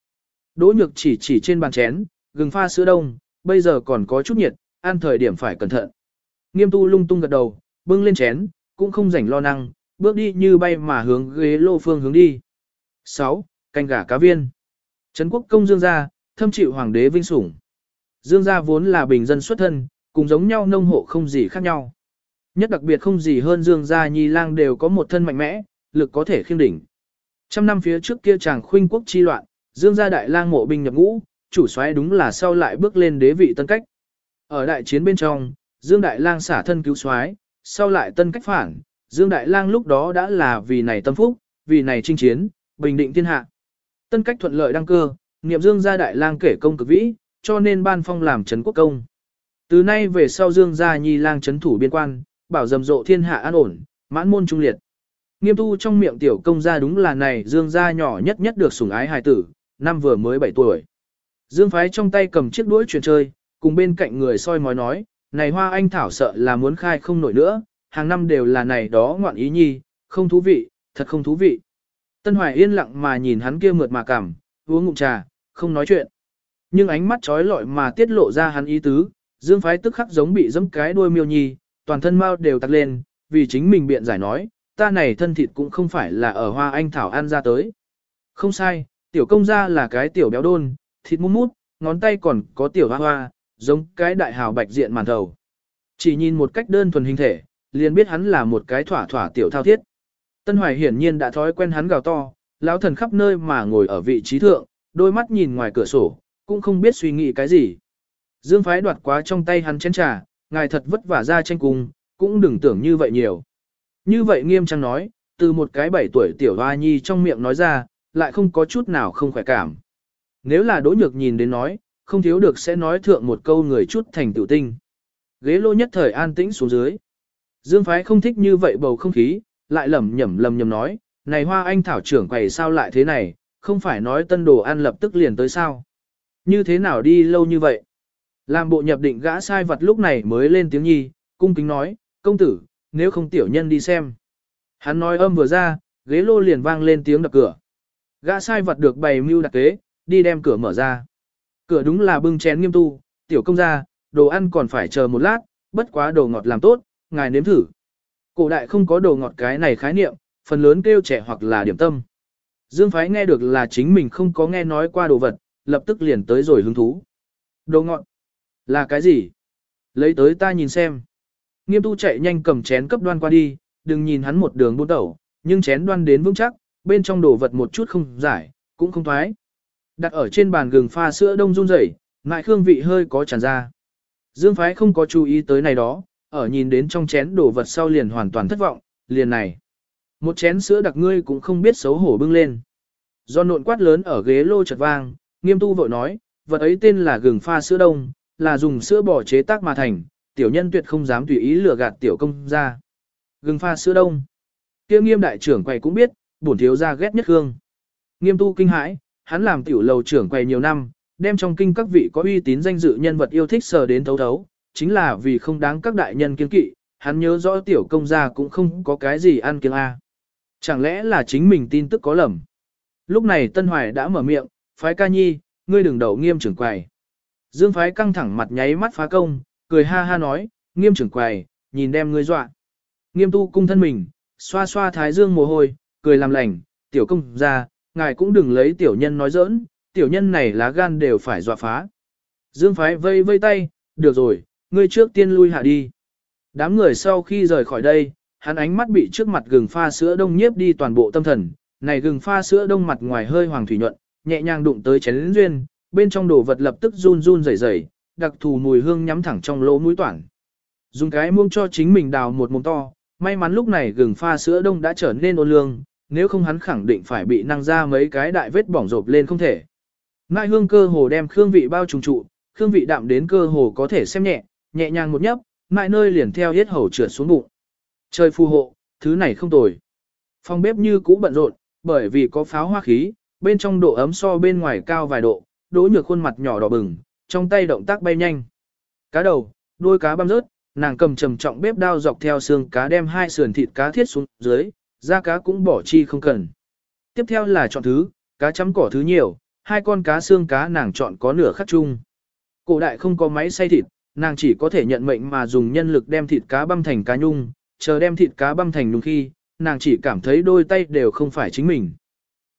[SPEAKER 1] Đỗ nhược chỉ chỉ trên bàn chén, gừng pha sữa đông, bây giờ còn có chút nhiệt, ăn thời điểm phải cẩn thận. Nghiêm tu lung tung gật đầu, bưng lên chén, cũng không rảnh lo năng, bước đi như bay mà hướng ghế lô phương hướng đi. 6. Canh gà cá viên. Trấn quốc công dương gia, thâm chịu hoàng đế vinh sủng. Dương gia vốn là bình dân xuất thân, cùng giống nhau nông hộ không gì khác nhau. Nhất đặc biệt không gì hơn Dương gia nhi lang đều có một thân mạnh mẽ, lực có thể khiêm đỉnh. Trăm năm phía trước kia chàng khuynh quốc chi loạn, Dương gia đại lang mộ binh nhập ngũ, chủ soái đúng là sau lại bước lên đế vị tân cách. Ở đại chiến bên trong, Dương đại lang xả thân cứu soái, sau lại tân cách phản, Dương đại lang lúc đó đã là vì này tâm phúc, vì này chinh chiến, bình định thiên hạ. Tân cách thuận lợi đăng cơ, niệm Dương gia đại lang kể công cực vĩ, cho nên ban phong làm trấn quốc công. Từ nay về sau Dương gia nhi lang trấn thủ biên quan, bảo rầm rộ thiên hạ an ổn, mãn môn trung liệt. Nghiêm tu trong miệng tiểu công gia đúng là này Dương gia nhỏ nhất nhất được sủng ái hài tử, năm vừa mới 7 tuổi. Dương phái trong tay cầm chiếc đuôi truyền chơi, cùng bên cạnh người soi mói nói, này hoa anh thảo sợ là muốn khai không nổi nữa, hàng năm đều là này đó ngoạn ý nhi, không thú vị, thật không thú vị. Tân Hoài yên lặng mà nhìn hắn kia mượt mà cảm, uống ngụm trà, không nói chuyện. Nhưng ánh mắt trói lọi mà tiết lộ ra hắn ý tứ, Dương phái tức khắc giống bị dẫm cái đuôi miêu nhi, toàn thân mau đều tặc lên, vì chính mình biện giải nói, ta này thân thịt cũng không phải là ở hoa anh thảo ăn ra tới. Không sai, tiểu công gia là cái tiểu béo đôn, thịt mút mút, ngón tay còn có tiểu hoa hoa, giống cái đại hào bạch diện màn thầu. Chỉ nhìn một cách đơn thuần hình thể, liền biết hắn là một cái thỏa thỏa tiểu thao thiết. Tân Hoài hiển nhiên đã thói quen hắn gào to, lão thần khắp nơi mà ngồi ở vị trí thượng, đôi mắt nhìn ngoài cửa sổ, cũng không biết suy nghĩ cái gì. Dương phái đoạt quá trong tay hắn chén trà, ngài thật vất vả ra tranh cùng, cũng đừng tưởng như vậy nhiều. Như vậy nghiêm trang nói, từ một cái bảy tuổi tiểu hoa nhi trong miệng nói ra, lại không có chút nào không khỏe cảm. Nếu là đỗ nhược nhìn đến nói, không thiếu được sẽ nói thượng một câu người chút thành tiểu tinh. Ghế lô nhất thời an tĩnh xuống dưới. Dương phái không thích như vậy bầu không khí, lại lẩm nhẩm lầm nhầm nói, này hoa anh thảo trưởng quầy sao lại thế này, không phải nói tân đồ ăn lập tức liền tới sao. Như thế nào đi lâu như vậy? Làm bộ nhập định gã sai vật lúc này mới lên tiếng nhi, cung kính nói, công tử, nếu không tiểu nhân đi xem. Hắn nói âm vừa ra, ghế lô liền vang lên tiếng đập cửa. Gã sai vật được bày mưu đặc kế, đi đem cửa mở ra. Cửa đúng là bưng chén nghiêm tu, tiểu công gia, đồ ăn còn phải chờ một lát, bất quá đồ ngọt làm tốt, ngài nếm thử. Cổ đại không có đồ ngọt cái này khái niệm, phần lớn kêu trẻ hoặc là điểm tâm. Dương Phái nghe được là chính mình không có nghe nói qua đồ vật, lập tức liền tới rồi hứng thú. Đồ ngọn. Là cái gì? Lấy tới ta nhìn xem. Nghiêm tu chạy nhanh cầm chén cấp đoan qua đi, đừng nhìn hắn một đường buôn tẩu, nhưng chén đoan đến vững chắc, bên trong đồ vật một chút không giải, cũng không thoái. Đặt ở trên bàn gừng pha sữa đông run rẩy, ngại hương vị hơi có tràn ra. Dương Phái không có chú ý tới này đó, ở nhìn đến trong chén đồ vật sau liền hoàn toàn thất vọng, liền này. Một chén sữa đặc ngươi cũng không biết xấu hổ bưng lên. Do nộn quát lớn ở ghế lô chật vang, nghiêm tu vội nói, vật ấy tên là gừng pha sữa đông, là dùng sữa bò chế tác mà thành, tiểu nhân tuyệt không dám tùy ý lừa gạt tiểu công ra. Gừng pha sữa đông. Tiêu nghiêm đại trưởng quầy cũng biết, bổn thiếu ra ghét nhất hương. Nghiêm tu kinh hãi, hắn làm tiểu lầu trưởng quầy nhiều năm, đem trong kinh các vị có uy tín danh dự nhân vật yêu thích sờ đến thấu thấu, chính là vì không đáng các đại nhân kiên kỵ, hắn nhớ rõ tiểu công gia cũng không có cái gì ăn kiêng a. Chẳng lẽ là chính mình tin tức có lầm? Lúc này Tân Hoài đã mở miệng, phái ca nhi, ngươi đừng đậu nghiêm trưởng quầy. Dương phái căng thẳng mặt nháy mắt phá công, cười ha ha nói, nghiêm trưởng quầy, nhìn đem ngươi dọa. Nghiêm tu cung thân mình, xoa xoa thái dương mồ hôi, cười làm lành, tiểu công gia, ngài cũng đừng lấy tiểu nhân nói giỡn, tiểu nhân này lá gan đều phải dọa phá. Dương phái vây vây tay, được rồi, ngươi trước tiên lui hạ đi. Đám người sau khi rời khỏi đây, hắn ánh mắt bị trước mặt gừng pha sữa đông nhiếp đi toàn bộ tâm thần, này gừng pha sữa đông mặt ngoài hơi hoàng thủy nhuận, nhẹ nhàng đụng tới chén lĩnh duyên, bên trong đồ vật lập tức run run rẩy rẩy, đặc thù mùi hương nhắm thẳng trong lỗ mũi toản. Dùng cái muông cho chính mình đào một mồm to, may mắn lúc này gừng pha sữa đông đã trở nên ôn lương, nếu không hắn khẳng định phải bị năng ra mấy cái đại vết bỏng rộp lên không thể. Ngại hương cơ hồ đem khương vị bao trùng trụ, khương vị đạm đến cơ hồ có thể xem nhẹ, nhẹ nhàng một nhấp, ngại nơi liền theo hết hầu trượt xuống bụng. Trời phù hộ, thứ này không tồi. Phòng bếp như cũ bận rộn, bởi vì có pháo hoa khí, bên trong độ ấm so bên ngoài cao vài độ, đỗ nhược khuôn mặt nhỏ đỏ bừng, trong tay động tác bay nhanh. Cá đầu, đuôi cá băm rớt, nàng cầm trầm trọng bếp đao dọc theo xương cá đem hai sườn thịt cá thiết xuống dưới, da cá cũng bỏ chi không cần. Tiếp theo là chọn thứ, cá chấm cỏ thứ nhiều, hai con cá xương cá nàng chọn có nửa khắc chung. Cổ đại không có máy xay thịt, nàng chỉ có thể nhận mệnh mà dùng nhân lực đem thịt cá băm thành cá nhung, chờ đem thịt cá băm thành nhung khi, nàng chỉ cảm thấy đôi tay đều không phải chính mình.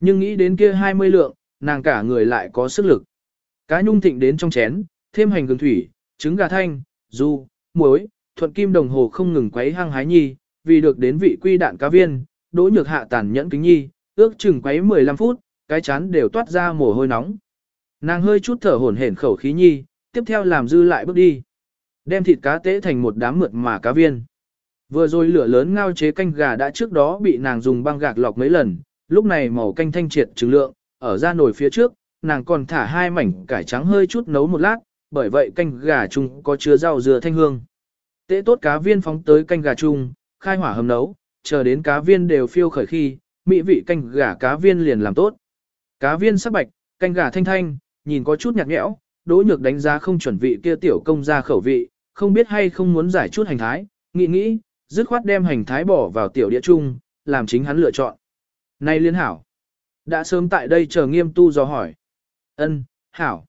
[SPEAKER 1] Nhưng nghĩ đến kia 20 lượng, nàng cả người lại có sức lực. Cá nhung thịnh đến trong chén, thêm hành gừng thủy, trứng gà thanh, du, muối, thuận kim đồng hồ không ngừng quấy hăng hái nhi, vì được đến vị quy đạn cá viên, đỗ nhược hạ tàn nhẫn kính nhi, ước chừng quấy 15 phút, cái chán đều toát ra mồ hôi nóng. Nàng hơi chút thở hổn hển khẩu khí nhi, tiếp theo làm dư lại bước đi. Đem thịt cá tế thành một đám mượt mà cá viên. Vừa rồi lửa lớn ngao chế canh gà đã trước đó bị nàng dùng băng gạc lọc mấy lần, lúc này màu canh thanh triệt trứng lượng, ở ra nồi phía trước, nàng còn thả hai mảnh cải trắng hơi chút nấu một lát, bởi vậy canh gà chung có chứa rau dừa thanh hương. Tế tốt cá viên phóng tới canh gà chung, khai hỏa hầm nấu, chờ đến cá viên đều phiêu khởi khi, mỹ vị canh gà cá viên liền làm tốt. Cá viên sắc bạch, canh gà thanh thanh, nhìn có chút nhạt nhẽo, đỗ nhược đánh giá không chuẩn vị kia tiểu công ra khẩu vị, không biết hay không muốn giải chút hành thái, nghĩ nghĩ, dứt khoát đem hành thái bỏ vào tiểu đĩa chung, làm chính hắn lựa chọn. Này liên hảo, đã sớm tại đây chờ nghiêm tu do hỏi. ân hảo.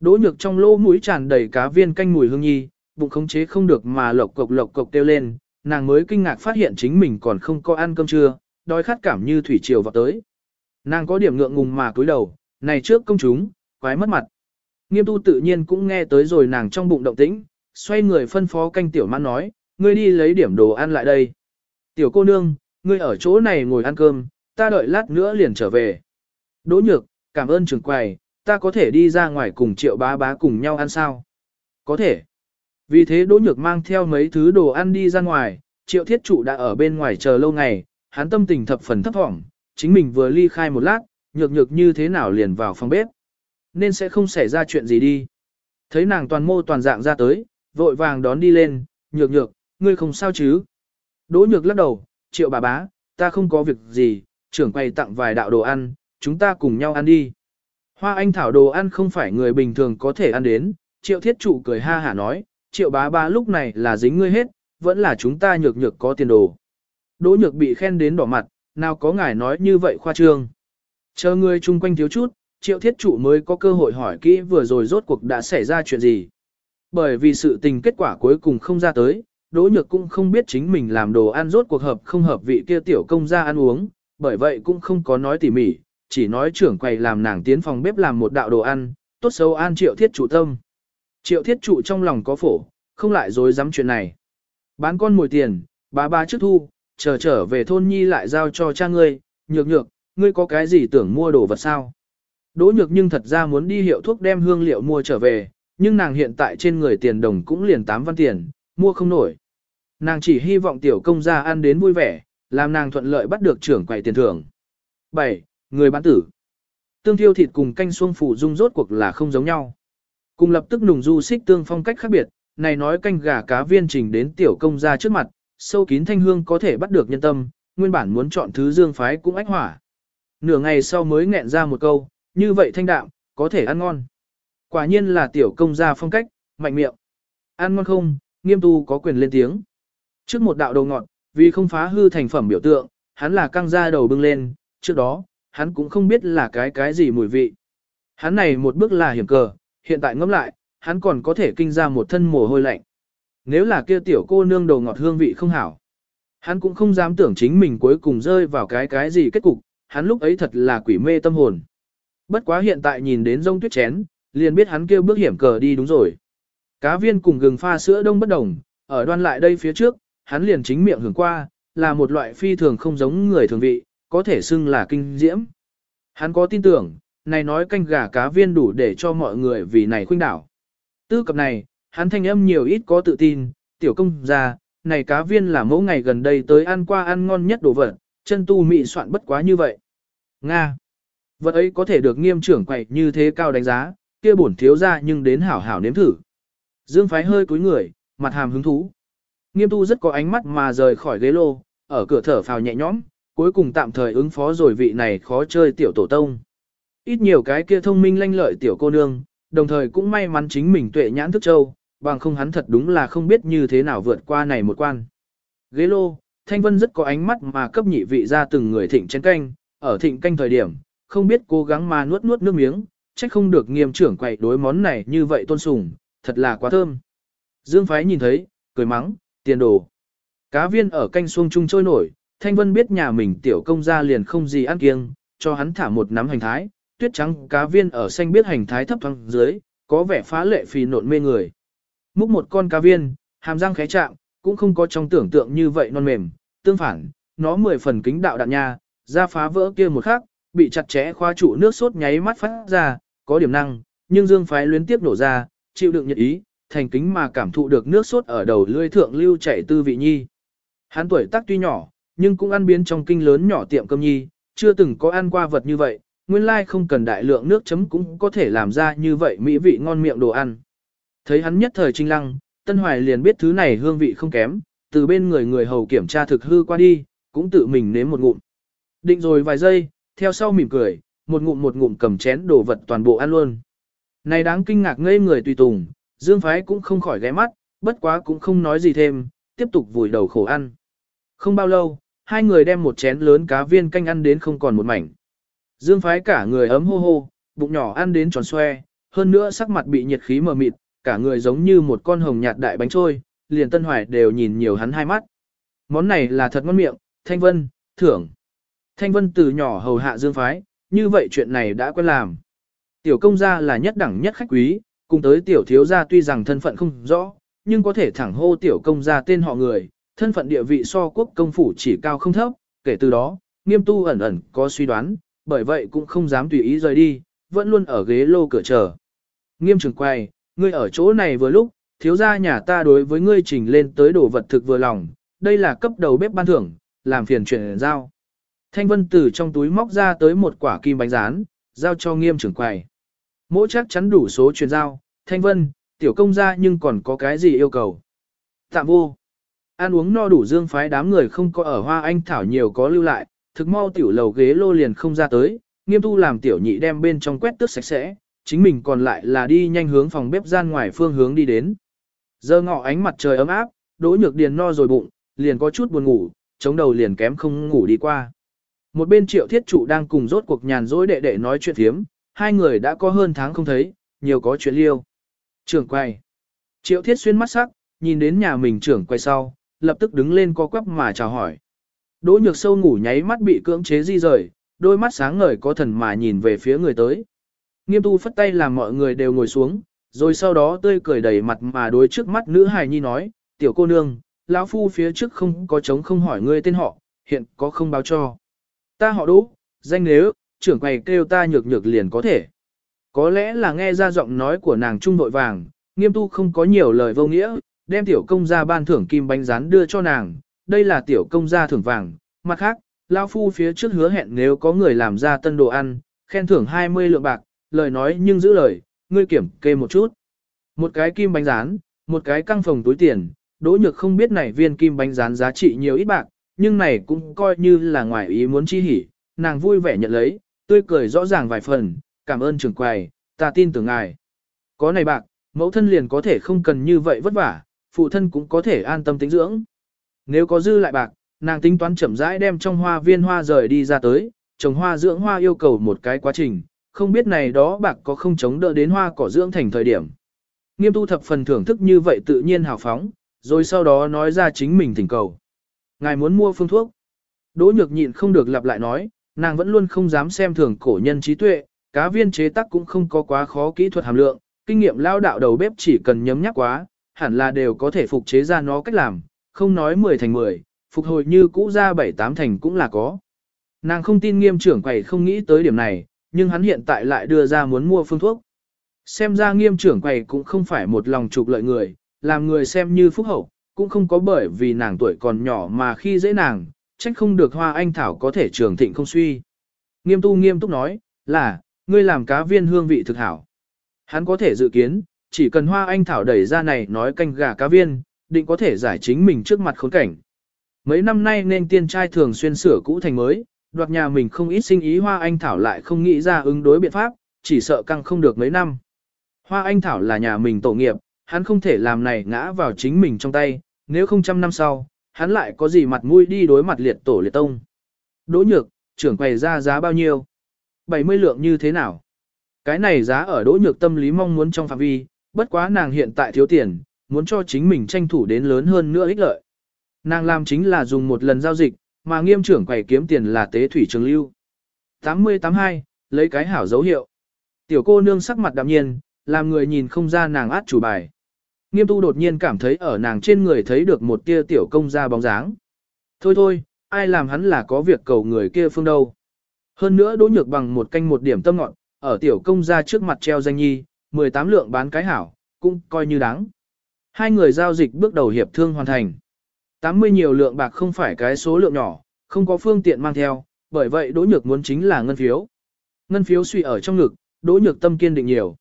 [SPEAKER 1] Đỗ nhược trong lỗ mũi tràn đầy cá viên canh mùi hương nhi, bụng khống chế không được mà lộc cộc lộc cộc kêu lên, nàng mới kinh ngạc phát hiện chính mình còn không có ăn cơm trưa, đói khát cảm như thủy triều vào tới. Nàng có điểm ngượng ngùng mà cúi đầu, này trước công chúng, quái mất mặt. Nghiêm tu tự nhiên cũng nghe tới rồi nàng trong bụng động tĩnh, xoay người phân phó canh tiểu mãn nói, ngươi đi lấy điểm đồ ăn lại đây. Tiểu cô nương, ngươi ở chỗ này ngồi ăn cơm, ta đợi lát nữa liền trở về. Đỗ nhược, cảm ơn trưởng quầy, ta có thể đi ra ngoài cùng triệu bá bá cùng nhau ăn sao? Có thể. Vì thế Đỗ Nhược mang theo mấy thứ đồ ăn đi ra ngoài, triệu thiết trụ đã ở bên ngoài chờ lâu ngày, hắn tâm tình thập phần thấp thỏm, chính mình vừa ly khai một lát, nhược nhược như thế nào liền vào phòng bếp. Nên sẽ không xảy ra chuyện gì đi. Thấy nàng toàn mô toàn dạng ra tới, vội vàng đón đi lên, nhược nhược, ngươi không sao chứ. Đỗ nhược lắc đầu, triệu bà bá, ta không có việc gì, trưởng quay tặng vài đạo đồ ăn, chúng ta cùng nhau ăn đi. Hoa anh thảo đồ ăn không phải người bình thường có thể ăn đến, triệu thiết trụ cười ha hả nói, triệu bá bá lúc này là dính ngươi hết, vẫn là chúng ta nhược nhược có tiền đồ. Đỗ nhược bị khen đến đỏ mặt, nào có ngài nói như vậy khoa trương. Chờ ngươi chung quanh thiếu chút, triệu thiết trụ mới có cơ hội hỏi kỹ vừa rồi rốt cuộc đã xảy ra chuyện gì. Bởi vì sự tình kết quả cuối cùng không ra tới, Đỗ Nhược cũng không biết chính mình làm đồ ăn rốt cuộc hợp không hợp vị kia tiểu công ra ăn uống, bởi vậy cũng không có nói tỉ mỉ, chỉ nói trưởng quầy làm nàng tiến phòng bếp làm một đạo đồ ăn, tốt xấu an triệu thiết trụ tâm. Triệu thiết trụ trong lòng có phổ, không lại dối dám chuyện này. Bán con mồi tiền, bà ba trước thu, chờ trở về thôn nhi lại giao cho cha ngươi, nhược nhược, ngươi có cái gì tưởng mua đồ vật sao? Đỗ nhược nhưng thật ra muốn đi hiệu thuốc đem hương liệu mua trở về, nhưng nàng hiện tại trên người tiền đồng cũng liền 8 văn tiền, mua không nổi. Nàng chỉ hy vọng tiểu công gia ăn đến vui vẻ, làm nàng thuận lợi bắt được trưởng quầy tiền thưởng. 7. Người bán tử Tương thiêu thịt cùng canh xuông phủ dung rốt cuộc là không giống nhau. Cùng lập tức nùng du xích tương phong cách khác biệt, này nói canh gà cá viên trình đến tiểu công gia trước mặt, sâu kín thanh hương có thể bắt được nhân tâm, nguyên bản muốn chọn thứ dương phái cũng ách hỏa. Nửa ngày sau mới nghẹn ra một câu, như vậy thanh đạm, có thể ăn ngon. Quả nhiên là tiểu công gia phong cách, mạnh miệng. Ăn ngon không, nghiêm tu có quyền lên tiếng. Trước một đạo đầu ngọn, vì không phá hư thành phẩm biểu tượng, hắn là căng ra đầu bưng lên, trước đó, hắn cũng không biết là cái cái gì mùi vị. Hắn này một bước là hiểm cờ, hiện tại ngẫm lại, hắn còn có thể kinh ra một thân mồ hôi lạnh. Nếu là kia tiểu cô nương đầu ngọt hương vị không hảo, hắn cũng không dám tưởng chính mình cuối cùng rơi vào cái cái gì kết cục, hắn lúc ấy thật là quỷ mê tâm hồn. Bất quá hiện tại nhìn đến rông tuyết chén, liền biết hắn kêu bước hiểm cờ đi đúng rồi. Cá viên cùng gừng pha sữa đông bất đồng, ở đoan lại đây phía trước, hắn liền chính miệng hưởng qua, là một loại phi thường không giống người thường vị, có thể xưng là kinh diễm. Hắn có tin tưởng, này nói canh gà cá viên đủ để cho mọi người vì này khuynh đảo. Tư cập này, hắn thanh âm nhiều ít có tự tin, tiểu công gia, này cá viên là mẫu ngày gần đây tới ăn qua ăn ngon nhất đồ vật, chân tu mị soạn bất quá như vậy. Nga. Vật ấy có thể được nghiêm trưởng quậy như thế cao đánh giá, kia bổn thiếu ra nhưng đến hảo hảo nếm thử. Dương phái hơi cúi người, mặt hàm hứng thú. Nghiêm tu rất có ánh mắt mà rời khỏi ghế lô, ở cửa thở phào nhẹ nhõm, cuối cùng tạm thời ứng phó rồi vị này khó chơi tiểu tổ tông. Ít nhiều cái kia thông minh lanh lợi tiểu cô nương, đồng thời cũng may mắn chính mình tuệ nhãn thức châu, bằng không hắn thật đúng là không biết như thế nào vượt qua này một quan. Ghế lô, Thanh Vân rất có ánh mắt mà cấp nhị vị ra từng người thịnh chén canh, ở thịnh canh thời điểm, không biết cố gắng mà nuốt nuốt nước miếng, trách không được nghiêm trưởng quậy đối món này như vậy tôn sùng, thật là quá thơm. Dương Phái nhìn thấy, cười mắng, tiền đồ. Cá viên ở canh xuông trung trôi nổi, Thanh Vân biết nhà mình tiểu công gia liền không gì ăn kiêng, cho hắn thả một nắm hành thái, tuyết trắng cá viên ở xanh biết hành thái thấp thoáng dưới, có vẻ phá lệ phì nộn mê người. Múc một con cá viên, hàm răng khẽ chạm, cũng không có trong tưởng tượng như vậy non mềm, tương phản, nó mười phần kính đạo đạn nha, ra phá vỡ kia một khắc, bị chặt chẽ khoa trụ nước sốt nháy mắt phát ra, có điểm năng, nhưng dương phái luyến tiếp nổ ra, chịu đựng nhật ý, thành kính mà cảm thụ được nước sốt ở đầu lưỡi thượng lưu chảy tư vị nhi. Hắn tuổi tác tuy nhỏ, nhưng cũng ăn biến trong kinh lớn nhỏ tiệm cơm nhi, chưa từng có ăn qua vật như vậy, nguyên lai không cần đại lượng nước chấm cũng có thể làm ra như vậy mỹ vị ngon miệng đồ ăn. Thấy hắn nhất thời trinh lăng, Tân Hoài liền biết thứ này hương vị không kém, từ bên người người hầu kiểm tra thực hư qua đi, cũng tự mình nếm một ngụm. Định rồi vài giây, theo sau mỉm cười, một ngụm một ngụm cầm chén đồ vật toàn bộ ăn luôn. Này đáng kinh ngạc ngây người tùy tùng, Dương Phái cũng không khỏi ghé mắt, bất quá cũng không nói gì thêm, tiếp tục vùi đầu khổ ăn. Không bao lâu, hai người đem một chén lớn cá viên canh ăn đến không còn một mảnh. Dương Phái cả người ấm hô hô, bụng nhỏ ăn đến tròn xoe, hơn nữa sắc mặt bị nhiệt khí mờ mịt, cả người giống như một con hồng nhạt đại bánh trôi, liền Tân Hoài đều nhìn nhiều hắn hai mắt. Món này là thật ngon miệng, Thanh Vân, thưởng. Thanh Vân từ nhỏ hầu hạ Dương Phái, như vậy chuyện này đã quen làm. Tiểu công gia là nhất đẳng nhất khách quý, cùng tới tiểu thiếu gia tuy rằng thân phận không rõ, nhưng có thể thẳng hô tiểu công gia tên họ người, thân phận địa vị so quốc công phủ chỉ cao không thấp, kể từ đó, nghiêm tu ẩn ẩn có suy đoán, bởi vậy cũng không dám tùy ý rời đi, vẫn luôn ở ghế lô cửa chờ. Nghiêm trường quay, ngươi ở chỗ này vừa lúc, thiếu gia nhà ta đối với ngươi trình lên tới đồ vật thực vừa lòng, đây là cấp đầu bếp ban thưởng, làm phiền chuyển giao. Thanh Vân từ trong túi móc ra tới một quả kim bánh rán, giao cho nghiêm trưởng quầy. Mỗi chắc chắn đủ số truyền giao, Thanh Vân, tiểu công gia nhưng còn có cái gì yêu cầu. Tạm vô. Ăn uống no đủ dương phái đám người không có ở hoa anh thảo nhiều có lưu lại, thực mau tiểu lầu ghế lô liền không ra tới, nghiêm tu làm tiểu nhị đem bên trong quét tước sạch sẽ, chính mình còn lại là đi nhanh hướng phòng bếp gian ngoài phương hướng đi đến. Giờ ngọ ánh mặt trời ấm áp, đỗ nhược điền no rồi bụng, liền có chút buồn ngủ, chống đầu liền kém không ngủ đi qua. Một bên triệu thiết trụ đang cùng rốt cuộc nhàn rỗi đệ đệ nói chuyện thiếm, hai người đã có hơn tháng không thấy, nhiều có chuyện liêu. Trưởng quay. Triệu thiết xuyên mắt sắc, nhìn đến nhà mình trưởng quay sau, lập tức đứng lên co quắp mà chào hỏi. Đỗ nhược sâu ngủ nháy mắt bị cưỡng chế di rời, đôi mắt sáng ngời có thần mà nhìn về phía người tới. Nghiêm tu phất tay làm mọi người đều ngồi xuống, rồi sau đó tươi cười đầy mặt mà đối trước mắt nữ hài nhi nói, tiểu cô nương, lão phu phía trước không có chống không hỏi ngươi tên họ, hiện có không báo cho. Ta họ đỗ, danh nếu, trưởng quầy kêu ta nhược nhược liền có thể. Có lẽ là nghe ra giọng nói của nàng trung vội vàng, nghiêm tu không có nhiều lời vô nghĩa, đem tiểu công gia ban thưởng kim bánh rán đưa cho nàng, đây là tiểu công gia thưởng vàng, mặt khác, lão phu phía trước hứa hẹn nếu có người làm ra tân đồ ăn, khen thưởng 20 lượng bạc, lời nói nhưng giữ lời, ngươi kiểm kê một chút. Một cái kim bánh rán, một cái căng phòng túi tiền, đỗ nhược không biết này viên kim bánh rán giá trị nhiều ít bạc, nhưng này cũng coi như là ngoài ý muốn chi hỉ, nàng vui vẻ nhận lấy, tươi cười rõ ràng vài phần, cảm ơn trưởng quầy, ta tin tưởng ngài. Có này bạc, mẫu thân liền có thể không cần như vậy vất vả, phụ thân cũng có thể an tâm tính dưỡng. Nếu có dư lại bạc, nàng tính toán chậm rãi đem trong hoa viên hoa rời đi ra tới, trồng hoa dưỡng hoa yêu cầu một cái quá trình, không biết này đó bạc có không chống đỡ đến hoa cỏ dưỡng thành thời điểm. Nghiêm tu thập phần thưởng thức như vậy tự nhiên hào phóng, rồi sau đó nói ra chính mình thỉnh cầu. Ngài muốn mua phương thuốc. Đỗ nhược nhịn không được lặp lại nói, nàng vẫn luôn không dám xem thường cổ nhân trí tuệ, cá viên chế tác cũng không có quá khó kỹ thuật hàm lượng, kinh nghiệm lao đạo đầu bếp chỉ cần nhấm nhắc quá, hẳn là đều có thể phục chế ra nó cách làm, không nói 10 thành 10, phục hồi như cũ ra 7-8 thành cũng là có. Nàng không tin nghiêm trưởng quầy không nghĩ tới điểm này, nhưng hắn hiện tại lại đưa ra muốn mua phương thuốc. Xem ra nghiêm trưởng quầy cũng không phải một lòng trục lợi người, làm người xem như phúc hậu, cũng không có bởi vì nàng tuổi còn nhỏ mà khi dễ nàng, trách không được hoa anh thảo có thể trường thịnh không suy. Nghiêm tu nghiêm túc nói, là, ngươi làm cá viên hương vị thực hảo. Hắn có thể dự kiến, chỉ cần hoa anh thảo đẩy ra này nói canh gà cá viên, định có thể giải chính mình trước mặt khốn cảnh. Mấy năm nay nên tiên trai thường xuyên sửa cũ thành mới, đoạt nhà mình không ít sinh ý hoa anh thảo lại không nghĩ ra ứng đối biện pháp, chỉ sợ căng không được mấy năm. Hoa anh thảo là nhà mình tổ nghiệp, hắn không thể làm này ngã vào chính mình trong tay, nếu không trăm năm sau, hắn lại có gì mặt mũi đi đối mặt liệt tổ liệt tông. Đỗ nhược, trưởng quầy ra giá bao nhiêu? 70 lượng như thế nào? Cái này giá ở đỗ nhược tâm lý mong muốn trong phạm vi, bất quá nàng hiện tại thiếu tiền, muốn cho chính mình tranh thủ đến lớn hơn nữa ích lợi. Nàng làm chính là dùng một lần giao dịch, mà nghiêm trưởng quầy kiếm tiền là tế thủy trường lưu. 80-82, lấy cái hảo dấu hiệu. Tiểu cô nương sắc mặt đạm nhiên, làm người nhìn không ra nàng át chủ bài. Nghiêm tu đột nhiên cảm thấy ở nàng trên người thấy được một tia tiểu công gia bóng dáng. Thôi thôi, ai làm hắn là có việc cầu người kia phương đâu. Hơn nữa đỗ nhược bằng một canh một điểm tâm ngọn, ở tiểu công ra trước mặt treo danh nhi, 18 lượng bán cái hảo, cũng coi như đáng. Hai người giao dịch bước đầu hiệp thương hoàn thành. 80 nhiều lượng bạc không phải cái số lượng nhỏ, không có phương tiện mang theo, bởi vậy đỗ nhược muốn chính là ngân phiếu. Ngân phiếu suy ở trong ngực, đỗ nhược tâm kiên định nhiều.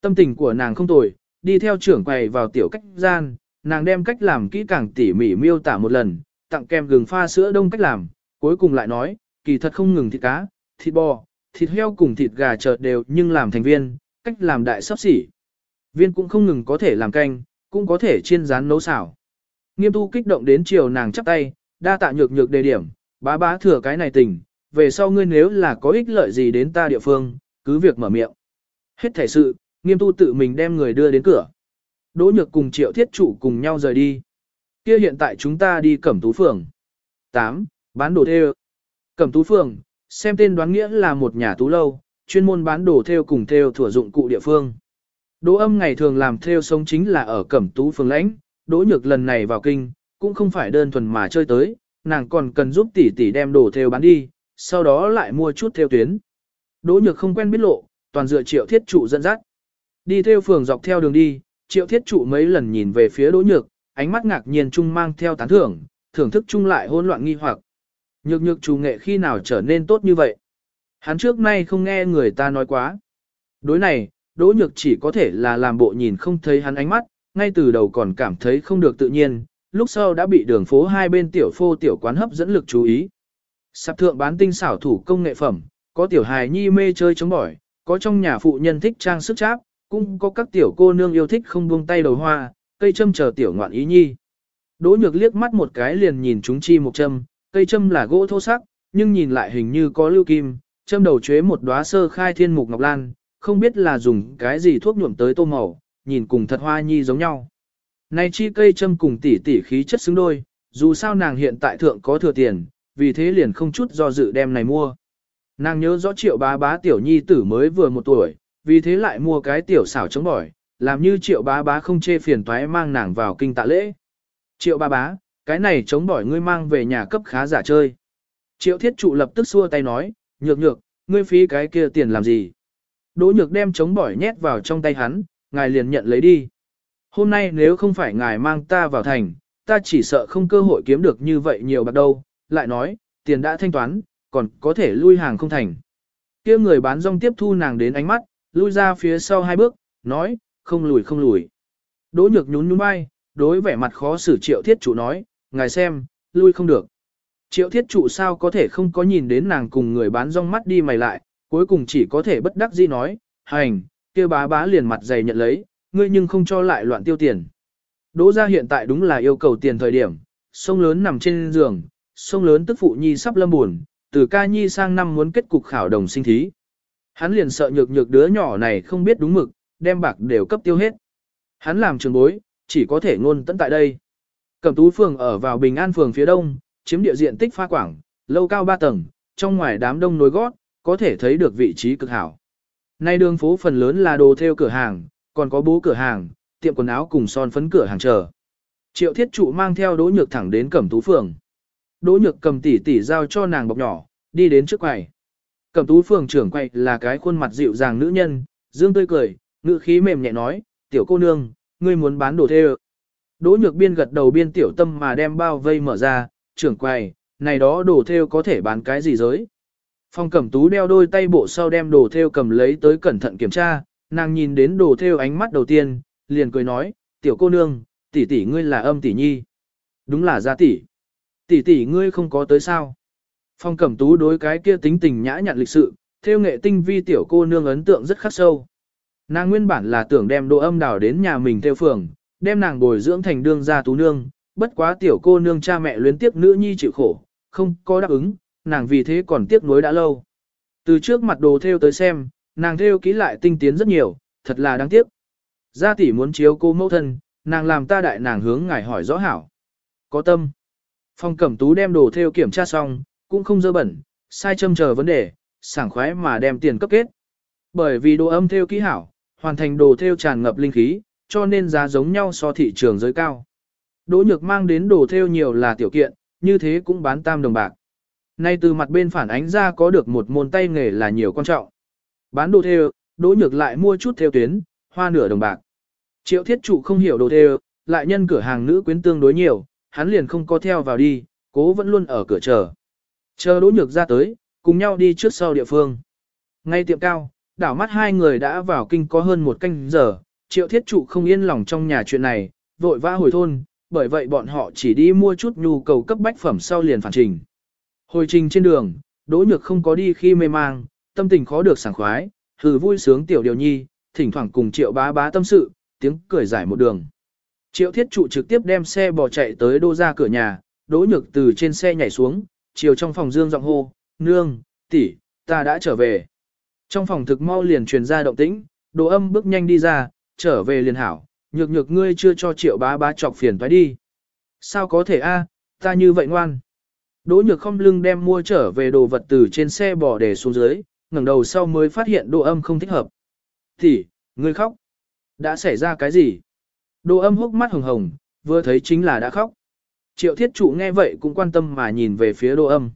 [SPEAKER 1] Tâm tình của nàng không tồi, đi theo trưởng quầy vào tiểu cách gian, nàng đem cách làm kỹ càng tỉ mỉ miêu tả một lần, tặng kem gừng pha sữa đông cách làm, cuối cùng lại nói, kỳ thật không ngừng thịt cá, thịt bò, thịt heo cùng thịt gà chợt đều nhưng làm thành viên, cách làm đại sắp xỉ. Viên cũng không ngừng có thể làm canh, cũng có thể chiên rán nấu xào. Nghiêm tu kích động đến chiều nàng chắp tay, đa tạ nhược nhược đề điểm, bá bá thừa cái này tình, về sau ngươi nếu là có ích lợi gì đến ta địa phương, cứ việc mở miệng. Hết thể sự, nghiêm tu tự mình đem người đưa đến cửa. Đỗ nhược cùng triệu thiết trụ cùng nhau rời đi. Kia hiện tại chúng ta đi cẩm tú phường. 8. Bán đồ theo. Cẩm tú phường, xem tên đoán nghĩa là một nhà tú lâu, chuyên môn bán đồ theo cùng theo thủa dụng cụ địa phương. Đỗ âm ngày thường làm theo sống chính là ở cẩm tú phường lãnh, đỗ nhược lần này vào kinh, cũng không phải đơn thuần mà chơi tới, nàng còn cần giúp tỷ tỷ đem đồ theo bán đi, sau đó lại mua chút theo tuyến. Đỗ nhược không quen biết lộ, toàn dựa triệu thiết trụ dẫn dắt. Đi theo phường dọc theo đường đi, triệu thiết trụ mấy lần nhìn về phía đỗ nhược, ánh mắt ngạc nhiên chung mang theo tán thưởng, thưởng thức chung lại hỗn loạn nghi hoặc. Nhược nhược chủ nghệ khi nào trở nên tốt như vậy? Hắn trước nay không nghe người ta nói quá. Đối này, đỗ nhược chỉ có thể là làm bộ nhìn không thấy hắn ánh mắt, ngay từ đầu còn cảm thấy không được tự nhiên, lúc sau đã bị đường phố hai bên tiểu phô tiểu quán hấp dẫn lực chú ý. Sạp thượng bán tinh xảo thủ công nghệ phẩm, có tiểu hài nhi mê chơi chống bỏi, có trong nhà phụ nhân thích trang sức cháp, cũng có các tiểu cô nương yêu thích không buông tay đầu hoa, cây châm chờ tiểu ngoạn ý nhi. Đỗ nhược liếc mắt một cái liền nhìn chúng chi một châm, cây châm là gỗ thô sắc, nhưng nhìn lại hình như có lưu kim, châm đầu chế một đóa sơ khai thiên mục ngọc lan, không biết là dùng cái gì thuốc nhuộm tới tô màu, nhìn cùng thật hoa nhi giống nhau. Này chi cây châm cùng tỷ tỷ khí chất xứng đôi, dù sao nàng hiện tại thượng có thừa tiền, vì thế liền không chút do dự đem này mua. Nàng nhớ rõ triệu bá bá tiểu nhi tử mới vừa một tuổi, vì thế lại mua cái tiểu xảo chống bỏi, làm như triệu bá bá không chê phiền toái mang nàng vào kinh tạ lễ. Triệu bá bá, cái này chống bỏi ngươi mang về nhà cấp khá giả chơi. Triệu thiết trụ lập tức xua tay nói, nhược nhược, ngươi phí cái kia tiền làm gì? Đỗ nhược đem chống bỏi nhét vào trong tay hắn, ngài liền nhận lấy đi. Hôm nay nếu không phải ngài mang ta vào thành, ta chỉ sợ không cơ hội kiếm được như vậy nhiều bạc đâu, lại nói, tiền đã thanh toán, còn có thể lui hàng không thành. kia người bán rong tiếp thu nàng đến ánh mắt, lui ra phía sau hai bước, nói, không lùi không lùi. Đỗ nhược nhún nhún vai, đối vẻ mặt khó xử triệu thiết chủ nói, ngài xem, lui không được. Triệu thiết trụ sao có thể không có nhìn đến nàng cùng người bán rong mắt đi mày lại, cuối cùng chỉ có thể bất đắc dĩ nói, hành, kia bá bá liền mặt dày nhận lấy, ngươi nhưng không cho lại loạn tiêu tiền. Đỗ ra hiện tại đúng là yêu cầu tiền thời điểm, sông lớn nằm trên giường, sông lớn tức phụ nhi sắp lâm buồn, từ ca nhi sang năm muốn kết cục khảo đồng sinh thí. Hắn liền sợ nhược nhược đứa nhỏ này không biết đúng mực, đem bạc đều cấp tiêu hết. Hắn làm trường bối, chỉ có thể ngôn tận tại đây. Cẩm tú phường ở vào Bình An phường phía đông, chiếm địa diện tích pha quảng, lâu cao 3 tầng, trong ngoài đám đông nối gót, có thể thấy được vị trí cực hảo. Nay đường phố phần lớn là đồ theo cửa hàng, còn có bố cửa hàng, tiệm quần áo cùng son phấn cửa hàng chờ. Triệu thiết trụ mang theo đỗ nhược thẳng đến cẩm tú phường. Đỗ nhược cầm tỉ tỉ giao cho nàng bọc nhỏ, đi đến trước quầy. Cẩm tú phường trưởng quầy là cái khuôn mặt dịu dàng nữ nhân, dương tươi cười, ngữ khí mềm nhẹ nói, tiểu cô nương, ngươi muốn bán đồ theo. Đỗ nhược biên gật đầu biên tiểu tâm mà đem bao vây mở ra, trưởng quầy, này đó đồ theo có thể bán cái gì giới. Phong cẩm tú đeo đôi tay bộ sau đem đồ theo cầm lấy tới cẩn thận kiểm tra, nàng nhìn đến đồ theo ánh mắt đầu tiên, liền cười nói, tiểu cô nương, tỷ tỷ ngươi là âm tỷ nhi. Đúng là gia tỷ. Tỷ tỷ ngươi không có tới sao. Phong cẩm tú đối cái kia tính tình nhã nhặn lịch sự, theo nghệ tinh vi tiểu cô nương ấn tượng rất khắc sâu. Nàng nguyên bản là tưởng đem đồ âm đào đến nhà mình theo phường, đem nàng bồi dưỡng thành đương gia tú nương, bất quá tiểu cô nương cha mẹ luyến tiếp nữ nhi chịu khổ, không có đáp ứng, nàng vì thế còn tiếc nuối đã lâu. Từ trước mặt đồ theo tới xem, nàng theo kỹ lại tinh tiến rất nhiều, thật là đáng tiếc. Gia tỷ muốn chiếu cô mẫu thân, nàng làm ta đại nàng hướng ngài hỏi rõ hảo. Có tâm. Phong cẩm tú đem đồ theo kiểm tra xong, cũng không dơ bẩn, sai châm chờ vấn đề, sảng khoái mà đem tiền cấp kết. Bởi vì đồ âm theo kỹ hảo, hoàn thành đồ theo tràn ngập linh khí, cho nên giá giống nhau so thị trường giới cao. Đỗ nhược mang đến đồ theo nhiều là tiểu kiện, như thế cũng bán tam đồng bạc. Nay từ mặt bên phản ánh ra có được một môn tay nghề là nhiều quan trọng. Bán đồ theo, đỗ nhược lại mua chút theo tuyến, hoa nửa đồng bạc. Triệu thiết trụ không hiểu đồ theo, lại nhân cửa hàng nữ quyến tương đối nhiều, hắn liền không có theo vào đi, cố vẫn luôn ở cửa chờ. Chờ đỗ nhược ra tới, cùng nhau đi trước sau địa phương. Ngay tiệm cao, đảo mắt hai người đã vào kinh có hơn một canh giờ, triệu thiết trụ không yên lòng trong nhà chuyện này, vội vã hồi thôn, bởi vậy bọn họ chỉ đi mua chút nhu cầu cấp bách phẩm sau liền phản trình. Hồi trình trên đường, đỗ nhược không có đi khi mê mang, tâm tình khó được sảng khoái, hừ vui sướng tiểu điều nhi, thỉnh thoảng cùng triệu bá bá tâm sự, tiếng cười giải một đường. Triệu thiết trụ trực tiếp đem xe bò chạy tới đô ra cửa nhà, đỗ nhược từ trên xe nhảy xuống, chiều trong phòng dương giọng hô, nương, tỷ, ta đã trở về. Trong phòng thực mau liền truyền ra động tĩnh, đồ âm bước nhanh đi ra, trở về liền hảo, nhược nhược ngươi chưa cho triệu bá bá chọc phiền phải đi. Sao có thể a, ta như vậy ngoan. Đỗ nhược không lưng đem mua trở về đồ vật từ trên xe bỏ để xuống dưới, ngẩng đầu sau mới phát hiện đồ âm không thích hợp. Thì, ngươi khóc. Đã xảy ra cái gì? Đồ âm hốc mắt hồng hồng, vừa thấy chính là đã khóc. Triệu thiết trụ nghe vậy cũng quan tâm mà nhìn về phía đồ âm.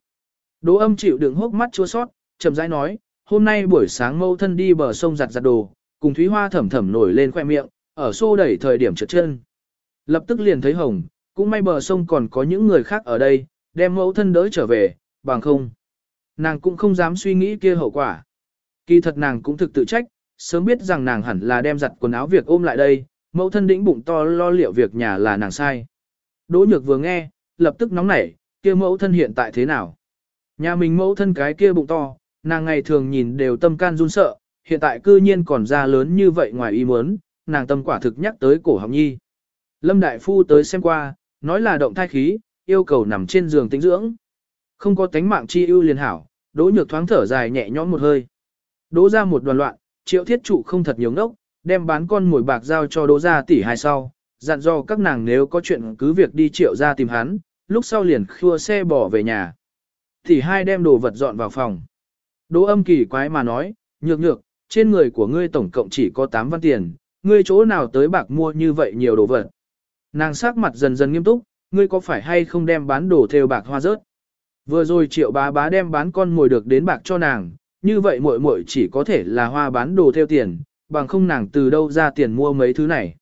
[SPEAKER 1] Đồ âm chịu đựng hốc mắt chua sót, chậm rãi nói, hôm nay buổi sáng mâu thân đi bờ sông giặt giặt đồ, cùng Thúy Hoa thầm thầm nổi lên khoe miệng, ở xô đẩy thời điểm trượt chân. Lập tức liền thấy hồng, cũng may bờ sông còn có những người khác ở đây, đem mẫu thân đỡ trở về, bằng không. Nàng cũng không dám suy nghĩ kia hậu quả. Kỳ thật nàng cũng thực tự trách, sớm biết rằng nàng hẳn là đem giặt quần áo việc ôm lại đây, mẫu thân đĩnh bụng to lo liệu việc nhà là nàng sai. Đỗ nhược vừa nghe, lập tức nóng nảy, kia mẫu thân hiện tại thế nào? Nhà mình mẫu thân cái kia bụng to, nàng ngày thường nhìn đều tâm can run sợ, hiện tại cư nhiên còn ra lớn như vậy ngoài ý muốn, nàng tâm quả thực nhắc tới cổ học nhi. Lâm Đại Phu tới xem qua, nói là động thai khí, yêu cầu nằm trên giường tĩnh dưỡng. Không có tánh mạng chi ưu liền hảo, đỗ nhược thoáng thở dài nhẹ nhõm một hơi. Đỗ ra một đoàn loạn, triệu thiết trụ không thật nhiều ngốc, đem bán con mồi bạc giao cho đỗ ra tỷ hai sau, dặn dò các nàng nếu có chuyện cứ việc đi triệu ra tìm hắn, lúc sau liền khua xe bỏ về nhà. Tỷ hai đem đồ vật dọn vào phòng. Đỗ âm kỳ quái mà nói, nhược nhược, trên người của ngươi tổng cộng chỉ có 8 văn tiền, ngươi chỗ nào tới bạc mua như vậy nhiều đồ vật. Nàng sắc mặt dần dần nghiêm túc, ngươi có phải hay không đem bán đồ theo bạc hoa rớt. Vừa rồi triệu bá bá đem bán con mồi được đến bạc cho nàng, như vậy muội muội chỉ có thể là hoa bán đồ theo tiền, bằng không nàng từ đâu ra tiền mua mấy thứ này.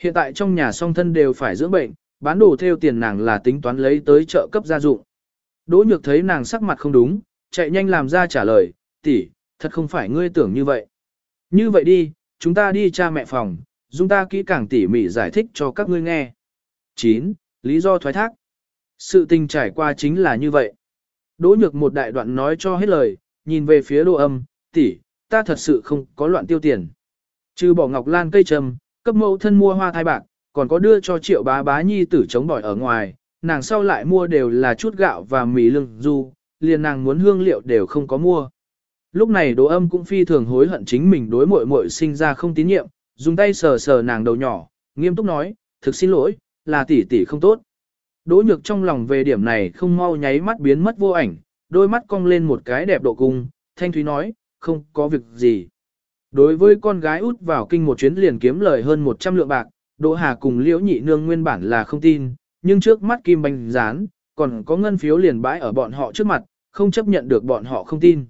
[SPEAKER 1] Hiện tại trong nhà song thân đều phải dưỡng bệnh, bán đồ theo tiền nàng là tính toán lấy tới chợ cấp gia dụng. Đỗ nhược thấy nàng sắc mặt không đúng, chạy nhanh làm ra trả lời, tỷ, thật không phải ngươi tưởng như vậy. Như vậy đi, chúng ta đi cha mẹ phòng, dung ta kỹ càng tỉ mỉ giải thích cho các ngươi nghe. 9. Lý do thoái thác. Sự tình trải qua chính là như vậy. Đỗ nhược một đại đoạn nói cho hết lời, nhìn về phía đô âm, tỷ, ta thật sự không có loạn tiêu tiền. Trừ bỏ ngọc lan cây trầm, cấp mẫu thân mua hoa thai bạc, còn có đưa cho triệu bá bá nhi tử chống bỏi ở ngoài, nàng sau lại mua đều là chút gạo và mì lưng du, liền nàng muốn hương liệu đều không có mua. Lúc này Đỗ Âm cũng phi thường hối hận chính mình đối muội muội sinh ra không tín nhiệm, dùng tay sờ sờ nàng đầu nhỏ, nghiêm túc nói, thực xin lỗi, là tỷ tỷ không tốt. Đỗ Nhược trong lòng về điểm này không mau nháy mắt biến mất vô ảnh, đôi mắt cong lên một cái đẹp độ cung, thanh thúy nói, không có việc gì. Đối với con gái út vào kinh một chuyến liền kiếm lời hơn 100 lượng bạc, Đỗ Hà cùng Liễu Nhị Nương nguyên bản là không tin, nhưng trước mắt Kim Bánh Gián, còn có ngân phiếu liền bãi ở bọn họ trước mặt, không chấp nhận được bọn họ không tin.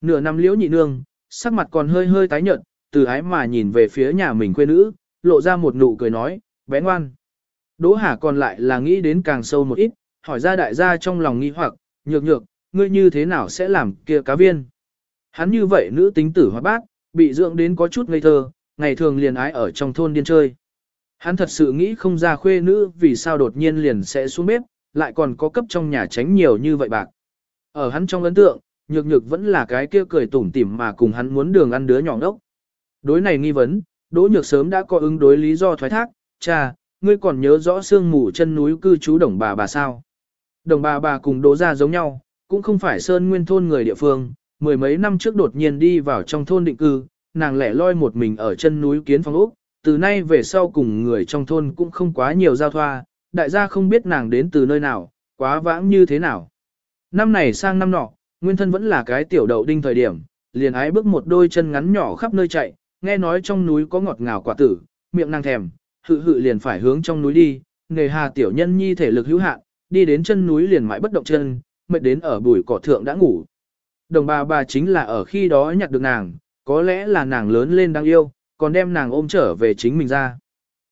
[SPEAKER 1] Nửa năm liễu nhị nương, sắc mặt còn hơi hơi tái nhợt, từ ái mà nhìn về phía nhà mình quê nữ, lộ ra một nụ cười nói, bé ngoan. Đỗ Hà còn lại là nghĩ đến càng sâu một ít, hỏi ra đại gia trong lòng nghi hoặc, nhược nhược, ngươi như thế nào sẽ làm kia cá viên. Hắn như vậy nữ tính tử hoa bác, bị dưỡng đến có chút ngây thơ, ngày thường liền ái ở trong thôn điên chơi. Hắn thật sự nghĩ không ra khuê nữ vì sao đột nhiên liền sẽ xuống bếp, lại còn có cấp trong nhà tránh nhiều như vậy bạc. Ở hắn trong ấn tượng, nhược nhược vẫn là cái kia cười tủm tỉm mà cùng hắn muốn đường ăn đứa nhỏ ngốc. Đối này nghi vấn, Đỗ Nhược sớm đã có ứng đối lý do thoái thác, cha, ngươi còn nhớ rõ sương mù chân núi cư trú đồng bà bà sao. Đồng bà bà cùng Đỗ gia giống nhau, cũng không phải sơn nguyên thôn người địa phương, mười mấy năm trước đột nhiên đi vào trong thôn định cư, nàng lẻ loi một mình ở chân núi kiến phong ốc, từ nay về sau cùng người trong thôn cũng không quá nhiều giao thoa, đại gia không biết nàng đến từ nơi nào, quá vãng như thế nào. Năm này sang năm nọ, nguyên thân vẫn là cái tiểu đậu đinh thời điểm, liền ái bước một đôi chân ngắn nhỏ khắp nơi chạy, nghe nói trong núi có ngọt ngào quả tử, miệng nàng thèm, hự hự liền phải hướng trong núi đi, nghề hà tiểu nhân nhi thể lực hữu hạn, đi đến chân núi liền mãi bất động chân, mệt đến ở bụi cỏ thượng đã ngủ. Đồng bà bà chính là ở khi đó nhặt được nàng, có lẽ là nàng lớn lên đang yêu, còn đem nàng ôm trở về chính mình ra.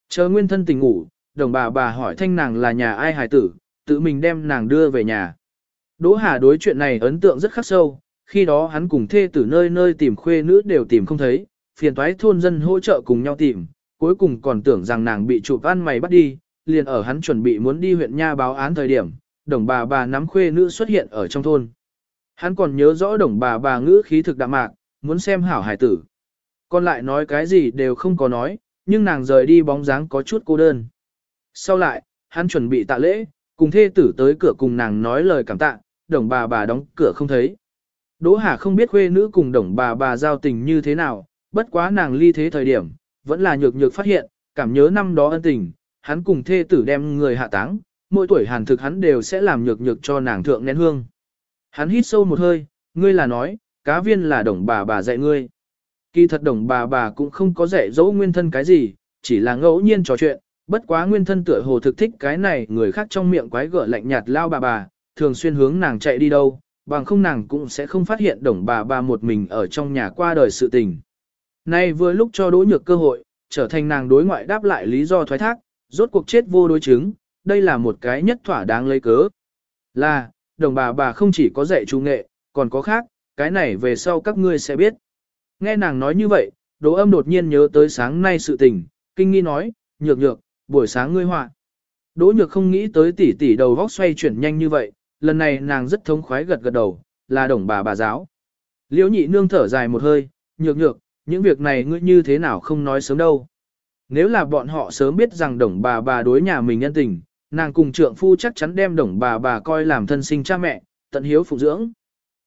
[SPEAKER 1] Chờ nguyên thân tỉnh ngủ, đồng bà bà hỏi thanh nàng là nhà ai hài tử, tự mình đem nàng đưa về nhà. Đỗ Hà đối chuyện này ấn tượng rất khắc sâu, khi đó hắn cùng thê tử nơi nơi tìm khuê nữ đều tìm không thấy, phiền toái thôn dân hỗ trợ cùng nhau tìm, cuối cùng còn tưởng rằng nàng bị chụp ăn mày bắt đi, liền ở hắn chuẩn bị muốn đi huyện nha báo án thời điểm, đồng bà bà nắm khuê nữ xuất hiện ở trong thôn. Hắn còn nhớ rõ đồng bà bà ngữ khí thực đạm mạc, muốn xem hảo hải tử. Còn lại nói cái gì đều không có nói, nhưng nàng rời đi bóng dáng có chút cô đơn. Sau lại, hắn chuẩn bị tạ lễ, cùng thê tử tới cửa cùng nàng nói lời cảm tạ, đồng bà bà đóng cửa không thấy. Đỗ Hà không biết khuê nữ cùng đồng bà bà giao tình như thế nào, bất quá nàng ly thế thời điểm, vẫn là nhược nhược phát hiện, cảm nhớ năm đó ân tình, hắn cùng thê tử đem người hạ táng, mỗi tuổi hàn thực hắn đều sẽ làm nhược nhược cho nàng thượng nén hương. Hắn hít sâu một hơi, ngươi là nói, cá viên là đồng bà bà dạy ngươi. Kỳ thật đồng bà bà cũng không có dạy dỗ nguyên thân cái gì, chỉ là ngẫu nhiên trò chuyện, bất quá nguyên thân tựa hồ thực thích cái này người khác trong miệng quái gở lạnh nhạt lao bà bà, thường xuyên hướng nàng chạy đi đâu, bằng không nàng cũng sẽ không phát hiện đồng bà bà một mình ở trong nhà qua đời sự tình. Nay vừa lúc cho đỗ nhược cơ hội, trở thành nàng đối ngoại đáp lại lý do thoái thác, rốt cuộc chết vô đối chứng, đây là một cái nhất thỏa đáng lấy cớ. Là, đồng bà bà không chỉ có dạy trung nghệ, còn có khác, cái này về sau các ngươi sẽ biết. Nghe nàng nói như vậy, đỗ âm đột nhiên nhớ tới sáng nay sự tình, kinh nghi nói, nhược nhược, buổi sáng ngươi họa. Đỗ nhược không nghĩ tới tỷ tỷ đầu vóc xoay chuyển nhanh như vậy, lần này nàng rất thống khoái gật gật đầu, là đồng bà bà giáo. Liễu nhị nương thở dài một hơi, nhược nhược, những việc này ngươi như thế nào không nói sớm đâu. Nếu là bọn họ sớm biết rằng đồng bà bà đối nhà mình nhân tình, nàng cùng trượng phu chắc chắn đem đồng bà bà coi làm thân sinh cha mẹ, tận hiếu phụ dưỡng.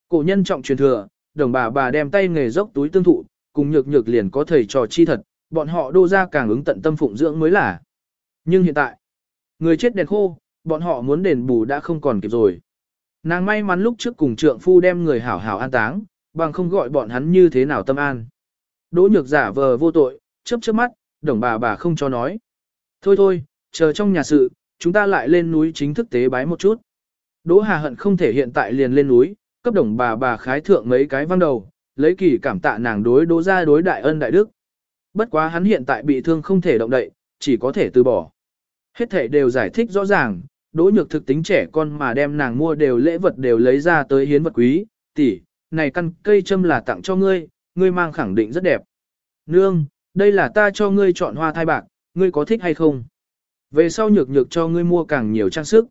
[SPEAKER 1] Cổ nhân trọng truyền thừa, đồng bà bà đem tay nghề dốc túi tương thụ, cùng nhược nhược liền có thầy trò chi thật, bọn họ đô ra càng ứng tận tâm phụng dưỡng mới là. Nhưng hiện tại, người chết đèn khô, bọn họ muốn đền bù đã không còn kịp rồi. Nàng may mắn lúc trước cùng trượng phu đem người hảo hảo an táng, bằng không gọi bọn hắn như thế nào tâm an. Đỗ nhược giả vờ vô tội, chớp chớp mắt, đồng bà bà không cho nói. Thôi thôi, chờ trong nhà sự, chúng ta lại lên núi chính thức tế bái một chút. Đỗ Hà hận không thể hiện tại liền lên núi, cấp đồng bà bà khái thượng mấy cái văng đầu, lấy kỳ cảm tạ nàng đối đỗ ra đối đại ân đại đức. Bất quá hắn hiện tại bị thương không thể động đậy, chỉ có thể từ bỏ. Hết thể đều giải thích rõ ràng, đỗ nhược thực tính trẻ con mà đem nàng mua đều lễ vật đều lấy ra tới hiến vật quý, tỷ, này căn cây châm là tặng cho ngươi, ngươi mang khẳng định rất đẹp. Nương, đây là ta cho ngươi chọn hoa thai bạc, ngươi có thích hay không? Về sau nhược nhược cho ngươi mua càng nhiều trang sức.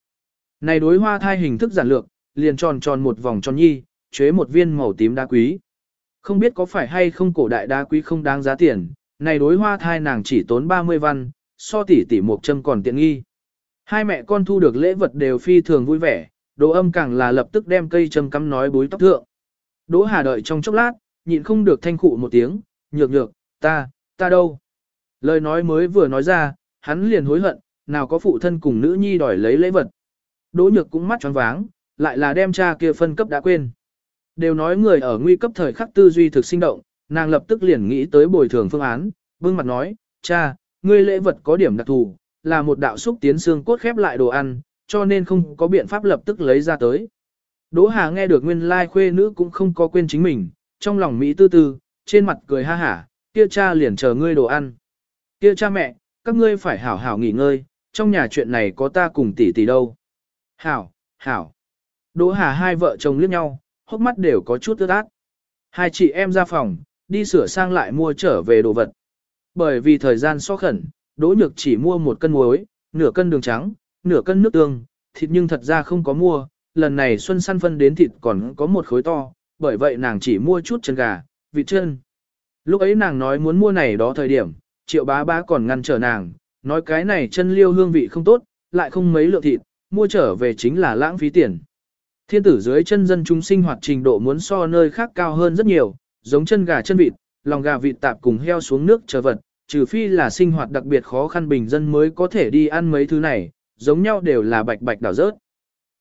[SPEAKER 1] Này đối hoa thai hình thức giản lược, liền tròn tròn một vòng tròn nhi, chế một viên màu tím đá quý. Không biết có phải hay không cổ đại đá quý không đáng giá tiền, này đối hoa thai nàng chỉ tốn 30 văn, so tỷ tỷ một châm còn tiện nghi. Hai mẹ con thu được lễ vật đều phi thường vui vẻ, Đỗ âm càng là lập tức đem cây châm cắm nói bối tóc thượng. Đỗ Hà đợi trong chốc lát, nhịn không được thanh khụ một tiếng, nhược nhược, ta, ta đâu. Lời nói mới vừa nói ra, hắn liền hối hận, nào có phụ thân cùng nữ nhi đòi lấy lễ vật. Đỗ nhược cũng mắt tròn váng, lại là đem cha kia phân cấp đã quên. Đều nói người ở nguy cấp thời khắc tư duy thực sinh động, nàng lập tức liền nghĩ tới bồi thường phương án, bưng mặt nói, cha, ngươi lễ vật có điểm đặc thù, là một đạo xúc tiến xương cốt khép lại đồ ăn, cho nên không có biện pháp lập tức lấy ra tới. Đỗ Hà nghe được nguyên lai khuê nữ cũng không có quên chính mình, trong lòng Mỹ tư tư, trên mặt cười ha hả, kia cha liền chờ ngươi đồ ăn. Kia cha mẹ, các ngươi phải hảo hảo nghỉ ngơi, trong nhà chuyện này có ta cùng tỷ tỷ đâu. Hảo, hảo. Đỗ Hà hai vợ chồng liếc nhau, hốc mắt đều có chút ướt át. Hai chị em ra phòng, đi sửa sang lại mua trở về đồ vật. Bởi vì thời gian so khẩn, Đỗ Nhược chỉ mua một cân muối, nửa cân đường trắng, nửa cân nước tương, thịt nhưng thật ra không có mua, lần này Xuân săn phân đến thịt còn có một khối to, bởi vậy nàng chỉ mua chút chân gà, vịt chân. Lúc ấy nàng nói muốn mua này đó thời điểm, triệu bá bá còn ngăn trở nàng, nói cái này chân liêu hương vị không tốt, lại không mấy lượng thịt, mua trở về chính là lãng phí tiền. Thiên tử dưới chân dân chúng sinh hoạt trình độ muốn so nơi khác cao hơn rất nhiều, giống chân gà chân vịt, lòng gà vịt tạp cùng heo xuống nước chờ vật, trừ phi là sinh hoạt đặc biệt khó khăn bình dân mới có thể đi ăn mấy thứ này, giống nhau đều là bạch bạch đảo rớt.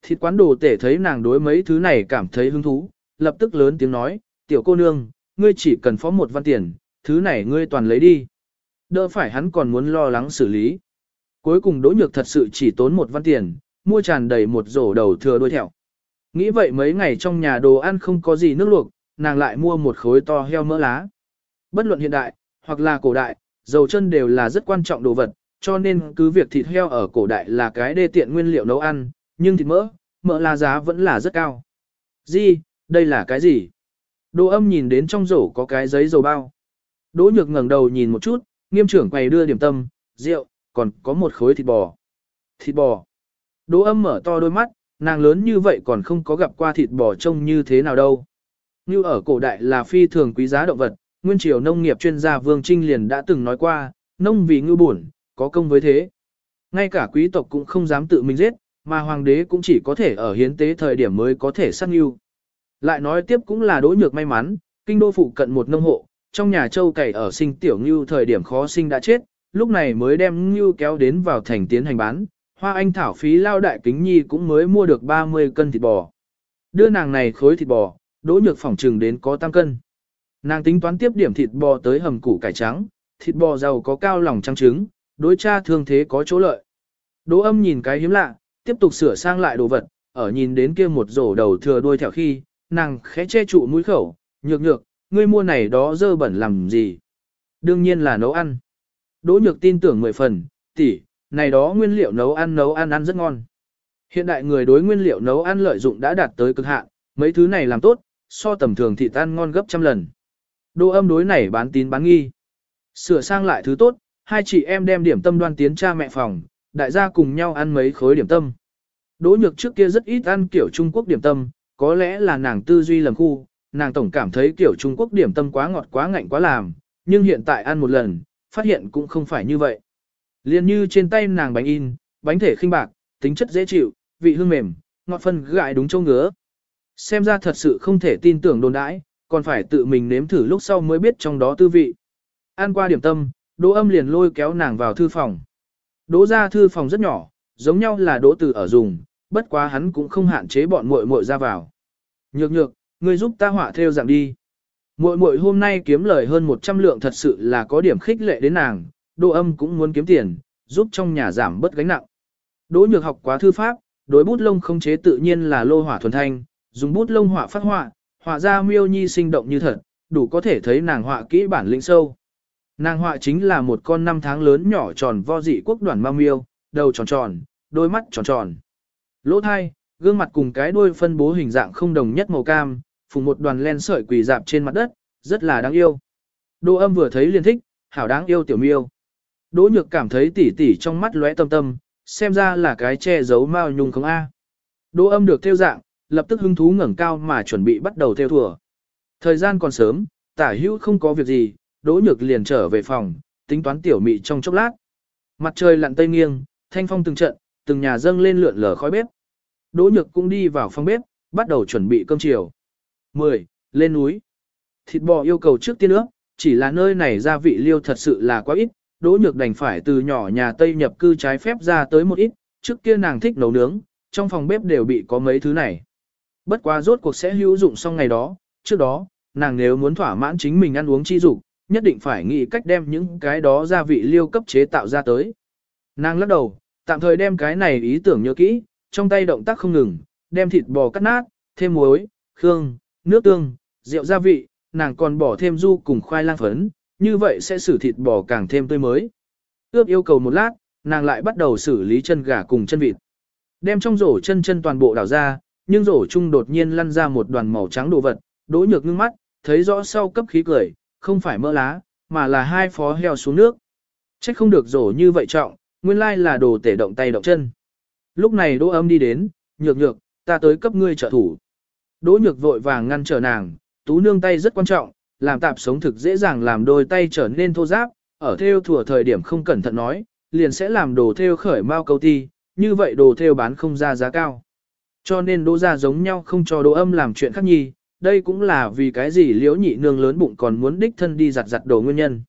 [SPEAKER 1] Thịt quán đồ tể thấy nàng đối mấy thứ này cảm thấy hứng thú, lập tức lớn tiếng nói, tiểu cô nương, ngươi chỉ cần phó một văn tiền, thứ này ngươi toàn lấy đi. Đỡ phải hắn còn muốn lo lắng xử lý. Cuối cùng đỗ nhược thật sự chỉ tốn một văn tiền, mua tràn đầy một rổ đầu thừa đuôi thẹo. Nghĩ vậy mấy ngày trong nhà đồ ăn không có gì nước luộc, nàng lại mua một khối to heo mỡ lá. Bất luận hiện đại, hoặc là cổ đại, dầu chân đều là rất quan trọng đồ vật, cho nên cứ việc thịt heo ở cổ đại là cái đê tiện nguyên liệu nấu ăn, nhưng thịt mỡ, mỡ là giá vẫn là rất cao. Gì, đây là cái gì? Đỗ âm nhìn đến trong rổ có cái giấy dầu bao. Đỗ nhược ngẩng đầu nhìn một chút, nghiêm trưởng quầy đưa điểm tâm, rượu, còn có một khối thịt bò. Thịt bò. Đỗ âm mở to đôi mắt, nàng lớn như vậy còn không có gặp qua thịt bò trông như thế nào đâu. Như ở cổ đại là phi thường quý giá động vật, nguyên triều nông nghiệp chuyên gia Vương Trinh liền đã từng nói qua, nông vì ngư buồn, có công với thế. Ngay cả quý tộc cũng không dám tự mình giết, mà hoàng đế cũng chỉ có thể ở hiến tế thời điểm mới có thể sát ngưu. Lại nói tiếp cũng là đối nhược may mắn, kinh đô phụ cận một nông hộ, trong nhà châu cày ở sinh tiểu ngưu thời điểm khó sinh đã chết, lúc này mới đem ngưu kéo đến vào thành tiến hành bán, hoa anh thảo phí lao đại kính nhi cũng mới mua được 30 cân thịt bò. Đưa nàng này khối thịt bò, đỗ nhược phỏng trừng đến có tam cân. Nàng tính toán tiếp điểm thịt bò tới hầm củ cải trắng, thịt bò giàu có cao lòng trắng trứng, đối cha thương thế có chỗ lợi. Đỗ âm nhìn cái hiếm lạ, tiếp tục sửa sang lại đồ vật, ở nhìn đến kia một rổ đầu thừa đuôi theo khi, nàng khẽ che trụ mũi khẩu, nhược nhược, ngươi mua này đó dơ bẩn làm gì? Đương nhiên là nấu ăn. Đỗ nhược tin tưởng mười phần, tỷ, này đó nguyên liệu nấu ăn nấu ăn ăn rất ngon. Hiện đại người đối nguyên liệu nấu ăn lợi dụng đã đạt tới cực hạn, mấy thứ này làm tốt, so tầm thường thịt ăn ngon gấp trăm lần. Đỗ âm đối này bán tín bán nghi. Sửa sang lại thứ tốt, hai chị em đem điểm tâm đoan tiến cha mẹ phòng, đại gia cùng nhau ăn mấy khối điểm tâm. Đỗ nhược trước kia rất ít ăn kiểu Trung Quốc điểm tâm, có lẽ là nàng tư duy lầm khu, nàng tổng cảm thấy kiểu Trung Quốc điểm tâm quá ngọt quá ngạnh quá làm, nhưng hiện tại ăn một lần, phát hiện cũng không phải như vậy. Liên như trên tay nàng bánh in, bánh thể khinh bạc, tính chất dễ chịu, vị hương mềm, ngọt phân gại đúng châu ngứa. Xem ra thật sự không thể tin tưởng đồn đãi, còn phải tự mình nếm thử lúc sau mới biết trong đó tư vị. Ăn qua điểm tâm, Đỗ âm liền lôi kéo nàng vào thư phòng. Đỗ ra thư phòng rất nhỏ, giống nhau là đỗ tử ở dùng, bất quá hắn cũng không hạn chế bọn muội muội ra vào. Nhược nhược, ngươi giúp ta họa theo dạng đi. Muội muội hôm nay kiếm lời hơn 100 lượng thật sự là có điểm khích lệ đến nàng, Đỗ âm cũng muốn kiếm tiền, giúp trong nhà giảm bớt gánh nặng. Đỗ nhược học quá thư pháp, đối bút lông không chế tự nhiên là lô hỏa thuần thanh, dùng bút lông họa phát họa, họa ra miêu nhi sinh động như thật, đủ có thể thấy nàng họa kỹ bản lĩnh sâu. Nàng họa chính là một con năm tháng lớn nhỏ tròn vo dị quốc đoàn ma miêu, đầu tròn tròn, đôi mắt tròn tròn. Lỗ thai, gương mặt cùng cái đuôi phân bố hình dạng không đồng nhất màu cam, phùng một đoàn len sợi quỳ dạp trên mặt đất, rất là đáng yêu. Đỗ âm vừa thấy liền thích, hảo đáng yêu tiểu miêu. Đỗ nhược cảm thấy tỉ tỉ trong mắt lóe tâm tâm, xem ra là cái che giấu mao nhung không a. Đỗ âm được theo dạng, lập tức hứng thú ngẩng cao mà chuẩn bị bắt đầu theo thùa. Thời gian còn sớm, tả hữu không có việc gì, đỗ nhược liền trở về phòng, tính toán tiểu mị trong chốc lát. Mặt trời lặn tây nghiêng, thanh phong từng trận, từng nhà dâng lên lượn lờ khói bếp. Đỗ nhược cũng đi vào phòng bếp, bắt đầu chuẩn bị cơm chiều. 10. Lên núi. Thịt bò yêu cầu trước tiên ước, chỉ là nơi này gia vị liêu thật sự là quá ít, đỗ nhược đành phải từ nhỏ nhà Tây nhập cư trái phép ra tới một ít, trước kia nàng thích nấu nướng, trong phòng bếp đều bị có mấy thứ này. Bất quá rốt cuộc sẽ hữu dụng xong ngày đó, trước đó, nàng nếu muốn thỏa mãn chính mình ăn uống chi dục, nhất định phải nghĩ cách đem những cái đó gia vị liêu cấp chế tạo ra tới. Nàng lắc đầu, tạm thời đem cái này ý tưởng nhớ kỹ, trong tay động tác không ngừng, đem thịt bò cắt nát, thêm muối, khương, nước tương, rượu gia vị, nàng còn bỏ thêm du cùng khoai lang phấn, như vậy sẽ xử thịt bò càng thêm tươi mới. Ướp yêu cầu một lát, nàng lại bắt đầu xử lý chân gà cùng chân vịt. Đem trong rổ chân chân toàn bộ đảo ra, nhưng rổ chung đột nhiên lăn ra một đoàn màu trắng đồ vật, đỗ nhược ngưng mắt, thấy rõ sau cấp khí cười, không phải mỡ lá, mà là hai phó heo xuống nước. Trách không được rổ như vậy trọng, nguyên lai là đồ tể động tay động chân. Lúc này đỗ âm đi đến, nhược nhược, ta tới cấp ngươi trợ thủ. Đỗ nhược vội vàng ngăn trở nàng, tú nương tay rất quan trọng, làm tạp sống thực dễ dàng làm đôi tay trở nên thô ráp, ở theo thủa thời điểm không cẩn thận nói, liền sẽ làm đồ theo khởi mau câu ti, như vậy đồ theo bán không ra giá cao. Cho nên đỗ ra giống nhau không cho đỗ âm làm chuyện khác nhi, đây cũng là vì cái gì liễu nhị nương lớn bụng còn muốn đích thân đi giặt giặt đồ nguyên nhân.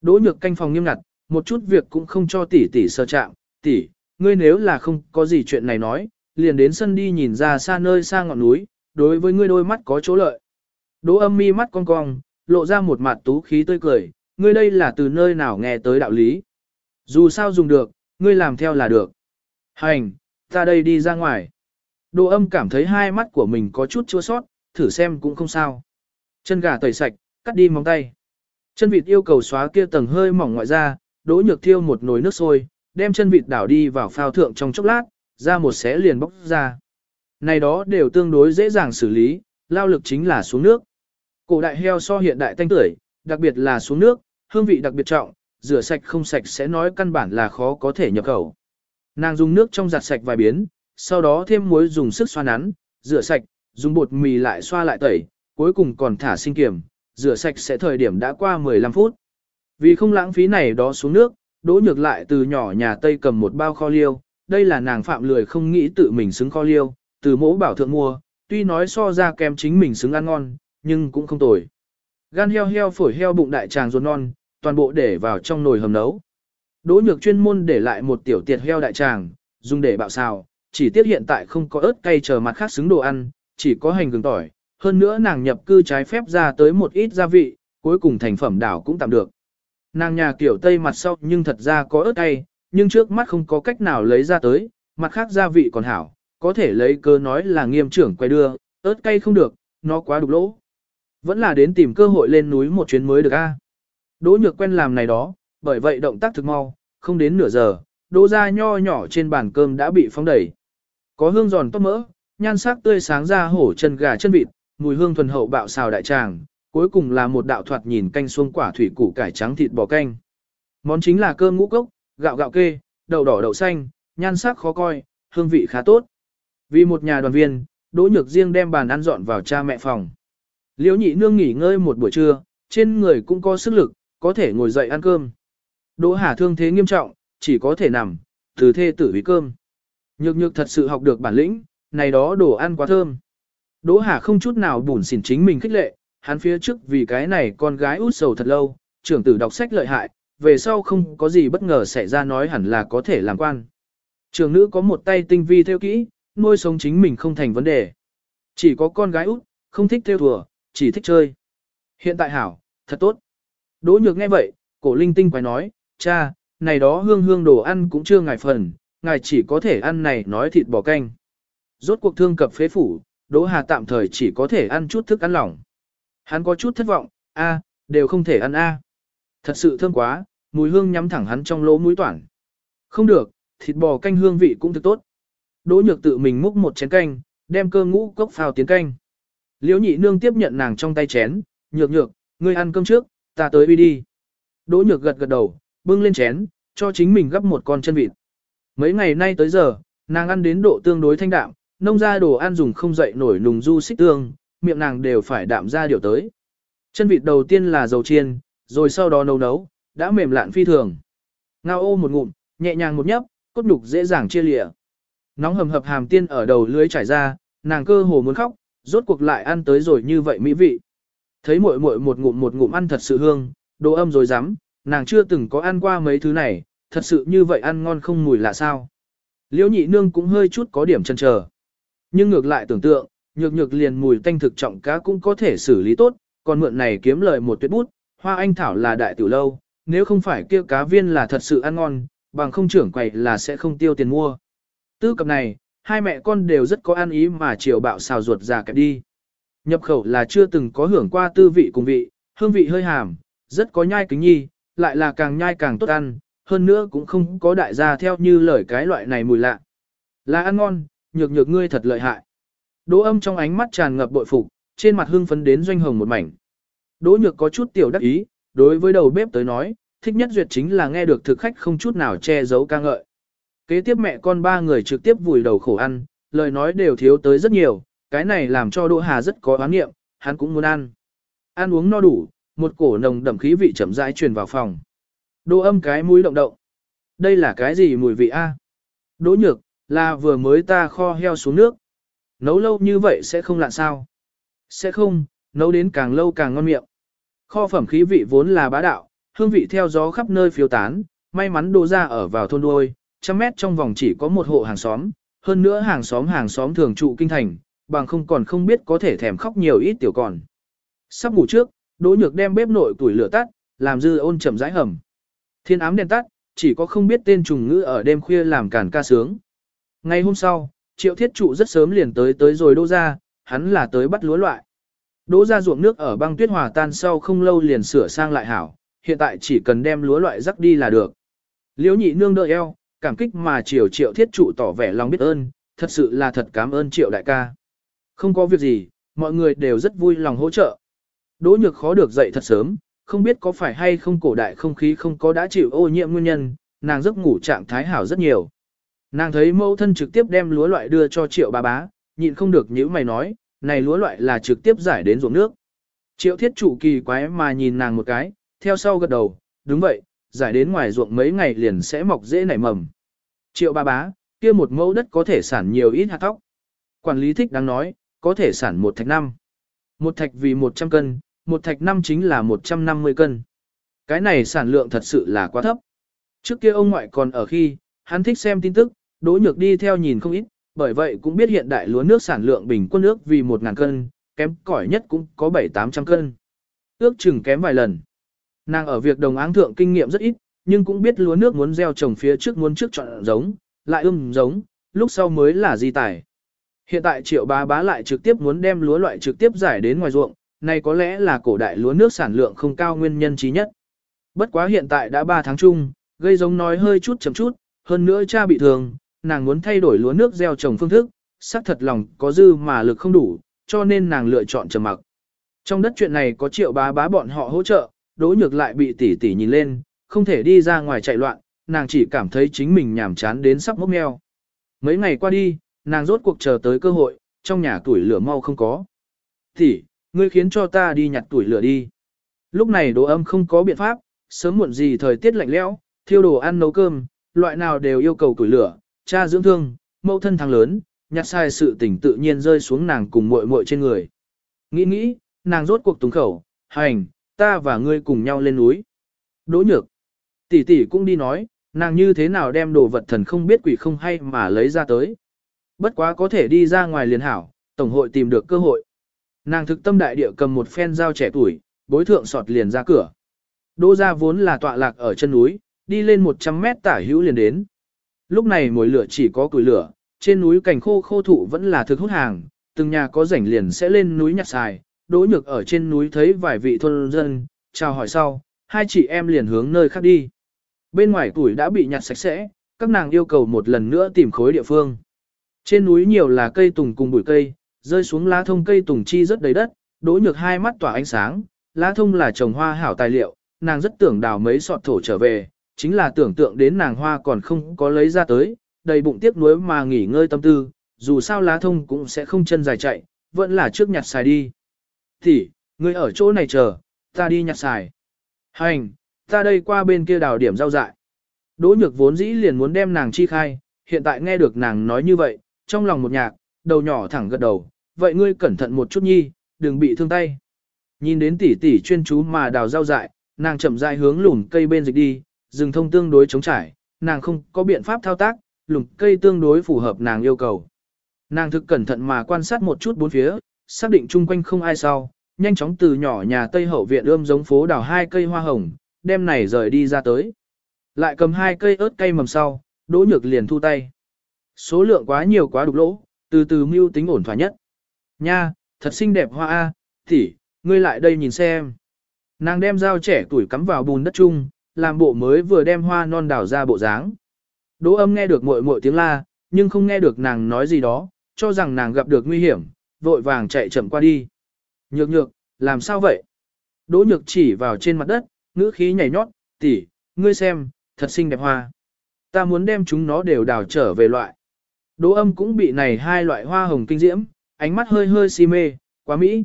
[SPEAKER 1] Đỗ nhược canh phòng nghiêm ngặt, một chút việc cũng không cho tỷ tỷ sơ chạm, tỷ, ngươi nếu là không có gì chuyện này nói, liền đến sân đi nhìn ra xa nơi xa ngọn núi, đối với ngươi đôi mắt có chỗ lợi. Đỗ âm mi mắt cong cong, lộ ra một mặt tú khí tươi cười, ngươi đây là từ nơi nào nghe tới đạo lý. Dù sao dùng được, ngươi làm theo là được. Hành, ta đây đi ra ngoài. Đồ âm cảm thấy hai mắt của mình có chút chua sót, thử xem cũng không sao. Chân gà tẩy sạch, cắt đi móng tay. Chân vịt yêu cầu xóa kia tầng hơi mỏng ngoại ra, đỗ nhược thiêu một nồi nước sôi, đem chân vịt đảo đi vào phao thượng trong chốc lát, ra một xé liền bóc ra. Này đó đều tương đối dễ dàng xử lý, lao lực chính là xuống nước. Cổ đại heo so hiện đại tanh tưởi, đặc biệt là xuống nước, hương vị đặc biệt trọng, rửa sạch không sạch sẽ nói căn bản là khó có thể nhập khẩu. Nàng dùng nước trong giặt sạch vài biến, sau đó thêm muối dùng sức xoa nắn, rửa sạch, dùng bột mì lại xoa lại tẩy, cuối cùng còn thả sinh kiểm, rửa sạch sẽ thời điểm đã qua 15 phút. Vì không lãng phí này đó xuống nước, đỗ nhược lại từ nhỏ nhà Tây cầm một bao kho liêu, đây là nàng phạm lười không nghĩ tự mình xứng kho liêu, từ mẫu bảo thượng mua, tuy nói so ra kém chính mình xứng ăn ngon, nhưng cũng không tồi. Gan heo heo phổi heo bụng đại tràng ruột non, toàn bộ để vào trong nồi hầm nấu. Đỗ nhược chuyên môn để lại một tiểu tiệt heo đại tràng, dùng để bạo xào, chỉ tiếc hiện tại không có ớt cay chờ mặt khác xứng đồ ăn, chỉ có hành gừng tỏi. Hơn nữa nàng nhập cư trái phép ra tới một ít gia vị, cuối cùng thành phẩm đảo cũng tạm được. Nàng nhà kiểu Tây mặt sau nhưng thật ra có ớt cay, nhưng trước mắt không có cách nào lấy ra tới, mặt khác gia vị còn hảo, có thể lấy cơ nói là nghiêm trưởng quay đưa, ớt cay không được, nó quá đục lỗ. Vẫn là đến tìm cơ hội lên núi một chuyến mới được a. Đỗ nhược quen làm này đó, bởi vậy động tác thực mau, không đến nửa giờ, đỗ ra nho nhỏ trên bàn cơm đã bị phóng đẩy. Có hương giòn tốt mỡ, nhan sắc tươi sáng ra hổ chân gà chân vịt, mùi hương thuần hậu bạo xào đại tràng, cuối cùng là một đạo thoạt nhìn canh xuông quả thủy củ cải trắng thịt bò canh. Món chính là cơm ngũ cốc, gạo gạo kê, đậu đỏ đậu xanh, nhan sắc khó coi, hương vị khá tốt. Vì một nhà đoàn viên, Đỗ Nhược riêng đem bàn ăn dọn vào cha mẹ phòng. Liễu nhị nương nghỉ ngơi một buổi trưa, trên người cũng có sức lực, có thể ngồi dậy ăn cơm. Đỗ Hà thương thế nghiêm trọng, chỉ có thể nằm, từ thê tử hủy cơm. Nhược nhược thật sự học được bản lĩnh, này đó đồ ăn quá thơm. Đỗ Hà không chút nào bùn xỉn chính mình khích lệ, hắn phía trước vì cái này con gái út sầu thật lâu, trưởng tử đọc sách lợi hại, về sau không có gì bất ngờ xảy ra nói hẳn là có thể làm quan. Trường nữ có một tay tinh vi theo kỹ, nuôi sống chính mình không thành vấn đề. Chỉ có con gái út, không thích theo thùa, chỉ thích chơi. Hiện tại hảo, thật tốt. Đỗ nhược nghe vậy, cổ linh tinh quái nói, cha, này đó hương hương đồ ăn cũng chưa ngài phần, ngài chỉ có thể ăn này nói thịt bò canh. Rốt cuộc thương cập phế phủ, Đỗ Hà tạm thời chỉ có thể ăn chút thức ăn lỏng. Hắn có chút thất vọng, a, đều không thể ăn a. Thật sự thơm quá, mùi hương nhắm thẳng hắn trong lỗ mũi toản. Không được, thịt bò canh hương vị cũng thực tốt. Đỗ nhược tự mình múc một chén canh, đem cơm ngũ cốc phao tiến canh. Liễu nhị nương tiếp nhận nàng trong tay chén, nhược nhược, ngươi ăn cơm trước, ta tới uy đi. Đỗ nhược gật gật đầu, bưng lên chén, cho chính mình gấp một con chân vịt. Mấy ngày nay tới giờ, nàng ăn đến độ tương đối thanh đạm, nông ra đồ ăn dùng không dậy nổi nùng du xích tương, miệng nàng đều phải đạm ra điều tới. Chân vịt đầu tiên là dầu chiên, rồi sau đó nấu nấu, đã mềm lạn phi thường. Ngao ô một ngụm, nhẹ nhàng một nhấp, cốt nhục dễ dàng chia lịa. Nóng hầm hập hàm tiên ở đầu lưới trải ra, nàng cơ hồ muốn khóc, rốt cuộc lại ăn tới rồi như vậy mỹ vị. Thấy muội muội một ngụm một ngụm ăn thật sự hương, đồ âm rồi dám, nàng chưa từng có ăn qua mấy thứ này, thật sự như vậy ăn ngon không mùi lạ sao. Liễu nhị nương cũng hơi chút có điểm chân chờ. Nhưng ngược lại tưởng tượng, nhược nhược liền mùi tanh thực trọng cá cũng có thể xử lý tốt, còn mượn này kiếm lời một tuyệt bút, hoa anh thảo là đại tiểu lâu, nếu không phải kia cá viên là thật sự ăn ngon, bằng không trưởng quầy là sẽ không tiêu tiền mua. Tư cập này, hai mẹ con đều rất có ăn ý mà chiều bạo xào ruột già kẹp đi. Nhập khẩu là chưa từng có hưởng qua tư vị cùng vị, hương vị hơi hàm, rất có nhai kính nhi, lại là càng nhai càng tốt ăn, hơn nữa cũng không có đại gia theo như lời cái loại này mùi lạ. Là ăn ngon, nhược nhược ngươi thật lợi hại. Đỗ âm trong ánh mắt tràn ngập bội phục, trên mặt hưng phấn đến doanh hồng một mảnh. Đỗ nhược có chút tiểu đắc ý, đối với đầu bếp tới nói, thích nhất duyệt chính là nghe được thực khách không chút nào che giấu ca ngợi. Kế tiếp mẹ con ba người trực tiếp vùi đầu khổ ăn, lời nói đều thiếu tới rất nhiều, cái này làm cho Đỗ Hà rất có oán nghiệm, hắn cũng muốn ăn. Ăn uống no đủ, một cổ nồng đậm khí vị chậm rãi truyền vào phòng. Đỗ âm cái mũi động động. Đây là cái gì mùi vị a? Đỗ nhược, là vừa mới ta kho heo xuống nước. Nấu lâu như vậy sẽ không lạ sao? Sẽ không, nấu đến càng lâu càng ngon miệng. Kho phẩm khí vị vốn là bá đạo, hương vị theo gió khắp nơi phiêu tán, may mắn đô ra ở vào thôn đuôi, trăm mét trong vòng chỉ có một hộ hàng xóm, hơn nữa hàng xóm hàng xóm thường trụ kinh thành, bằng không còn không biết có thể thèm khóc nhiều ít tiểu còn. Sắp ngủ trước, Đỗ nhược đem bếp nội tuổi lửa tắt, làm dư ôn chậm rãi hầm. Thiên ám đèn tắt, chỉ có không biết tên trùng ngữ ở đêm khuya làm cản ca sướng. Ngày hôm sau, triệu thiết trụ rất sớm liền tới tới rồi đỗ ra, hắn là tới bắt lúa loại. Đỗ ra ruộng nước ở băng tuyết hòa tan sau không lâu liền sửa sang lại hảo, hiện tại chỉ cần đem lúa loại rắc đi là được. Liễu nhị nương đợi eo, cảm kích mà triều triệu thiết trụ tỏ vẻ lòng biết ơn, thật sự là thật cảm ơn triệu đại ca. Không có việc gì, mọi người đều rất vui lòng hỗ trợ. Đỗ nhược khó được dậy thật sớm, không biết có phải hay không cổ đại không khí không có đã chịu ô nhiễm nguyên nhân, nàng giấc ngủ trạng thái hảo rất nhiều. Nàng thấy mẫu thân trực tiếp đem lúa loại đưa cho triệu bà bá, nhịn không được nhữ mày nói, này lúa loại là trực tiếp giải đến ruộng nước. Triệu thiết chủ kỳ quái mà nhìn nàng một cái, theo sau gật đầu, đúng vậy, giải đến ngoài ruộng mấy ngày liền sẽ mọc dễ nảy mầm. Triệu bà bá, kia một mẫu đất có thể sản nhiều ít hạt thóc. Quản lý thích đang nói, có thể sản một thạch năm. Một thạch vì 100 cân, một thạch năm chính là 150 cân. Cái này sản lượng thật sự là quá thấp. Trước kia ông ngoại còn ở khi, hắn thích xem tin tức, đỗ nhược đi theo nhìn không ít, bởi vậy cũng biết hiện đại lúa nước sản lượng bình quân nước vì 1.000 cân, kém cỏi nhất cũng có 7-800 cân. Ước chừng kém vài lần. Nàng ở việc đồng áng thượng kinh nghiệm rất ít, nhưng cũng biết lúa nước muốn gieo trồng phía trước muốn trước chọn giống, lại ươm giống, lúc sau mới là di tải. Hiện tại triệu bá bá lại trực tiếp muốn đem lúa loại trực tiếp giải đến ngoài ruộng, này có lẽ là cổ đại lúa nước sản lượng không cao nguyên nhân trí nhất. Bất quá hiện tại đã 3 tháng chung, gây giống nói hơi chút chậm chút, hơn nữa cha bị thương, nàng muốn thay đổi lúa nước gieo trồng phương thức, xác thật lòng có dư mà lực không đủ, cho nên nàng lựa chọn trầm mặc. Trong đất chuyện này có triệu bá bá bọn họ hỗ trợ, đỗ nhược lại bị tỷ tỷ nhìn lên, không thể đi ra ngoài chạy loạn, nàng chỉ cảm thấy chính mình nhàm chán đến sắp mốc meo. Mấy ngày qua đi, nàng rốt cuộc chờ tới cơ hội, trong nhà tuổi lửa mau không có. Tỷ, ngươi khiến cho ta đi nhặt tuổi lửa đi. Lúc này đồ âm không có biện pháp, sớm muộn gì thời tiết lạnh lẽo, thiêu đồ ăn nấu cơm, loại nào đều yêu cầu tuổi lửa, cha dưỡng thương, mẫu thân thằng lớn, nhặt sai sự tình tự nhiên rơi xuống nàng cùng muội muội trên người. Nghĩ nghĩ, nàng rốt cuộc túng khẩu, hành, ta và ngươi cùng nhau lên núi. Đỗ nhược, tỷ tỷ cũng đi nói, nàng như thế nào đem đồ vật thần không biết quỷ không hay mà lấy ra tới. Bất quá có thể đi ra ngoài liền hảo, tổng hội tìm được cơ hội. Nàng thực tâm đại địa cầm một phen dao trẻ tuổi, bối thượng sọt liền ra cửa. Đỗ ra vốn là tọa lạc ở chân núi, đi lên 100 mét tả hữu liền đến. Lúc này mồi lửa chỉ có củi lửa, trên núi cảnh khô khô thụ vẫn là thực hút hàng, từng nhà có rảnh liền sẽ lên núi nhặt xài. Đỗ nhược ở trên núi thấy vài vị thôn dân, chào hỏi sau, hai chị em liền hướng nơi khác đi. Bên ngoài củi đã bị nhặt sạch sẽ, các nàng yêu cầu một lần nữa tìm khối địa phương. Trên núi nhiều là cây tùng cùng bụi cây, rơi xuống lá thông cây tùng chi rất đầy đất, đỗ nhược hai mắt tỏa ánh sáng, lá thông là trồng hoa hảo tài liệu, nàng rất tưởng đào mấy sọt thổ trở về, chính là tưởng tượng đến nàng hoa còn không có lấy ra tới, đầy bụng tiếc nuối mà nghỉ ngơi tâm tư, dù sao lá thông cũng sẽ không chân dài chạy, vẫn là trước nhặt xài đi. Thì, ngươi ở chỗ này chờ, ta đi nhặt xài. Hành, ta đây qua bên kia đào điểm rau dại. Đỗ nhược vốn dĩ liền muốn đem nàng chi khai, hiện tại nghe được nàng nói như vậy, trong lòng một nhạc, đầu nhỏ thẳng gật đầu, vậy ngươi cẩn thận một chút nhi, đừng bị thương tay. Nhìn đến tỷ tỷ chuyên chú mà đào rau dại, nàng chậm rãi hướng lùm cây bên dịch đi, rừng thông tương đối chống trải, nàng không có biện pháp thao tác, lùm cây tương đối phù hợp nàng yêu cầu. Nàng thực cẩn thận mà quan sát một chút bốn phía, xác định chung quanh không ai sau, nhanh chóng từ nhỏ nhà Tây Hậu viện ươm giống phố đào hai cây hoa hồng, đem này rời đi ra tới. Lại cầm hai cây ớt cây mầm sau, đỗ nhược liền thu tay. Số lượng quá nhiều quá đục lỗ, từ từ mưu tính ổn thỏa nhất. Nha, thật xinh đẹp hoa A, tỷ, ngươi lại đây nhìn xem. Nàng đem dao trẻ tuổi cắm vào bùn đất chung, làm bộ mới vừa đem hoa non đào ra bộ dáng. Đỗ âm nghe được muội muội tiếng la, nhưng không nghe được nàng nói gì đó, cho rằng nàng gặp được nguy hiểm, vội vàng chạy chậm qua đi. Nhược nhược, làm sao vậy? Đỗ nhược chỉ vào trên mặt đất, ngữ khí nhảy nhót, tỷ, ngươi xem, thật xinh đẹp hoa. Ta muốn đem chúng nó đều đào trở về loại. Đỗ âm cũng bị này hai loại hoa hồng kinh diễm, ánh mắt hơi hơi si mê, quá mỹ.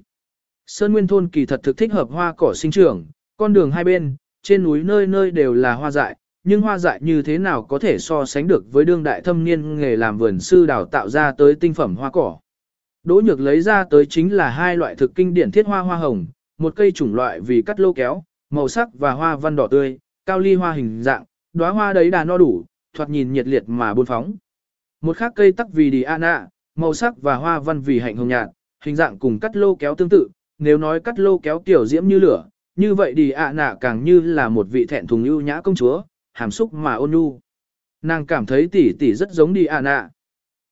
[SPEAKER 1] Sơn Nguyên thôn kỳ thật thực thích hợp hoa cỏ sinh trưởng, con đường hai bên, trên núi nơi nơi đều là hoa dại, nhưng hoa dại như thế nào có thể so sánh được với đương đại thâm niên nghề làm vườn sư đào tạo ra tới tinh phẩm hoa cỏ. Đỗ nhược lấy ra tới chính là hai loại thực kinh điển thiết hoa hoa hồng, một cây chủng loại vì cắt lô kéo, màu sắc và hoa văn đỏ tươi, cao ly hoa hình dạng, đóa hoa đấy đà no đủ, thoạt nhìn nhiệt liệt mà buôn phóng. Một khác cây tắc vì đi ana, màu sắc và hoa văn vì hạnh hồng nhạt, hình dạng cùng cắt lô kéo tương tự, nếu nói cắt lô kéo tiểu diễm như lửa, như vậy đi ạ nạ càng như là một vị thẹn thùng ưu nhã công chúa, hàm xúc mà ôn nhu. Nàng cảm thấy tỷ tỷ rất giống đi ạ nạ.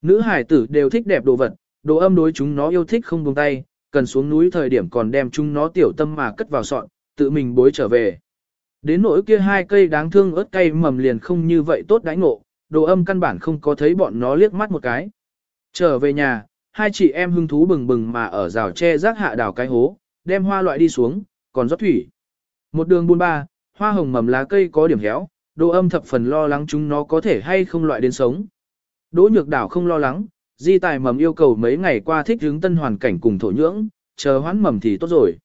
[SPEAKER 1] Nữ hải tử đều thích đẹp đồ vật, đồ âm đối chúng nó yêu thích không buông tay, cần xuống núi thời điểm còn đem chúng nó tiểu tâm mà cất vào sọn, tự mình bối trở về. Đến nỗi kia hai cây đáng thương ớt cay mầm liền không như vậy tốt đãi ngộ, đồ âm căn bản không có thấy bọn nó liếc mắt một cái. Trở về nhà, hai chị em hưng thú bừng bừng mà ở rào tre rác hạ đào cái hố, đem hoa loại đi xuống, còn rót thủy. Một đường buôn ba, hoa hồng mầm lá cây có điểm héo, đồ âm thập phần lo lắng chúng nó có thể hay không loại đến sống. Đỗ nhược đảo không lo lắng, di tài mầm yêu cầu mấy ngày qua thích hướng tân hoàn cảnh cùng thổ nhưỡng, chờ hoán mầm thì tốt rồi.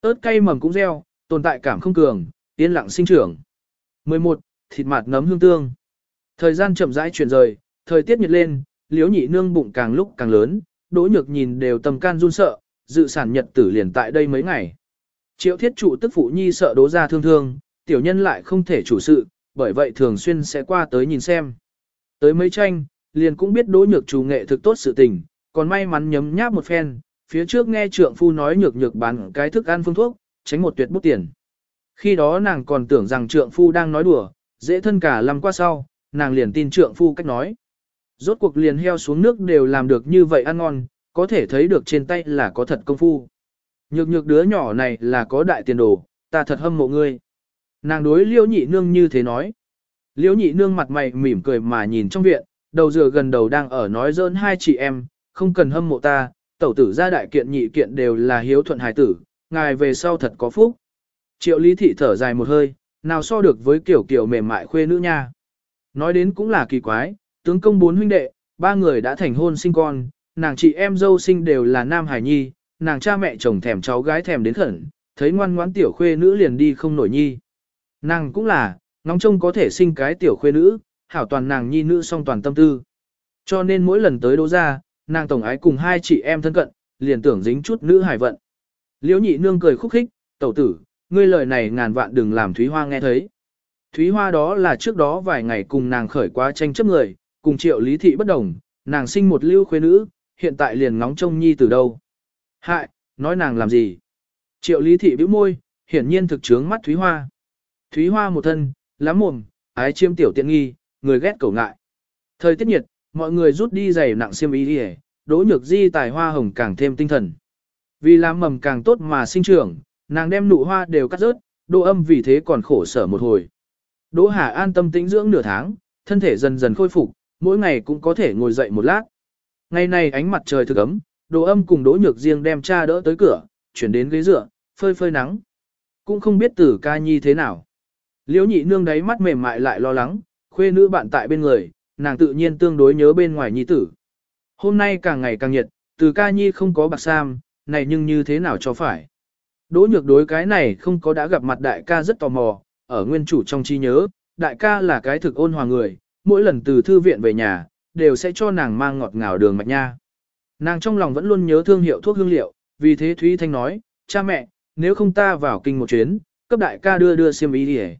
[SPEAKER 1] ớt cây mầm cũng gieo, tồn tại cảm không cường, yên lặng sinh trưởng. 11. Thịt mạt nấm hương tương. Thời gian chậm rãi chuyển rời, thời tiết nhiệt lên, Liễu nhị nương bụng càng lúc càng lớn, đỗ nhược nhìn đều tầm can run sợ, dự sản nhật tử liền tại đây mấy ngày. Triệu thiết trụ tức phụ nhi sợ đố ra thương thương, tiểu nhân lại không thể chủ sự, bởi vậy thường xuyên sẽ qua tới nhìn xem. Tới mấy tranh, liền cũng biết đỗ nhược chủ nghệ thực tốt sự tình, còn may mắn nhấm nháp một phen, phía trước nghe trượng phu nói nhược nhược bán cái thức ăn phương thuốc, tránh một tuyệt bút tiền. Khi đó nàng còn tưởng rằng trượng phu đang nói đùa, dễ thân cả lăm qua sau, nàng liền tin trượng phu cách nói. Rốt cuộc liền heo xuống nước đều làm được như vậy ăn ngon, có thể thấy được trên tay là có thật công phu. Nhược nhược đứa nhỏ này là có đại tiền đồ, ta thật hâm mộ ngươi. Nàng đối liễu nhị nương như thế nói. Liễu nhị nương mặt mày mỉm cười mà nhìn trong viện, đầu dừa gần đầu đang ở nói dỡn hai chị em, không cần hâm mộ ta, tẩu tử gia đại kiện nhị kiện đều là hiếu thuận hài tử, ngài về sau thật có phúc. Triệu lý thị thở dài một hơi, nào so được với kiểu kiểu mềm mại khuê nữ nha. Nói đến cũng là kỳ quái, tướng công bốn huynh đệ, ba người đã thành hôn sinh con, nàng chị em dâu sinh đều là nam hải nhi, nàng cha mẹ chồng thèm cháu gái thèm đến khẩn, thấy ngoan ngoãn tiểu khuê nữ liền đi không nổi nhi. Nàng cũng là, ngóng trông có thể sinh cái tiểu khuê nữ, hảo toàn nàng nhi nữ song toàn tâm tư. Cho nên mỗi lần tới đô ra, nàng tổng ái cùng hai chị em thân cận, liền tưởng dính chút nữ hải vận. Liễu nhị nương cười khúc khích, tẩu tử, ngươi lời này ngàn vạn đừng làm Thúy Hoa nghe thấy. Thúy Hoa đó là trước đó vài ngày cùng nàng khởi quá tranh chấp người, cùng triệu lý thị bất đồng, nàng sinh một lưu khuê nữ, hiện tại liền ngóng trông nhi từ đâu. Hại, nói nàng làm gì? Triệu lý thị bĩu môi, hiển nhiên thực trướng mắt Thúy Hoa. Thúy Hoa một thân, lắm mồm, ái chiêm tiểu tiện nghi, người ghét cầu ngại. Thời tiết nhiệt, mọi người rút đi giày nặng xiêm y đi đỗ nhược di tài hoa hồng càng thêm tinh thần. Vì làm mầm càng tốt mà sinh trưởng, nàng đem nụ hoa đều cắt rớt, đỗ âm vì thế còn khổ sở một hồi. Đỗ Hà an tâm tĩnh dưỡng nửa tháng, thân thể dần dần khôi phục, mỗi ngày cũng có thể ngồi dậy một lát. Ngày nay ánh mặt trời thực ấm, đồ Âm cùng Đỗ Nhược riêng đem cha đỡ tới cửa, chuyển đến ghế dựa, phơi phơi nắng. Cũng không biết Tử Ca Nhi thế nào. Liễu Nhị nương đáy mắt mềm mại lại lo lắng, khuê nữ bạn tại bên người, nàng tự nhiên tương đối nhớ bên ngoài nhi tử. Hôm nay càng ngày càng nhiệt, Tử Ca Nhi không có bạc sam, này nhưng như thế nào cho phải. Đỗ Nhược đối cái này không có đã gặp mặt đại ca rất tò mò, ở nguyên chủ trong trí nhớ, đại ca là cái thực ôn hòa người, mỗi lần từ thư viện về nhà, đều sẽ cho nàng mang ngọt ngào đường mạch nha. Nàng trong lòng vẫn luôn nhớ thương hiệu thuốc hương liệu, vì thế Thúy Thanh nói, cha mẹ, nếu không ta vào kinh một chuyến, cấp đại ca đưa đưa xiêm ý đi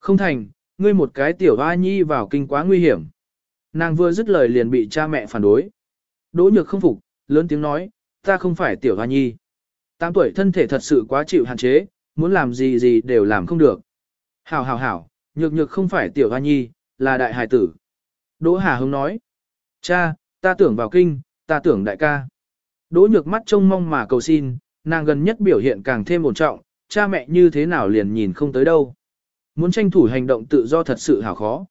[SPEAKER 1] Không thành, ngươi một cái tiểu hoa nhi vào kinh quá nguy hiểm. Nàng vừa dứt lời liền bị cha mẹ phản đối. Đỗ nhược không phục, lớn tiếng nói, ta không phải tiểu hoa nhi. Tám tuổi thân thể thật sự quá chịu hạn chế, muốn làm gì gì đều làm không được. Hảo hảo hảo, nhược nhược không phải tiểu hoa nhi, là đại hài tử. Đỗ Hà Hưng nói, cha, ta tưởng vào kinh, ta tưởng đại ca. Đỗ nhược mắt trông mong mà cầu xin, nàng gần nhất biểu hiện càng thêm ổn trọng, cha mẹ như thế nào liền nhìn không tới đâu. Muốn tranh thủ hành động tự do thật sự hảo khó.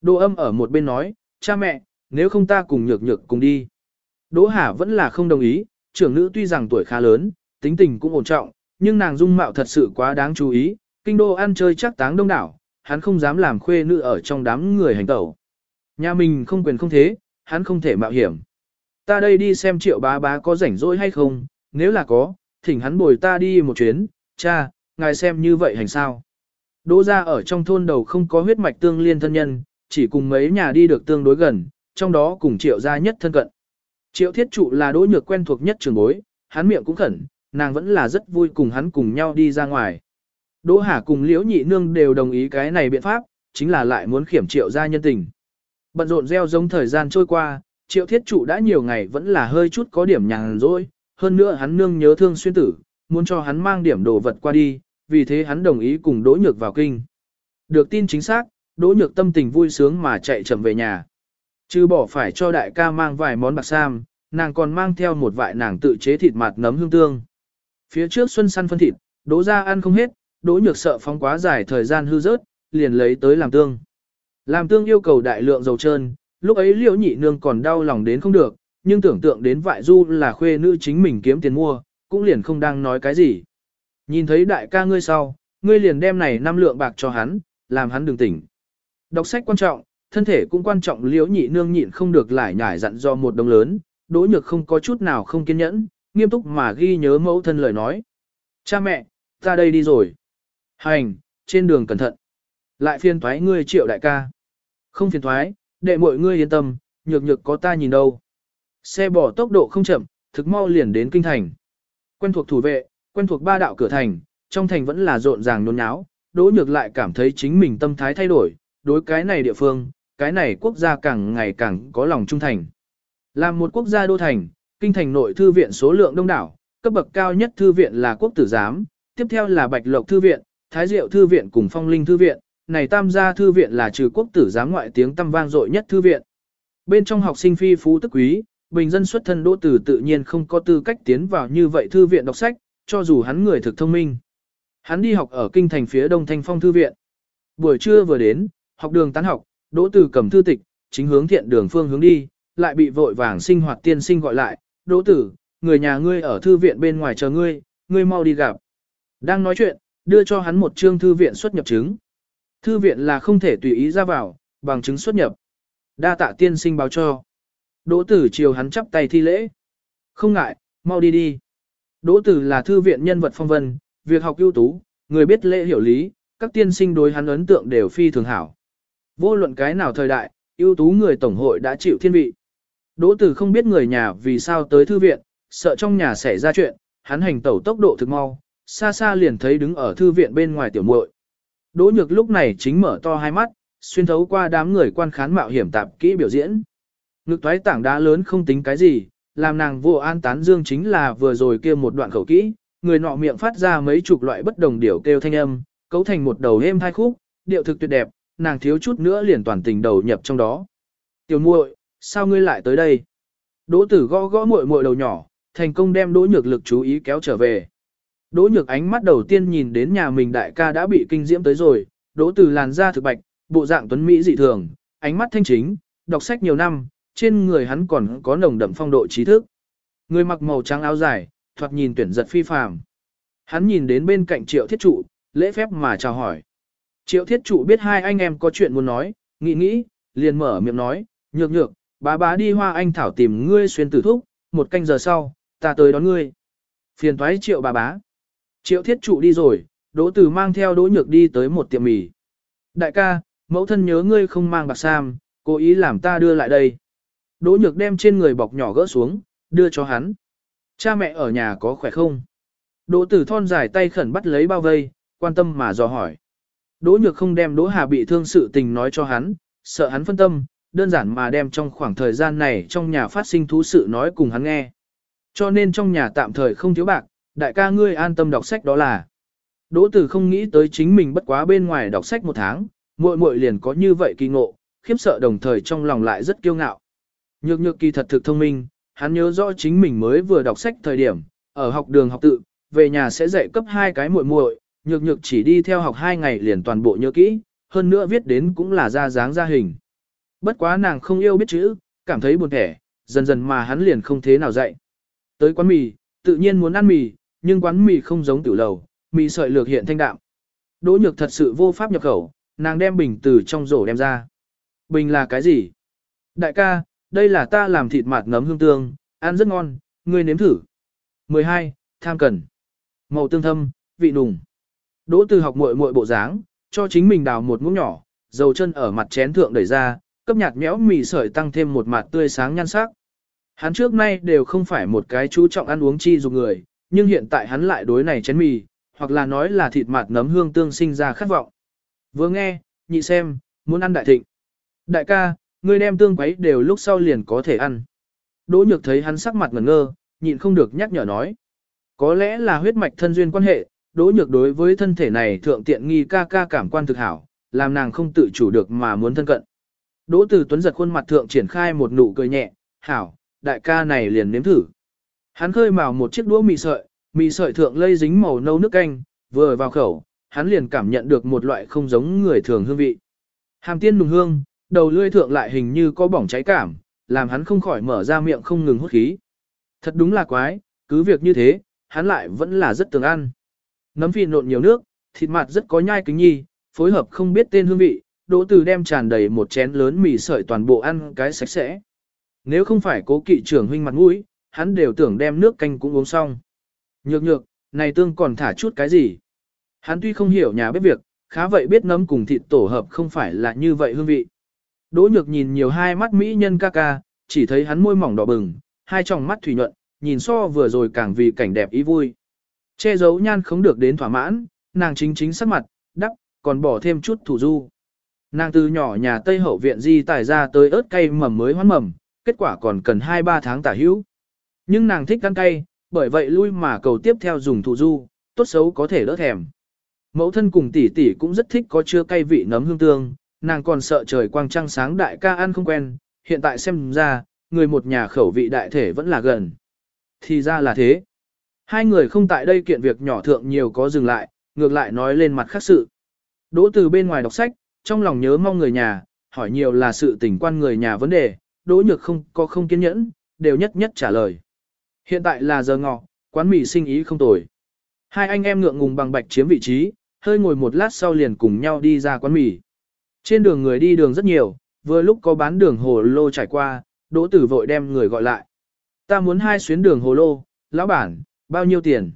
[SPEAKER 1] Đỗ âm ở một bên nói, cha mẹ, nếu không ta cùng nhược nhược cùng đi. Đỗ Hà vẫn là không đồng ý, trưởng nữ tuy rằng tuổi khá lớn, tính tình cũng ổn trọng, nhưng nàng dung mạo thật sự quá đáng chú ý, kinh đô ăn chơi chắc táng đông đảo, hắn không dám làm khuê nữ ở trong đám người hành tẩu. Nhà mình không quyền không thế, hắn không thể mạo hiểm. Ta đây đi xem triệu bá bá có rảnh rỗi hay không, nếu là có, thỉnh hắn bồi ta đi một chuyến, cha, ngài xem như vậy hành sao. Đỗ ra ở trong thôn đầu không có huyết mạch tương liên thân nhân, chỉ cùng mấy nhà đi được tương đối gần, trong đó cùng triệu gia nhất thân cận. Triệu thiết trụ là đỗ nhược quen thuộc nhất trường bối, hắn miệng cũng khẩn, nàng vẫn là rất vui cùng hắn cùng nhau đi ra ngoài. Đỗ Hà cùng Liễu Nhị Nương đều đồng ý cái này biện pháp, chính là lại muốn khiểm triệu gia nhân tình. Bận rộn gieo giống thời gian trôi qua, triệu thiết trụ đã nhiều ngày vẫn là hơi chút có điểm nhàn rỗi, hơn nữa hắn nương nhớ thương xuyên tử, muốn cho hắn mang điểm đồ vật qua đi, vì thế hắn đồng ý cùng Đỗ Nhược vào kinh. Được tin chính xác, Đỗ Nhược tâm tình vui sướng mà chạy chậm về nhà. Chứ bỏ phải cho đại ca mang vài món bạc sam, nàng còn mang theo một vại nàng tự chế thịt mạt nấm hương tương. Phía trước xuân săn phân thịt, Đỗ ra ăn không hết, Đỗ Nhược sợ phóng quá dài thời gian hư rớt, liền lấy tới làm tương. Làm tương yêu cầu đại lượng dầu trơn, lúc ấy liễu nhị nương còn đau lòng đến không được, nhưng tưởng tượng đến vại du là khuê nữ chính mình kiếm tiền mua, cũng liền không đang nói cái gì. Nhìn thấy đại ca ngươi sau, ngươi liền đem này năm lượng bạc cho hắn, làm hắn đừng tỉnh. Đọc sách quan trọng, thân thể cũng quan trọng liễu nhị nương nhịn không được lại nhải dặn do một đồng lớn, đỗ nhược không có chút nào không kiên nhẫn, nghiêm túc mà ghi nhớ mẫu thân lời nói. Cha mẹ, ta đây đi rồi. Hành, trên đường cẩn thận. Lại phiền thoái ngươi triệu đại ca. Không phiền thoái, đệ mọi ngươi yên tâm, nhược nhược có ta nhìn đâu. Xe bỏ tốc độ không chậm, thực mau liền đến kinh thành. Quen thuộc thủ vệ, quen thuộc ba đạo cửa thành, trong thành vẫn là rộn ràng nôn nháo, đỗ nhược lại cảm thấy chính mình tâm thái thay đổi, đối cái này địa phương, cái này quốc gia càng ngày càng có lòng trung thành. Làm một quốc gia đô thành, kinh thành nội thư viện số lượng đông đảo, cấp bậc cao nhất thư viện là quốc tử giám, tiếp theo là bạch lộc thư viện, thái diệu thư viện cùng phong linh thư viện, này tam gia thư viện là trừ quốc tử giám ngoại tiếng tăm vang dội nhất thư viện. Bên trong học sinh phi phú tức quý, bình dân xuất thân đỗ tử tự nhiên không có tư cách tiến vào như vậy thư viện đọc sách, cho dù hắn người thực thông minh. Hắn đi học ở kinh thành phía đông thanh phong thư viện. Buổi trưa vừa đến, học đường tán học, đỗ tử cầm thư tịch, chính hướng thiện đường phương hướng đi, lại bị vội vàng sinh hoạt tiên sinh gọi lại, đỗ tử, người nhà ngươi ở thư viện bên ngoài chờ ngươi, ngươi mau đi gặp. Đang nói chuyện, đưa cho hắn một chương thư viện xuất nhập chứng. Thư viện là không thể tùy ý ra vào, bằng chứng xuất nhập. Đa tạ tiên sinh báo cho. Đỗ tử chiều hắn chắp tay thi lễ. Không ngại, mau đi đi. Đỗ tử là thư viện nhân vật phong vân, việc học ưu tú, người biết lễ hiểu lý, các tiên sinh đối hắn ấn tượng đều phi thường hảo. Vô luận cái nào thời đại, ưu tú người tổng hội đã chịu thiên vị. Đỗ tử không biết người nhà vì sao tới thư viện, sợ trong nhà xảy ra chuyện, hắn hành tẩu tốc độ thực mau, xa xa liền thấy đứng ở thư viện bên ngoài tiểu muội. Đỗ nhược lúc này chính mở to hai mắt, xuyên thấu qua đám người quan khán mạo hiểm tạp kỹ biểu diễn. Ngực toái tảng đá lớn không tính cái gì, làm nàng vô an tán dương chính là vừa rồi kia một đoạn khẩu kỹ, người nọ miệng phát ra mấy chục loại bất đồng điệu kêu thanh âm, cấu thành một đầu êm hai khúc, điệu thực tuyệt đẹp, nàng thiếu chút nữa liền toàn tình đầu nhập trong đó. Tiểu muội, sao ngươi lại tới đây? Đỗ tử gõ gõ muội muội đầu nhỏ, thành công đem đỗ nhược lực chú ý kéo trở về. Đỗ nhược ánh mắt đầu tiên nhìn đến nhà mình đại ca đã bị kinh diễm tới rồi, đỗ Từ làn da thực bạch, bộ dạng tuấn Mỹ dị thường, ánh mắt thanh chính, đọc sách nhiều năm, trên người hắn còn có nồng đậm phong độ trí thức. Người mặc màu trắng áo dài, thoạt nhìn tuyển giật phi phàm. Hắn nhìn đến bên cạnh triệu thiết trụ, lễ phép mà chào hỏi. Triệu thiết trụ biết hai anh em có chuyện muốn nói, nghĩ nghĩ, liền mở miệng nói, nhược nhược, bá bá đi hoa anh thảo tìm ngươi xuyên tử thúc, một canh giờ sau, ta tới đón ngươi. Phiền thoái triệu bà bá. Triệu thiết trụ đi rồi, đỗ tử mang theo đỗ nhược đi tới một tiệm mì. Đại ca, mẫu thân nhớ ngươi không mang bạc sam, cố ý làm ta đưa lại đây. Đỗ nhược đem trên người bọc nhỏ gỡ xuống, đưa cho hắn. Cha mẹ ở nhà có khỏe không? Đỗ tử thon dài tay khẩn bắt lấy bao vây, quan tâm mà dò hỏi. Đỗ nhược không đem đỗ hà bị thương sự tình nói cho hắn, sợ hắn phân tâm, đơn giản mà đem trong khoảng thời gian này trong nhà phát sinh thú sự nói cùng hắn nghe. Cho nên trong nhà tạm thời không thiếu bạc, đại ca ngươi an tâm đọc sách đó là. Đỗ tử không nghĩ tới chính mình bất quá bên ngoài đọc sách một tháng, muội muội liền có như vậy kỳ ngộ, khiếp sợ đồng thời trong lòng lại rất kiêu ngạo. Nhược nhược kỳ thật thực thông minh, hắn nhớ rõ chính mình mới vừa đọc sách thời điểm, ở học đường học tự, về nhà sẽ dạy cấp hai cái muội muội, nhược nhược chỉ đi theo học hai ngày liền toàn bộ nhớ kỹ, hơn nữa viết đến cũng là ra dáng ra hình. Bất quá nàng không yêu biết chữ, cảm thấy buồn thẻ, dần dần mà hắn liền không thế nào dạy. Tới quán mì, tự nhiên muốn ăn mì, nhưng quán mì không giống tiểu lầu, mì sợi lược hiện thanh đạm. Đỗ nhược thật sự vô pháp nhập khẩu, nàng đem bình từ trong rổ đem ra. Bình là cái gì? Đại ca, đây là ta làm thịt mạt nấm hương tương, ăn rất ngon, ngươi nếm thử. 12. Tham cần. Màu tương thâm, vị nùng. Đỗ từ học muội muội bộ dáng, cho chính mình đào một muỗng nhỏ, dầu chân ở mặt chén thượng đẩy ra, cấp nhạt méo mì sợi tăng thêm một mặt tươi sáng nhan sắc. Hắn trước nay đều không phải một cái chú trọng ăn uống chi dục người, nhưng hiện tại hắn lại đối này chén mì, hoặc là nói là thịt mạt nấm hương tương sinh ra khát vọng. Vừa nghe, nhị xem, muốn ăn đại thịnh. Đại ca, ngươi đem tương quấy đều lúc sau liền có thể ăn. Đỗ nhược thấy hắn sắc mặt ngẩn ngơ, nhịn không được nhắc nhở nói. Có lẽ là huyết mạch thân duyên quan hệ, đỗ nhược đối với thân thể này thượng tiện nghi ca ca cảm quan thực hảo, làm nàng không tự chủ được mà muốn thân cận. Đỗ Tử Tuấn giật khuôn mặt thượng triển khai một nụ cười nhẹ, hảo, đại ca này liền nếm thử. Hắn khơi mào một chiếc đũa mì sợi, mì sợi thượng lây dính màu nâu nước canh, vừa vào khẩu, hắn liền cảm nhận được một loại không giống người thường hương vị. Hàm tiên nùng hương, đầu lưỡi thượng lại hình như có bỏng cháy cảm, làm hắn không khỏi mở ra miệng không ngừng hút khí. Thật đúng là quái, cứ việc như thế, hắn lại vẫn là rất tường ăn. Nấm phi nộn nhiều nước, thịt mặt rất có nhai kính nhi, phối hợp không biết tên hương vị, đỗ từ đem tràn đầy một chén lớn mì sợi toàn bộ ăn cái sạch sẽ. Nếu không phải cố kỵ trưởng huynh mặt mũi, hắn đều tưởng đem nước canh cũng uống xong. Nhược nhược, này tương còn thả chút cái gì? Hắn tuy không hiểu nhà bếp việc, khá vậy biết nấm cùng thịt tổ hợp không phải là như vậy hương vị. Đỗ nhược nhìn nhiều hai mắt mỹ nhân ca ca, chỉ thấy hắn môi mỏng đỏ bừng, hai tròng mắt thủy nhuận, nhìn so vừa rồi càng vì cảnh đẹp ý vui. Che giấu nhan không được đến thỏa mãn, nàng chính chính sắc mặt, đắp, còn bỏ thêm chút thủ du. Nàng từ nhỏ nhà Tây Hậu viện di tải ra tới ớt cây mầm mới hoán mầm, kết quả còn cần 2-3 tháng tả hữu. Nhưng nàng thích ăn cay, bởi vậy lui mà cầu tiếp theo dùng thủ du, tốt xấu có thể đỡ thèm. Mẫu thân cùng tỷ tỷ cũng rất thích có chứa cay vị nấm hương tương, nàng còn sợ trời quang trăng sáng đại ca ăn không quen, hiện tại xem ra, người một nhà khẩu vị đại thể vẫn là gần. Thì ra là thế. Hai người không tại đây kiện việc nhỏ thượng nhiều có dừng lại, ngược lại nói lên mặt khác sự. Đỗ từ bên ngoài đọc sách, trong lòng nhớ mong người nhà, hỏi nhiều là sự tình quan người nhà vấn đề, đỗ nhược không có không kiên nhẫn, đều nhất nhất trả lời. Hiện tại là giờ ngọ, quán mì sinh ý không tồi. Hai anh em ngượng ngùng bằng bạch chiếm vị trí, hơi ngồi một lát sau liền cùng nhau đi ra quán mì. Trên đường người đi đường rất nhiều, vừa lúc có bán đường hồ lô trải qua, đỗ tử vội đem người gọi lại. Ta muốn hai xuyến đường hồ lô, lão bản, bao nhiêu tiền?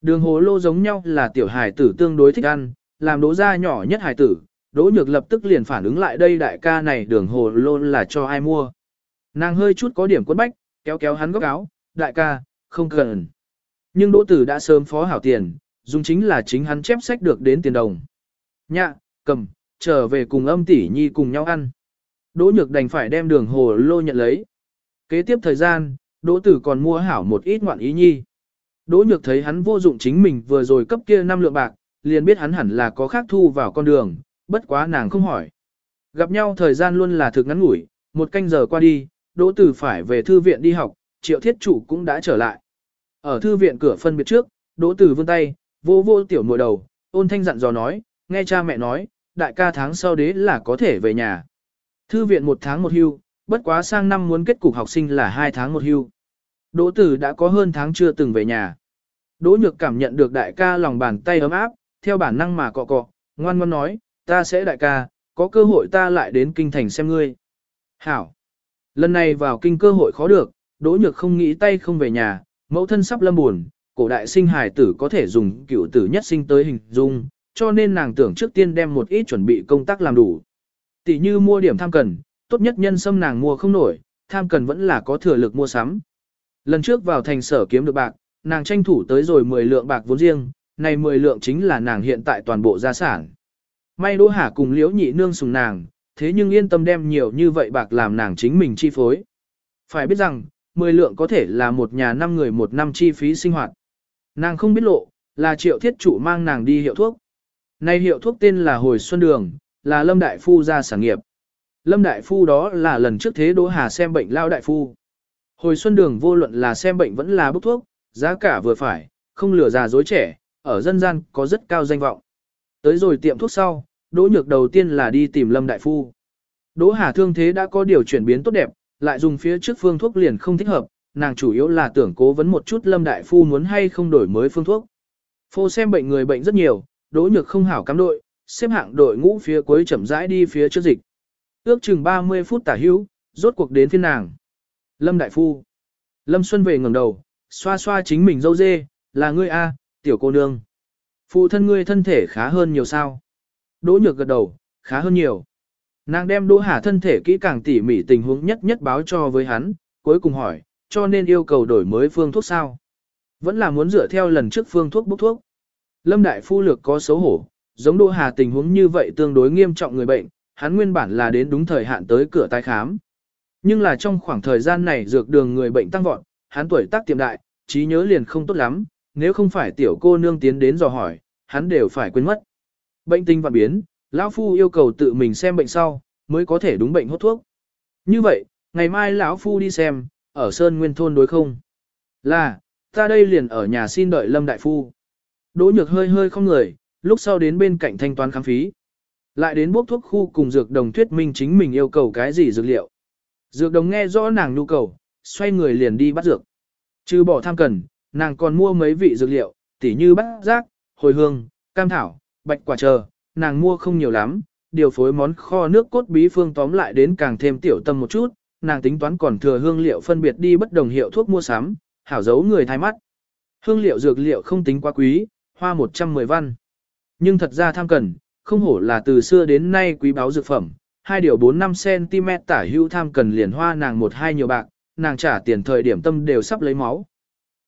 [SPEAKER 1] Đường hồ lô giống nhau là tiểu hải tử tương đối thích ăn, làm đỗ gia nhỏ nhất hải tử, đỗ nhược lập tức liền phản ứng lại đây đại ca này đường hồ lô là cho ai mua. Nàng hơi chút có điểm quấn bách, kéo kéo hắn góc áo, đại ca, không cần. Nhưng đỗ tử đã sớm phó hảo tiền, dùng chính là chính hắn chép sách được đến tiền đồng. Nhạ, cầm, trở về cùng âm tỷ nhi cùng nhau ăn. Đỗ nhược đành phải đem đường hồ lô nhận lấy. Kế tiếp thời gian, đỗ tử còn mua hảo một ít ngoạn ý nhi. Đỗ nhược thấy hắn vô dụng chính mình vừa rồi cấp kia năm lượng bạc, liền biết hắn hẳn là có khác thu vào con đường, bất quá nàng không hỏi. Gặp nhau thời gian luôn là thực ngắn ngủi, một canh giờ qua đi, đỗ tử phải về thư viện đi học, triệu thiết chủ cũng đã trở lại. Ở thư viện cửa phân biệt trước, đỗ tử vươn tay, vô vô tiểu mùa đầu, ôn thanh dặn dò nói, nghe cha mẹ nói, đại ca tháng sau đế là có thể về nhà. Thư viện một tháng một hưu, bất quá sang năm muốn kết cục học sinh là hai tháng một hưu. Đỗ tử đã có hơn tháng chưa từng về nhà. Đỗ nhược cảm nhận được đại ca lòng bàn tay ấm áp, theo bản năng mà cọ cọ, ngoan ngoan nói, ta sẽ đại ca, có cơ hội ta lại đến kinh thành xem ngươi. Hảo! Lần này vào kinh cơ hội khó được, đỗ nhược không nghĩ tay không về nhà, mẫu thân sắp lâm buồn, cổ đại sinh hài tử có thể dùng cựu tử nhất sinh tới hình dung, cho nên nàng tưởng trước tiên đem một ít chuẩn bị công tác làm đủ. Tỷ như mua điểm tham cần, tốt nhất nhân sâm nàng mua không nổi, tham cần vẫn là có thừa lực mua sắm. Lần trước vào thành sở kiếm được bạc, nàng tranh thủ tới rồi 10 lượng bạc vốn riêng, này 10 lượng chính là nàng hiện tại toàn bộ gia sản. May Đỗ Hà cùng Liễu Nhị Nương sùng nàng, thế nhưng yên tâm đem nhiều như vậy bạc làm nàng chính mình chi phối. Phải biết rằng, 10 lượng có thể là một nhà năm người một năm chi phí sinh hoạt. Nàng không biết lộ, là triệu thiết chủ mang nàng đi hiệu thuốc. Này hiệu thuốc tên là Hồi Xuân Đường, là Lâm Đại Phu ra sản nghiệp. Lâm Đại Phu đó là lần trước thế Đỗ Hà xem bệnh lao Đại Phu. Hồi Xuân Đường vô luận là xem bệnh vẫn là bốc thuốc, giá cả vừa phải, không lừa già dối trẻ, ở dân gian có rất cao danh vọng. Tới rồi tiệm thuốc sau, Đỗ Nhược đầu tiên là đi tìm Lâm Đại Phu. Đỗ Hà thương thế đã có điều chuyển biến tốt đẹp, lại dùng phía trước phương thuốc liền không thích hợp, nàng chủ yếu là tưởng cố vấn một chút Lâm Đại Phu muốn hay không đổi mới phương thuốc. Phô xem bệnh người bệnh rất nhiều, Đỗ Nhược không hảo cắm đội, xếp hạng đội ngũ phía cuối chậm rãi đi phía trước dịch. Ước chừng 30 phút tả hữu, rốt cuộc đến phiên nàng. Lâm Đại Phu. Lâm Xuân về ngẩng đầu, xoa xoa chính mình dâu dê, là ngươi a, tiểu cô nương. Phụ thân ngươi thân thể khá hơn nhiều sao. Đỗ nhược gật đầu, khá hơn nhiều. Nàng đem Đỗ Hà thân thể kỹ càng tỉ mỉ tình huống nhất nhất báo cho với hắn, cuối cùng hỏi, cho nên yêu cầu đổi mới phương thuốc sao. Vẫn là muốn dựa theo lần trước phương thuốc bốc thuốc. Lâm Đại Phu Lược có xấu hổ, giống Đỗ Hà tình huống như vậy tương đối nghiêm trọng người bệnh, hắn nguyên bản là đến đúng thời hạn tới cửa tái khám. Nhưng là trong khoảng thời gian này dược đường người bệnh tăng vọt, hắn tuổi tác tiệm đại, trí nhớ liền không tốt lắm, nếu không phải tiểu cô nương tiến đến dò hỏi, hắn đều phải quên mất. Bệnh tình vạn biến, lão phu yêu cầu tự mình xem bệnh sau, mới có thể đúng bệnh hốt thuốc. Như vậy, ngày mai lão phu đi xem, ở Sơn Nguyên thôn đối không? Là, ta đây liền ở nhà xin đợi Lâm đại phu. Đỗ Nhược hơi hơi không người, lúc sau đến bên cạnh thanh toán khám phí. Lại đến bốc thuốc khu cùng dược đồng thuyết minh chính mình yêu cầu cái gì dược liệu. Dược đồng nghe rõ nàng nhu cầu, xoay người liền đi bắt dược. Trừ bỏ tham cần, nàng còn mua mấy vị dược liệu, tỉ như bát giác, hồi hương, cam thảo, bạch quả chờ, nàng mua không nhiều lắm, điều phối món kho nước cốt bí phương tóm lại đến càng thêm tiểu tâm một chút, nàng tính toán còn thừa hương liệu phân biệt đi bất đồng hiệu thuốc mua sắm, hảo giấu người thay mắt. Hương liệu dược liệu không tính quá quý, hoa 110 văn. Nhưng thật ra tham cần, không hổ là từ xưa đến nay quý báo dược phẩm, hai điều 4-5 cm tả hữu tham cần liền hoa nàng một hai nhiều bạc, nàng trả tiền thời điểm tâm đều sắp lấy máu.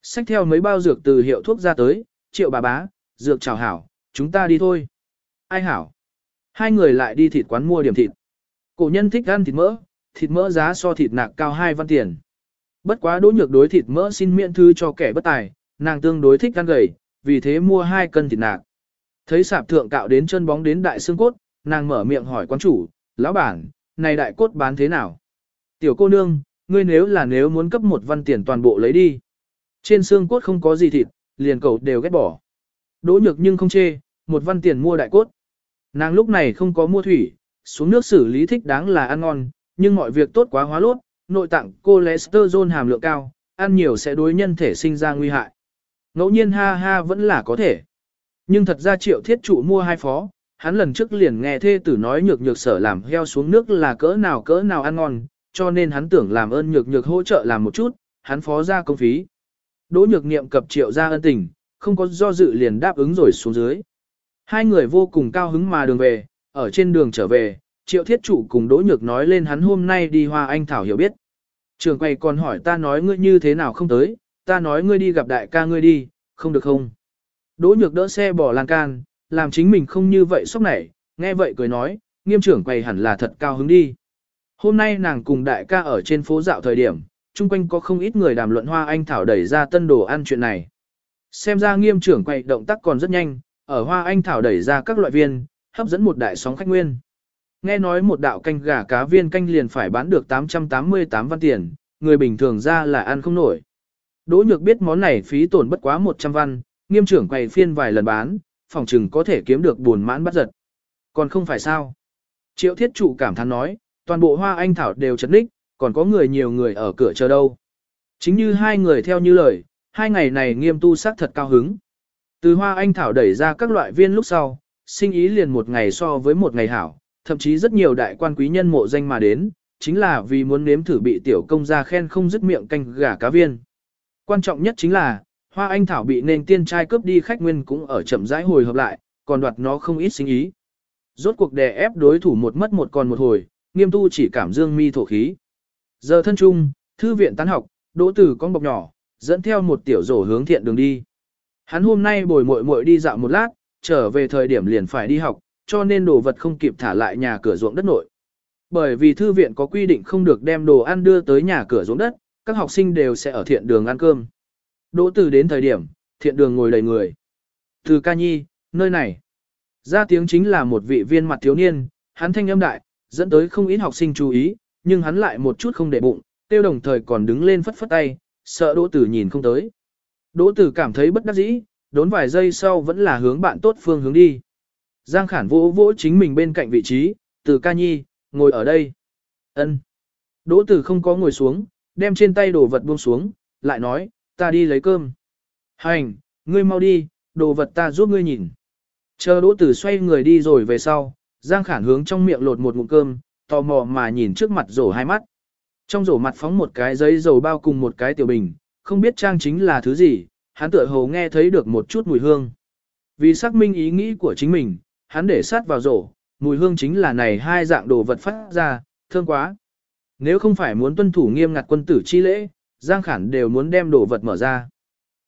[SPEAKER 1] Xách theo mấy bao dược từ hiệu thuốc ra tới, triệu bà bá, dược chào hảo, chúng ta đi thôi. Ai hảo? Hai người lại đi thịt quán mua điểm thịt. Cổ nhân thích ăn thịt mỡ, thịt mỡ giá so thịt nạc cao 2 văn tiền. Bất quá đỗ nhược đối thịt mỡ xin miễn thư cho kẻ bất tài, nàng tương đối thích ăn gầy, vì thế mua 2 cân thịt nạc. Thấy sạp thượng cạo đến chân bóng đến đại xương cốt, nàng mở miệng hỏi quán chủ, lão bản, này đại cốt bán thế nào? Tiểu cô nương, ngươi nếu là nếu muốn cấp một văn tiền toàn bộ lấy đi. Trên xương cốt không có gì thịt, liền cầu đều ghét bỏ. Đỗ nhược nhưng không chê, một văn tiền mua đại cốt. Nàng lúc này không có mua thủy, xuống nước xử lý thích đáng là ăn ngon, nhưng mọi việc tốt quá hóa lốt, nội tạng cholesterol hàm lượng cao, ăn nhiều sẽ đối nhân thể sinh ra nguy hại. Ngẫu nhiên ha ha vẫn là có thể. Nhưng thật ra triệu thiết trụ mua hai phó, hắn lần trước liền nghe thê tử nói nhược nhược sở làm heo xuống nước là cỡ nào cỡ nào ăn ngon, cho nên hắn tưởng làm ơn nhược nhược hỗ trợ làm một chút, hắn phó ra công phí. Đỗ nhược niệm cập triệu ra ân tình, không có do dự liền đáp ứng rồi xuống dưới. Hai người vô cùng cao hứng mà đường về, ở trên đường trở về, triệu thiết chủ cùng Đỗ Nhược nói lên hắn hôm nay đi Hoa Anh Thảo hiểu biết. Trường quay còn hỏi ta nói ngươi như thế nào không tới, ta nói ngươi đi gặp đại ca ngươi đi, không được không. Đỗ Nhược đỡ xe bỏ lan can, làm chính mình không như vậy sốc nảy, nghe vậy cười nói, nghiêm trưởng quay hẳn là thật cao hứng đi. Hôm nay nàng cùng đại ca ở trên phố dạo thời điểm, chung quanh có không ít người đàm luận Hoa Anh Thảo đẩy ra tân đồ ăn chuyện này. Xem ra nghiêm trưởng quay động tác còn rất nhanh, ở Hoa Anh Thảo đẩy ra các loại viên, hấp dẫn một đại sóng khách nguyên. Nghe nói một đạo canh gà cá viên canh liền phải bán được 888 văn tiền, người bình thường ra là ăn không nổi. Đỗ nhược biết món này phí tổn bất quá 100 văn, nghiêm trưởng quầy phiên vài lần bán, phòng trừng có thể kiếm được buồn mãn bắt giật. Còn không phải sao. Triệu thiết trụ cảm thán nói, toàn bộ hoa anh thảo đều chấn ních, còn có người nhiều người ở cửa chờ đâu. Chính như hai người theo như lời, hai ngày này nghiêm tu sắc thật cao hứng. Từ hoa anh thảo đẩy ra các loại viên lúc sau, sinh ý liền một ngày so với một ngày hảo, thậm chí rất nhiều đại quan quý nhân mộ danh mà đến, chính là vì muốn nếm thử bị tiểu công gia khen không dứt miệng canh gà cá viên. Quan trọng nhất chính là, hoa anh thảo bị nền tiên trai cướp đi khách nguyên cũng ở chậm rãi hồi hợp lại, còn đoạt nó không ít sinh ý. Rốt cuộc đè ép đối thủ một mất một còn một hồi, nghiêm tu chỉ cảm dương mi thổ khí. Giờ thân trung, thư viện tán học, đỗ tử con bọc nhỏ, dẫn theo một tiểu rổ hướng thiện đường đi. Hắn hôm nay bồi muội muội đi dạo một lát, trở về thời điểm liền phải đi học, cho nên đồ vật không kịp thả lại nhà cửa ruộng đất nội. Bởi vì thư viện có quy định không được đem đồ ăn đưa tới nhà cửa ruộng đất, các học sinh đều sẽ ở thiện đường ăn cơm. Đỗ từ đến thời điểm, thiện đường ngồi đầy người. Từ ca nhi, nơi này. Ra tiếng chính là một vị viên mặt thiếu niên, hắn thanh âm đại, dẫn tới không ít học sinh chú ý, nhưng hắn lại một chút không để bụng, tiêu đồng thời còn đứng lên phất phất tay, sợ đỗ tử nhìn không tới. Đỗ tử cảm thấy bất đắc dĩ, đốn vài giây sau vẫn là hướng bạn tốt phương hướng đi. Giang Khản vỗ vỗ chính mình bên cạnh vị trí, từ ca nhi, ngồi ở đây. ân Đỗ tử không có ngồi xuống, đem trên tay đồ vật buông xuống, lại nói, ta đi lấy cơm. Hành, ngươi mau đi, đồ vật ta giúp ngươi nhìn. Chờ đỗ tử xoay người đi rồi về sau, Giang Khản hướng trong miệng lột một ngụm cơm, tò mò mà nhìn trước mặt rổ hai mắt. Trong rổ mặt phóng một cái giấy dầu bao cùng một cái tiểu bình, không biết trang chính là thứ gì, hắn tựa hồ nghe thấy được một chút mùi hương. Vì xác minh ý nghĩ của chính mình, hắn để sát vào rổ, mùi hương chính là này hai dạng đồ vật phát ra, thơm quá. Nếu không phải muốn tuân thủ nghiêm ngặt quân tử chi lễ, Giang Khản đều muốn đem đồ vật mở ra.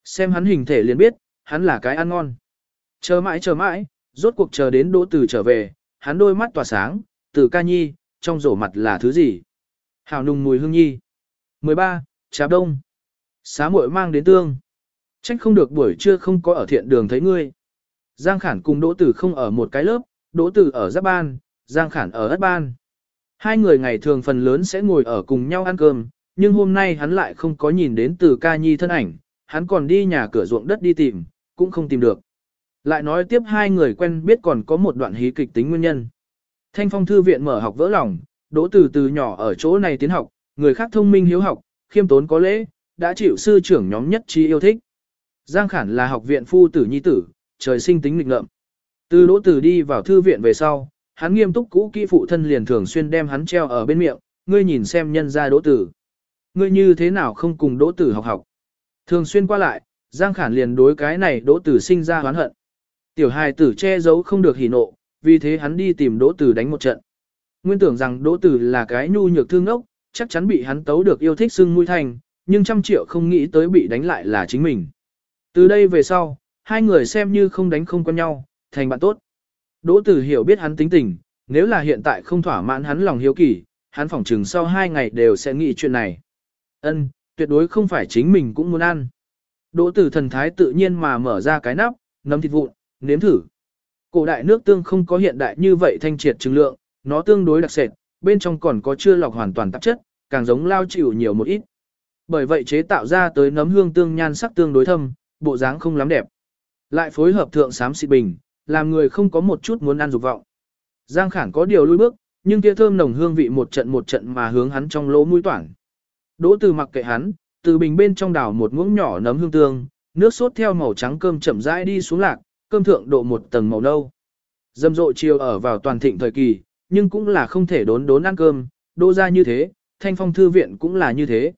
[SPEAKER 1] Xem hắn hình thể liền biết, hắn là cái ăn ngon. Chờ mãi chờ mãi, rốt cuộc chờ đến đỗ tử trở về, hắn đôi mắt tỏa sáng, từ ca nhi, trong rổ mặt là thứ gì? Hào nùng mùi hương nhi. 13. Chạp đông. Xá muội mang đến tương. Trách không được buổi trưa không có ở thiện đường thấy ngươi. Giang Khản cùng Đỗ Tử không ở một cái lớp, Đỗ Tử ở giáp ban, Giang Khản ở ất ban. Hai người ngày thường phần lớn sẽ ngồi ở cùng nhau ăn cơm, nhưng hôm nay hắn lại không có nhìn đến từ ca nhi thân ảnh, hắn còn đi nhà cửa ruộng đất đi tìm, cũng không tìm được. Lại nói tiếp hai người quen biết còn có một đoạn hí kịch tính nguyên nhân. Thanh phong thư viện mở học vỡ lòng, đỗ từ từ nhỏ ở chỗ này tiến học, người khác thông minh hiếu học, khiêm tốn có lễ, đã chịu sư trưởng nhóm nhất trí yêu thích. Giang Khản là học viện phu tử nhi tử, trời sinh tính nghịch ngợm. Từ đỗ Tử đi vào thư viện về sau, hắn nghiêm túc cũ kỹ phụ thân liền thường xuyên đem hắn treo ở bên miệng, ngươi nhìn xem nhân ra đỗ tử. Ngươi như thế nào không cùng đỗ tử học học. Thường xuyên qua lại, Giang Khản liền đối cái này đỗ tử sinh ra oán hận. Tiểu hài tử che giấu không được hỉ nộ, vì thế hắn đi tìm đỗ tử đánh một trận. Nguyên tưởng rằng đỗ tử là cái nhu nhược thương ốc, chắc chắn bị hắn tấu được yêu thích xưng mũi thành, nhưng trăm triệu không nghĩ tới bị đánh lại là chính mình. Từ đây về sau, hai người xem như không đánh không quen nhau, thành bạn tốt. Đỗ tử hiểu biết hắn tính tình, nếu là hiện tại không thỏa mãn hắn lòng hiếu kỳ, hắn phỏng chừng sau hai ngày đều sẽ nghĩ chuyện này. Ân, tuyệt đối không phải chính mình cũng muốn ăn. Đỗ tử thần thái tự nhiên mà mở ra cái nắp, nấm thịt vụn, nếm thử. Cổ đại nước tương không có hiện đại như vậy thanh triệt trừng lượng, nó tương đối đặc sệt, bên trong còn có chưa lọc hoàn toàn tạp chất, càng giống lao chịu nhiều một ít. Bởi vậy chế tạo ra tới nấm hương tương nhan sắc tương đối thâm, bộ dáng không lắm đẹp. Lại phối hợp thượng xám xịt bình, làm người không có một chút muốn ăn dục vọng. Giang Khản có điều lui bước, nhưng kia thơm nồng hương vị một trận một trận mà hướng hắn trong lỗ mũi toản. Đỗ Từ mặc kệ hắn, từ bình bên trong đảo một muỗng nhỏ nấm hương tương, nước sốt theo màu trắng cơm chậm rãi đi xuống lạc, cơm thượng độ một tầng màu nâu. Dâm rộ chiều ở vào toàn thịnh thời kỳ, nhưng cũng là không thể đốn đốn ăn cơm, đô ra như thế, thanh phong thư viện cũng là như thế.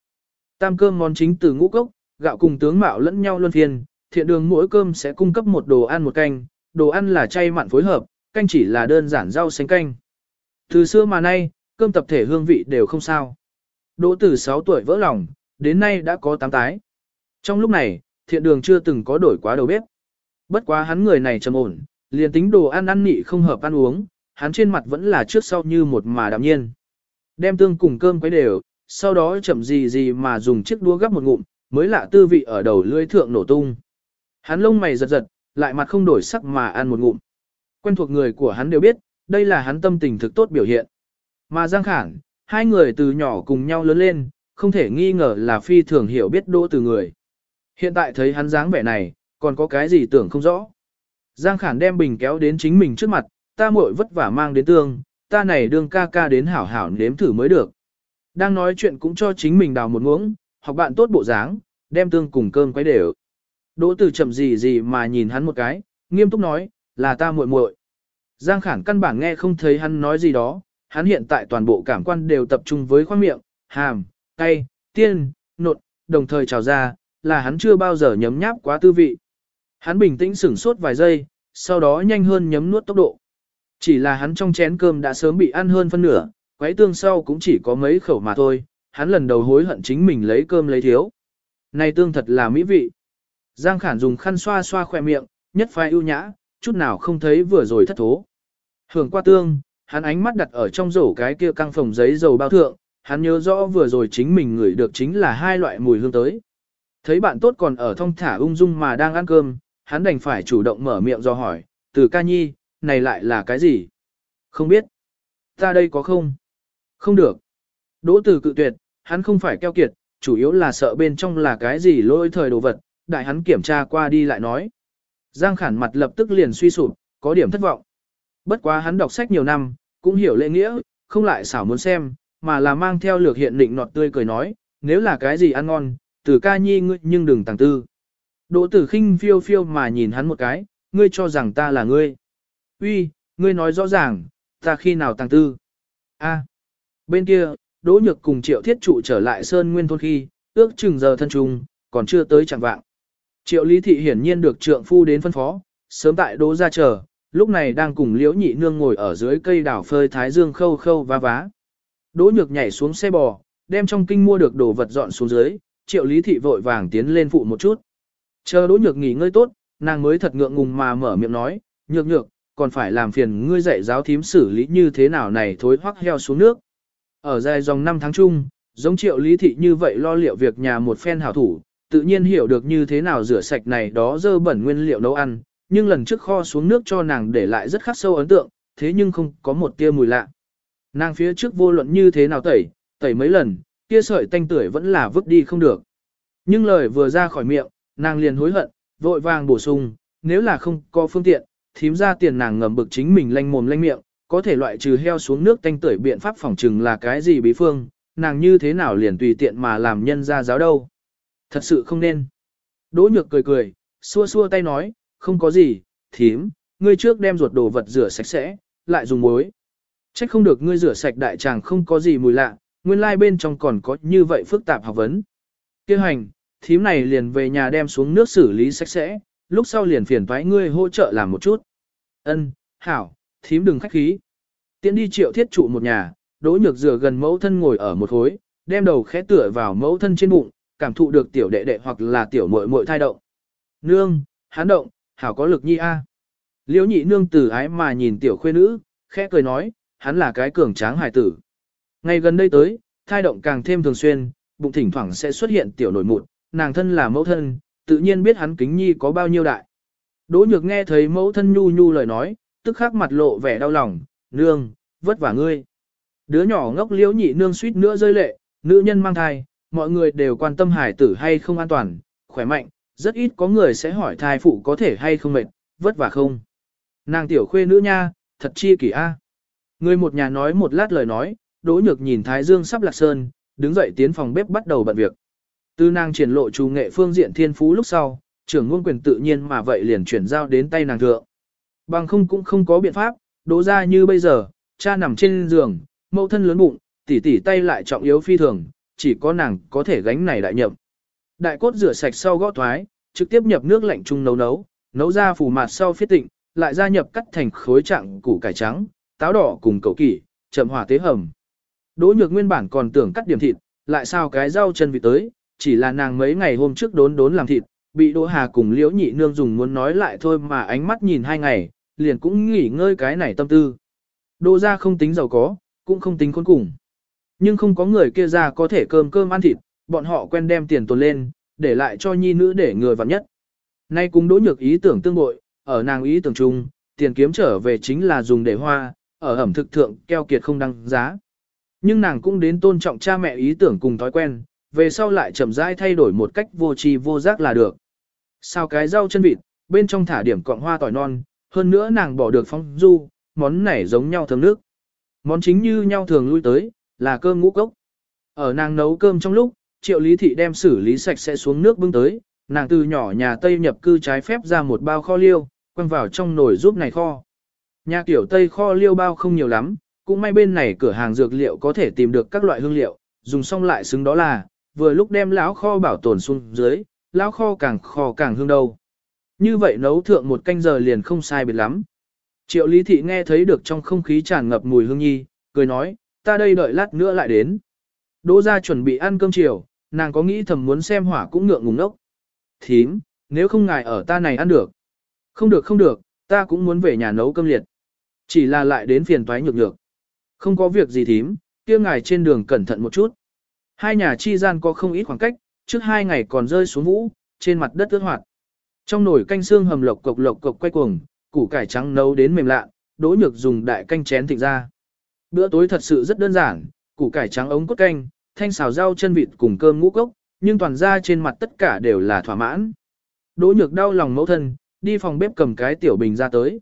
[SPEAKER 1] Tam cơm món chính từ ngũ cốc, gạo cùng tướng mạo lẫn nhau luân phiên, thiện đường mỗi cơm sẽ cung cấp một đồ ăn một canh, đồ ăn là chay mặn phối hợp, canh chỉ là đơn giản rau xanh canh. Từ xưa mà nay, cơm tập thể hương vị đều không sao. Đỗ từ 6 tuổi vỡ lòng, đến nay đã có 8 tái. Trong lúc này, thiện đường chưa từng có đổi quá đầu bếp. Bất quá hắn người này trầm ổn, liền tính đồ ăn ăn nị không hợp ăn uống, hắn trên mặt vẫn là trước sau như một mà đạm nhiên. Đem tương cùng cơm quấy đều, sau đó chậm gì gì mà dùng chiếc đũa gắp một ngụm, mới lạ tư vị ở đầu lưỡi thượng nổ tung. Hắn lông mày giật giật, lại mặt không đổi sắc mà ăn một ngụm. Quen thuộc người của hắn đều biết, đây là hắn tâm tình thực tốt biểu hiện. Mà Giang Khản, hai người từ nhỏ cùng nhau lớn lên, không thể nghi ngờ là phi thường hiểu biết đỗ từ người. Hiện tại thấy hắn dáng vẻ này, còn có cái gì tưởng không rõ. Giang Khản đem bình kéo đến chính mình trước mặt, ta muội vất vả mang đến tương, ta này đương ca ca đến hảo hảo nếm thử mới được. Đang nói chuyện cũng cho chính mình đào một muỗng, học bạn tốt bộ dáng, đem tương cùng cơm quấy đều. Đỗ Tử chậm gì gì mà nhìn hắn một cái, nghiêm túc nói, là ta muội muội. Giang Khản căn bản nghe không thấy hắn nói gì đó, hắn hiện tại toàn bộ cảm quan đều tập trung với khoang miệng, hàm, cay, tiên, nột, đồng thời trào ra, là hắn chưa bao giờ nhấm nháp quá tư vị. Hắn bình tĩnh sửng sốt vài giây, sau đó nhanh hơn nhấm nuốt tốc độ. Chỉ là hắn trong chén cơm đã sớm bị ăn hơn phân nửa, quấy tương sau cũng chỉ có mấy khẩu mà thôi, hắn lần đầu hối hận chính mình lấy cơm lấy thiếu. Này tương thật là mỹ vị. Giang Khản dùng khăn xoa xoa khỏe miệng, nhất phai ưu nhã, chút nào không thấy vừa rồi thất thố. Hưởng qua tương, hắn ánh mắt đặt ở trong rổ cái kia căng phòng giấy dầu bao thượng, hắn nhớ rõ vừa rồi chính mình ngửi được chính là hai loại mùi hương tới. Thấy bạn tốt còn ở thong thả ung dung mà đang ăn cơm, hắn đành phải chủ động mở miệng do hỏi, từ ca nhi, này lại là cái gì? Không biết. Ta đây có không? Không được. Đỗ từ cự tuyệt, hắn không phải keo kiệt, chủ yếu là sợ bên trong là cái gì lôi thời đồ vật, đại hắn kiểm tra qua đi lại nói. Giang khản mặt lập tức liền suy sụp, có điểm thất vọng. Bất quá hắn đọc sách nhiều năm, cũng hiểu lễ nghĩa, không lại xảo muốn xem, mà là mang theo lược hiện định nọt tươi cười nói, nếu là cái gì ăn ngon, từ ca nhi ngươi nhưng đừng tàng tư. Đỗ tử khinh phiêu phiêu mà nhìn hắn một cái, ngươi cho rằng ta là ngươi. Uy, ngươi nói rõ ràng, ta khi nào tàng tư. A. Bên kia, Đỗ Nhược cùng Triệu Thiết trụ trở lại Sơn Nguyên thôn khi, ước chừng giờ thân trùng, còn chưa tới chẳng vạng. Triệu Lý Thị hiển nhiên được trượng phu đến phân phó, sớm tại Đỗ ra chờ, lúc này đang cùng Liễu Nhị Nương ngồi ở dưới cây đảo phơi thái dương khâu khâu vá vá. Đỗ Nhược nhảy xuống xe bò, đem trong kinh mua được đồ vật dọn xuống dưới, Triệu Lý Thị vội vàng tiến lên phụ một chút. Chờ Đỗ Nhược nghỉ ngơi tốt, nàng mới thật ngượng ngùng mà mở miệng nói, "Nhược Nhược, còn phải làm phiền ngươi dạy giáo thím xử lý như thế nào này thối hoắc heo xuống nước." Ở dài dòng năm tháng chung, giống Triệu Lý Thị như vậy lo liệu việc nhà một phen hảo thủ, tự nhiên hiểu được như thế nào rửa sạch này đó dơ bẩn nguyên liệu nấu ăn, nhưng lần trước kho xuống nước cho nàng để lại rất khắc sâu ấn tượng, thế nhưng không có một tia mùi lạ. Nàng phía trước vô luận như thế nào tẩy, tẩy mấy lần, kia sợi tanh tưởi vẫn là vứt đi không được. Nhưng lời vừa ra khỏi miệng, nàng liền hối hận, vội vàng bổ sung, nếu là không có phương tiện, thím ra tiền nàng ngầm bực chính mình lanh mồm lanh miệng, có thể loại trừ heo xuống nước tanh tưởi biện pháp phòng trừng là cái gì bí phương, nàng như thế nào liền tùy tiện mà làm nhân ra giáo đâu. Thật sự không nên. Đỗ nhược cười cười, xua xua tay nói, không có gì, thím, ngươi trước đem ruột đồ vật rửa sạch sẽ, lại dùng muối. Trách không được ngươi rửa sạch đại tràng không có gì mùi lạ, nguyên lai like bên trong còn có như vậy phức tạp học vấn. Kêu hành, thím này liền về nhà đem xuống nước xử lý sạch sẽ, lúc sau liền phiền thoái ngươi hỗ trợ làm một chút. Ân, hảo, thím đừng khách khí. Tiến đi triệu thiết trụ một nhà, đỗ nhược dừa gần mẫu thân ngồi ở một hối, đem đầu khẽ tựa vào mẫu thân trên bụng, cảm thụ được tiểu đệ đệ hoặc là tiểu muội muội thai động. Nương, hán động, hảo có lực nhi a. Liễu nhị nương từ ái mà nhìn tiểu khuê nữ, khẽ cười nói, hắn là cái cường tráng hài tử. Ngày gần đây tới, thai động càng thêm thường xuyên, bụng thỉnh thoảng sẽ xuất hiện tiểu nổi mụn, nàng thân là mẫu thân, tự nhiên biết hắn kính nhi có bao nhiêu đại. Đỗ nhược nghe thấy mẫu thân nhu nhu lời nói, tức khắc mặt lộ vẻ đau lòng, nương, vất vả ngươi. Đứa nhỏ ngốc liễu nhị nương suýt nữa rơi lệ, nữ nhân mang thai, mọi người đều quan tâm hải tử hay không an toàn, khỏe mạnh, rất ít có người sẽ hỏi thai phụ có thể hay không mệt, vất vả không. Nàng tiểu khuê nữ nha, thật chi kỷ a. Người một nhà nói một lát lời nói, Đỗ Nhược nhìn Thái Dương sắp lạc sơn, đứng dậy tiến phòng bếp bắt đầu bận việc. Từ nàng triển lộ trù nghệ phương diện thiên phú lúc sau, trưởng ngôn quyền tự nhiên mà vậy liền chuyển giao đến tay nàng thượng. Bằng không cũng không có biện pháp, đỗ ra như bây giờ, cha nằm trên giường, mẫu thân lớn bụng, tỉ tỉ tay lại trọng yếu phi thường, chỉ có nàng có thể gánh này đại nhậm. Đại cốt rửa sạch sau gõ thoái, trực tiếp nhập nước lạnh chung nấu nấu, nấu ra phủ mạt sau phiết tịnh, lại gia nhập cắt thành khối trạng củ cải trắng, táo đỏ cùng cậu kỷ, chậm hỏa tế hầm. Đỗ nhược nguyên bản còn tưởng cắt điểm thịt, lại sao cái rau chân vị tới, chỉ là nàng mấy ngày hôm trước đốn đốn làm thịt, bị Đỗ Hà cùng Liễu Nhị Nương dùng muốn nói lại thôi mà ánh mắt nhìn hai ngày, liền cũng nghỉ ngơi cái này tâm tư. Đỗ ra không tính giàu có, cũng không tính khốn cùng. Nhưng không có người kia ra có thể cơm cơm ăn thịt, bọn họ quen đem tiền tồn lên, để lại cho nhi nữ để người vặn nhất. Nay cũng đỗ nhược ý tưởng tương bội, ở nàng ý tưởng chung, tiền kiếm trở về chính là dùng để hoa, ở ẩm thực thượng keo kiệt không đăng giá. Nhưng nàng cũng đến tôn trọng cha mẹ ý tưởng cùng thói quen, về sau lại chậm rãi thay đổi một cách vô tri vô giác là được. Sao cái rau chân vịt, bên trong thả điểm cọng hoa tỏi non, hơn nữa nàng bỏ được phong du, món này giống nhau thơm nước. Món chính như nhau thường lui tới, là cơm ngũ cốc. Ở nàng nấu cơm trong lúc, triệu lý thị đem xử lý sạch sẽ xuống nước bưng tới, nàng từ nhỏ nhà Tây nhập cư trái phép ra một bao kho liêu, quăng vào trong nồi giúp này kho. Nhà kiểu Tây kho liêu bao không nhiều lắm, cũng may bên này cửa hàng dược liệu có thể tìm được các loại hương liệu, dùng xong lại xứng đó là, vừa lúc đem lão kho bảo tồn xuống dưới, lão kho càng kho càng hương đâu. Như vậy nấu thượng một canh giờ liền không sai biệt lắm. Triệu Lý Thị nghe thấy được trong không khí tràn ngập mùi hương nhi, cười nói, ta đây đợi lát nữa lại đến. Đỗ ra chuẩn bị ăn cơm chiều, nàng có nghĩ thầm muốn xem hỏa cũng ngượng ngùng ngốc. Thím, nếu không ngài ở ta này ăn được. Không được không được, ta cũng muốn về nhà nấu cơm liệt. Chỉ là lại đến phiền toái nhược nhược. Không có việc gì thím, kia ngài trên đường cẩn thận một chút. Hai nhà chi gian có không ít khoảng cách, trước hai ngày còn rơi xuống vũ, trên mặt đất ướt hoạt. Trong nồi canh xương hầm lộc cộc lộc cộc quay cuồng, củ cải trắng nấu đến mềm lạ, đỗ nhược dùng đại canh chén thịnh ra. Bữa tối thật sự rất đơn giản, củ cải trắng ống cốt canh, thanh xào rau chân vịt cùng cơm ngũ cốc, nhưng toàn ra trên mặt tất cả đều là thỏa mãn. Đỗ nhược đau lòng mẫu thân, đi phòng bếp cầm cái tiểu bình ra tới.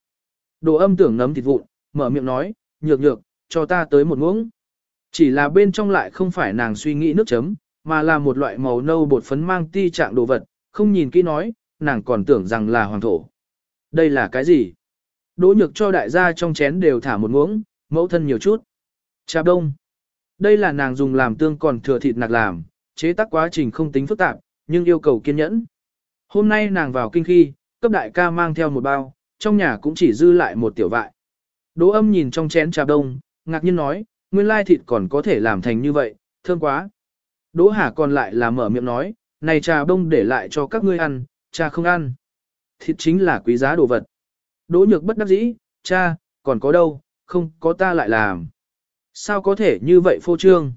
[SPEAKER 1] Đồ âm tưởng nấm thịt vụn, mở miệng nói, nhược nhược, cho ta tới một muỗng. Chỉ là bên trong lại không phải nàng suy nghĩ nước chấm, mà là một loại màu nâu bột phấn mang ti trạng đồ vật, không nhìn kỹ nói, nàng còn tưởng rằng là hoàng thổ. Đây là cái gì? Đỗ nhược cho đại gia trong chén đều thả một muỗng, mẫu thân nhiều chút. Trà đông. Đây là nàng dùng làm tương còn thừa thịt nạc làm, chế tác quá trình không tính phức tạp, nhưng yêu cầu kiên nhẫn. Hôm nay nàng vào kinh khi, cấp đại ca mang theo một bao, trong nhà cũng chỉ dư lại một tiểu vại. Đỗ âm nhìn trong chén trà đông, ngạc nhiên nói, nguyên lai thịt còn có thể làm thành như vậy, thơm quá. Đỗ Hà còn lại là mở miệng nói, này trà đông để lại cho các ngươi ăn, cha không ăn. Thịt chính là quý giá đồ vật. Đỗ nhược bất đắc dĩ, cha, còn có đâu, không có ta lại làm. Sao có thể như vậy phô trương?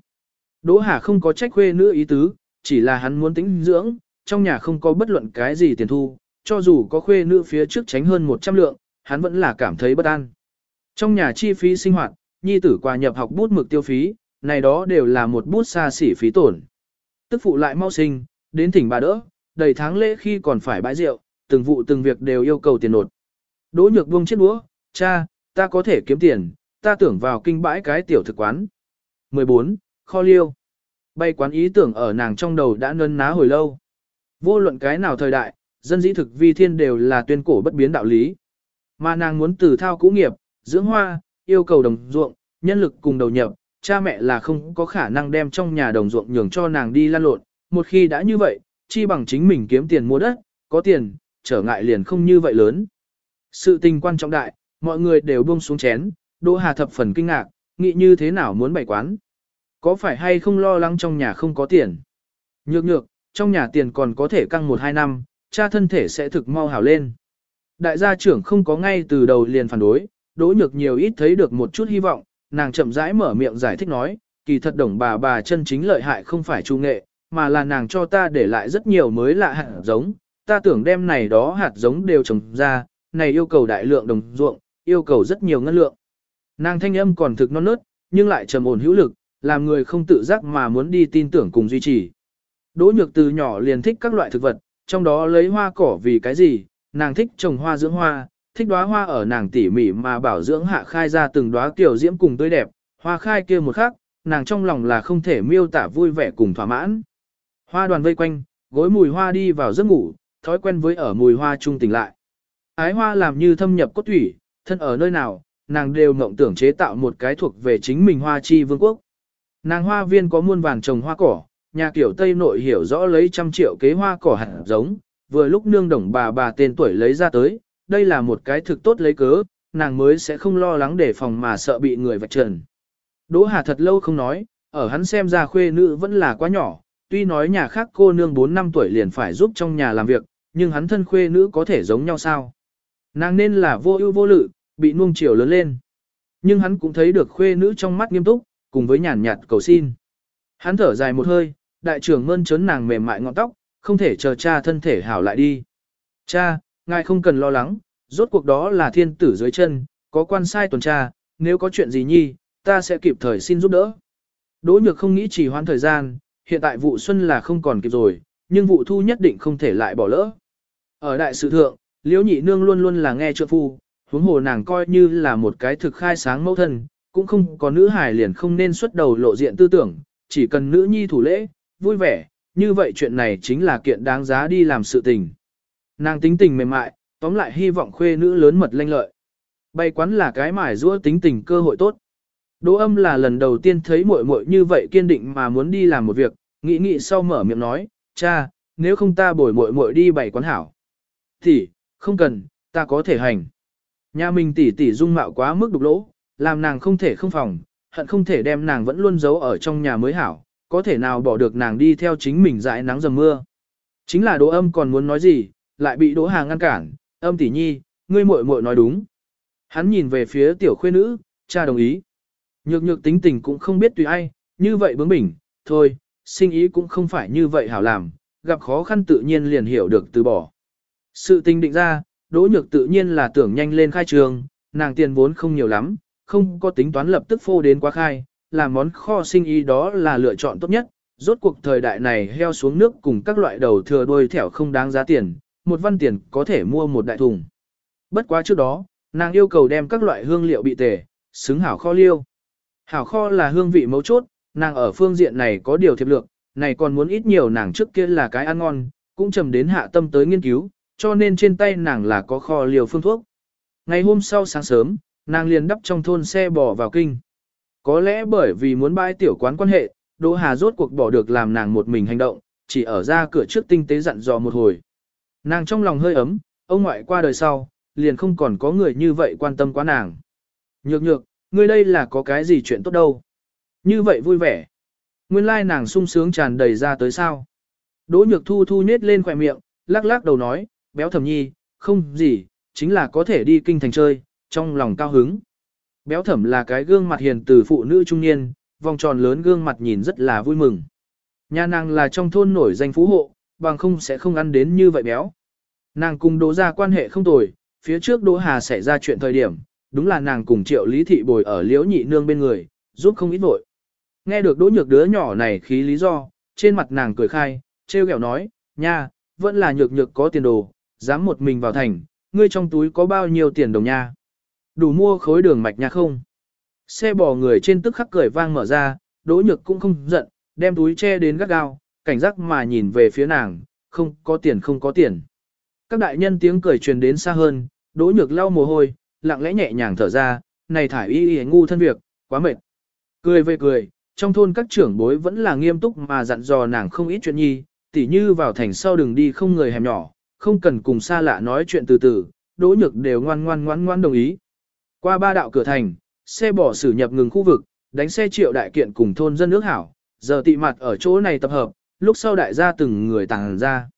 [SPEAKER 1] Đỗ Hà không có trách khuê nữ ý tứ, chỉ là hắn muốn tính dưỡng, trong nhà không có bất luận cái gì tiền thu, cho dù có khuê nữ phía trước tránh hơn 100 lượng, hắn vẫn là cảm thấy bất an. Trong nhà chi phí sinh hoạt, nhi tử quà nhập học bút mực tiêu phí, này đó đều là một bút xa xỉ phí tổn. Tức phụ lại mau sinh, đến thỉnh bà đỡ, đầy tháng lễ khi còn phải bãi rượu, từng vụ từng việc đều yêu cầu tiền nột. Đỗ nhược buông chiếc đũa, cha, ta có thể kiếm tiền, ta tưởng vào kinh bãi cái tiểu thực quán. 14. Kho liêu. Bay quán ý tưởng ở nàng trong đầu đã nân ná hồi lâu. Vô luận cái nào thời đại, dân dĩ thực vi thiên đều là tuyên cổ bất biến đạo lý. Mà nàng muốn từ thao cũ nghiệp, dưỡng hoa, yêu cầu đồng ruộng, nhân lực cùng đầu nhập, cha mẹ là không có khả năng đem trong nhà đồng ruộng nhường cho nàng đi lan lộn. Một khi đã như vậy, chi bằng chính mình kiếm tiền mua đất, có tiền, trở ngại liền không như vậy lớn. Sự tình quan trọng đại, mọi người đều buông xuống chén, Đỗ Hà thập phần kinh ngạc, nghĩ như thế nào muốn bày quán. Có phải hay không lo lắng trong nhà không có tiền? Nhược nhược, trong nhà tiền còn có thể căng 1-2 năm, cha thân thể sẽ thực mau hảo lên. Đại gia trưởng không có ngay từ đầu liền phản đối, đỗ nhược nhiều ít thấy được một chút hy vọng, nàng chậm rãi mở miệng giải thích nói, kỳ thật đồng bà bà chân chính lợi hại không phải trung nghệ, mà là nàng cho ta để lại rất nhiều mới lạ hạt giống, ta tưởng đem này đó hạt giống đều trồng ra, này yêu cầu đại lượng đồng ruộng, yêu cầu rất nhiều ngân lượng. Nàng thanh âm còn thực non nớt, nhưng lại trầm ổn hữu lực, làm người không tự giác mà muốn đi tin tưởng cùng duy trì. Đỗ nhược từ nhỏ liền thích các loại thực vật, trong đó lấy hoa cỏ vì cái gì, nàng thích trồng hoa dưỡng hoa, thích đóa hoa ở nàng tỉ mỉ mà bảo dưỡng hạ khai ra từng đóa kiểu diễm cùng tươi đẹp, hoa khai kia một khắc, nàng trong lòng là không thể miêu tả vui vẻ cùng thỏa mãn. Hoa đoàn vây quanh, gối mùi hoa đi vào giấc ngủ, thói quen với ở mùi hoa trung tỉnh lại. Ái hoa làm như thâm nhập cốt thủy, thân ở nơi nào, nàng đều mộng tưởng chế tạo một cái thuộc về chính mình hoa chi vương quốc. Nàng hoa viên có muôn vàng trồng hoa cỏ, nhà kiểu Tây nội hiểu rõ lấy trăm triệu kế hoa cỏ hạt giống, vừa lúc nương đồng bà bà tên tuổi lấy ra tới, đây là một cái thực tốt lấy cớ, nàng mới sẽ không lo lắng để phòng mà sợ bị người vạch trần. Đỗ Hà thật lâu không nói, ở hắn xem ra khuê nữ vẫn là quá nhỏ, tuy nói nhà khác cô nương 4 năm tuổi liền phải giúp trong nhà làm việc, nhưng hắn thân khuê nữ có thể giống nhau sao? Nàng nên là vô ưu vô lự, bị nuông chiều lớn lên. Nhưng hắn cũng thấy được khuê nữ trong mắt nghiêm túc, cùng với nhàn nhạt cầu xin. Hắn thở dài một hơi, đại trưởng mơn trớn nàng mềm mại ngọn tóc, không thể chờ cha thân thể hảo lại đi. Cha, ngài không cần lo lắng, rốt cuộc đó là thiên tử dưới chân, có quan sai tuần tra, nếu có chuyện gì nhi, ta sẽ kịp thời xin giúp đỡ. Đỗ nhược không nghĩ chỉ hoãn thời gian, hiện tại vụ xuân là không còn kịp rồi, nhưng vụ thu nhất định không thể lại bỏ lỡ. Ở đại sự thượng, liễu nhị nương luôn luôn là nghe trượng phu, huống hồ nàng coi như là một cái thực khai sáng mẫu thân, cũng không có nữ hài liền không nên xuất đầu lộ diện tư tưởng, chỉ cần nữ nhi thủ lễ, vui vẻ, như vậy chuyện này chính là kiện đáng giá đi làm sự tình. Nàng tính tình mềm mại, tóm lại hy vọng khuê nữ lớn mật lanh lợi. Bay quán là cái mải rũa tính tình cơ hội tốt. Đỗ âm là lần đầu tiên thấy muội muội như vậy kiên định mà muốn đi làm một việc, nghĩ nghĩ sau mở miệng nói, cha, nếu không ta bồi muội muội đi bày quán hảo. Thì, không cần, ta có thể hành. Nhà mình tỷ tỷ dung mạo quá mức đục lỗ, làm nàng không thể không phòng, hận không thể đem nàng vẫn luôn giấu ở trong nhà mới hảo, có thể nào bỏ được nàng đi theo chính mình dãi nắng dầm mưa. Chính là Đỗ Âm còn muốn nói gì, lại bị Đỗ Hà ngăn cản, "Âm tỷ nhi, ngươi muội muội nói đúng." Hắn nhìn về phía tiểu khuê nữ, cha đồng ý. Nhược nhược tính tình cũng không biết tùy ai, như vậy bướng bỉnh, thôi, sinh ý cũng không phải như vậy hảo làm, gặp khó khăn tự nhiên liền hiểu được từ bỏ. Sự tình định ra, Đỗ Nhược tự nhiên là tưởng nhanh lên khai trường, nàng tiền vốn không nhiều lắm, không có tính toán lập tức phô đến quá khai, làm món kho sinh ý đó là lựa chọn tốt nhất. Rốt cuộc thời đại này heo xuống nước cùng các loại đầu thừa đuôi thẻo không đáng giá tiền, một văn tiền có thể mua một đại thùng. Bất quá trước đó, nàng yêu cầu đem các loại hương liệu bị tề, xứng hảo kho liêu. Hảo kho là hương vị mấu chốt, nàng ở phương diện này có điều thiệp lược, này còn muốn ít nhiều nàng trước kia là cái ăn ngon, cũng trầm đến hạ tâm tới nghiên cứu, cho nên trên tay nàng là có kho liều phương thuốc. Ngày hôm sau sáng sớm, nàng liền đắp trong thôn xe bò vào kinh. Có lẽ bởi vì muốn bãi tiểu quán quan hệ, Đỗ Hà rốt cuộc bỏ được làm nàng một mình hành động, chỉ ở ra cửa trước tinh tế dặn dò một hồi. Nàng trong lòng hơi ấm, ông ngoại qua đời sau, liền không còn có người như vậy quan tâm quá nàng. Nhược nhược, ngươi đây là có cái gì chuyện tốt đâu. Như vậy vui vẻ. Nguyên lai nàng sung sướng tràn đầy ra tới sao. Đỗ nhược thu thu nết lên khỏe miệng, lắc lắc đầu nói, béo thẩm nhi, không gì, chính là có thể đi kinh thành chơi, trong lòng cao hứng. Béo thẩm là cái gương mặt hiền từ phụ nữ trung niên, vòng tròn lớn gương mặt nhìn rất là vui mừng. Nhà nàng là trong thôn nổi danh phú hộ, bằng không sẽ không ăn đến như vậy béo. Nàng cùng Đỗ gia quan hệ không tồi, phía trước Đỗ Hà xảy ra chuyện thời điểm, đúng là nàng cùng Triệu Lý Thị bồi ở Liễu Nhị Nương bên người, giúp không ít vội. Nghe được Đỗ Nhược đứa nhỏ này khí lý do, trên mặt nàng cười khai, trêu ghẹo nói, nha, vẫn là nhược nhược có tiền đồ, dám một mình vào thành, ngươi trong túi có bao nhiêu tiền đồng nha. Đủ mua khối đường mạch nha không? Xe bò người trên tức khắc cười vang mở ra, Đỗ Nhược cũng không giận, đem túi che đến gắt gao, cảnh giác mà nhìn về phía nàng, không có tiền không có tiền. Các đại nhân tiếng cười truyền đến xa hơn, Đỗ Nhược lau mồ hôi, lặng lẽ nhẹ nhàng thở ra, này thải y y ngu thân việc, quá mệt. Cười về cười, trong thôn các trưởng bối vẫn là nghiêm túc mà dặn dò nàng không ít chuyện nhi, tỉ như vào thành sau đường đi không người hẻm nhỏ, không cần cùng xa lạ nói chuyện từ từ, Đỗ Nhược đều ngoan ngoan ngoan ngoan đồng ý. Qua ba đạo cửa thành, xe bỏ xử nhập ngừng khu vực, đánh xe triệu đại kiện cùng thôn dân nước hảo, giờ tị mặt ở chỗ này tập hợp, lúc sau đại gia từng người tàng ra.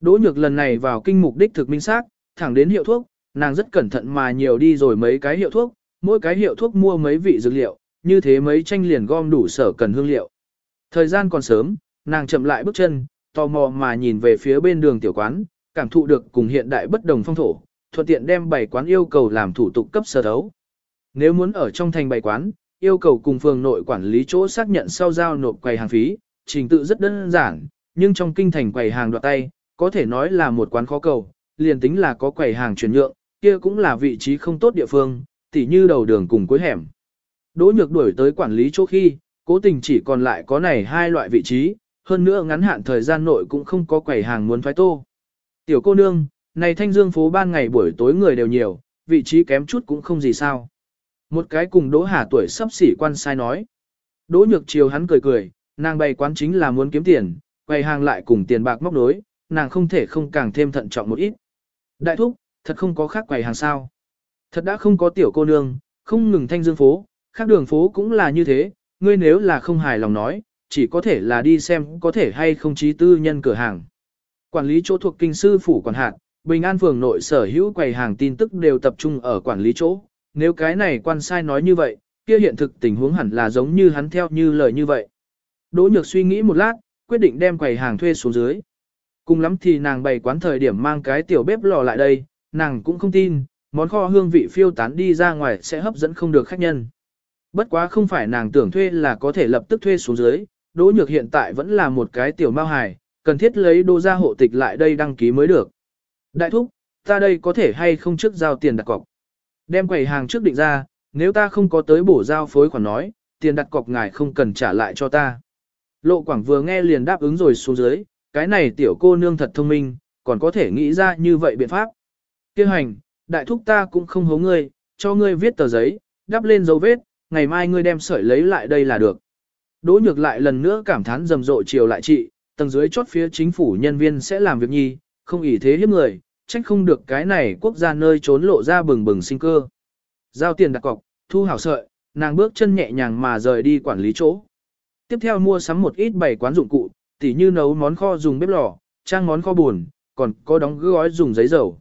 [SPEAKER 1] Đỗ nhược lần này vào kinh mục đích thực minh xác, thẳng đến hiệu thuốc, nàng rất cẩn thận mà nhiều đi rồi mấy cái hiệu thuốc, mỗi cái hiệu thuốc mua mấy vị dược liệu, như thế mấy tranh liền gom đủ sở cần hương liệu. Thời gian còn sớm, nàng chậm lại bước chân, tò mò mà nhìn về phía bên đường tiểu quán, cảm thụ được cùng hiện đại bất đồng phong thổ, thuận tiện đem bảy quán yêu cầu làm thủ tục cấp sở đấu. Nếu muốn ở trong thành bảy quán, yêu cầu cùng phường nội quản lý chỗ xác nhận sau giao nộp quầy hàng phí, trình tự rất đơn giản, nhưng trong kinh thành quầy hàng đoạt tay, có thể nói là một quán khó cầu, liền tính là có quầy hàng chuyển nhượng, kia cũng là vị trí không tốt địa phương, tỉ như đầu đường cùng cuối hẻm. Đỗ nhược đuổi tới quản lý chỗ khi, cố tình chỉ còn lại có này hai loại vị trí, hơn nữa ngắn hạn thời gian nội cũng không có quầy hàng muốn thoái tô. Tiểu cô nương, này thanh dương phố ban ngày buổi tối người đều nhiều, vị trí kém chút cũng không gì sao. Một cái cùng Đỗ Hà tuổi sắp xỉ quan sai nói. Đỗ nhược chiều hắn cười cười, nàng bày quán chính là muốn kiếm tiền, quầy hàng lại cùng tiền bạc móc nối, nàng không thể không càng thêm thận trọng một ít. Đại thúc, thật không có khác quầy hàng sao. Thật đã không có tiểu cô nương, không ngừng thanh dương phố, khác đường phố cũng là như thế, ngươi nếu là không hài lòng nói, chỉ có thể là đi xem có thể hay không trí tư nhân cửa hàng. Quản lý chỗ thuộc kinh sư phủ quản hạt, Bình An phường nội sở hữu quầy hàng tin tức đều tập trung ở quản lý chỗ, nếu cái này quan sai nói như vậy, kia hiện thực tình huống hẳn là giống như hắn theo như lời như vậy. Đỗ Nhược suy nghĩ một lát, quyết định đem quầy hàng thuê xuống dưới. Cùng lắm thì nàng bày quán thời điểm mang cái tiểu bếp lò lại đây, nàng cũng không tin, món kho hương vị phiêu tán đi ra ngoài sẽ hấp dẫn không được khách nhân. Bất quá không phải nàng tưởng thuê là có thể lập tức thuê xuống dưới, Đỗ Nhược hiện tại vẫn là một cái tiểu mao hài, cần thiết lấy đô gia hộ tịch lại đây đăng ký mới được. Đại thúc, ta đây có thể hay không trước giao tiền đặt cọc. Đem quầy hàng trước định ra, nếu ta không có tới bổ giao phối khoản nói, tiền đặt cọc ngài không cần trả lại cho ta. Lộ quảng vừa nghe liền đáp ứng rồi xuống dưới, cái này tiểu cô nương thật thông minh, còn có thể nghĩ ra như vậy biện pháp. Kêu hành, đại thúc ta cũng không hố ngươi, cho ngươi viết tờ giấy, đắp lên dấu vết, ngày mai ngươi đem sợi lấy lại đây là được. Đỗ nhược lại lần nữa cảm thán rầm rộ chiều lại chị, tầng dưới chốt phía chính phủ nhân viên sẽ làm việc nhi, không ỷ thế hiếp người, trách không được cái này quốc gia nơi trốn lộ ra bừng bừng sinh cơ. Giao tiền đặt cọc, thu hảo sợi, nàng bước chân nhẹ nhàng mà rời đi quản lý chỗ. Tiếp theo mua sắm một ít bảy quán dụng cụ, tỉ như nấu món kho dùng bếp lò, trang món kho buồn, còn có đóng gói dùng giấy dầu.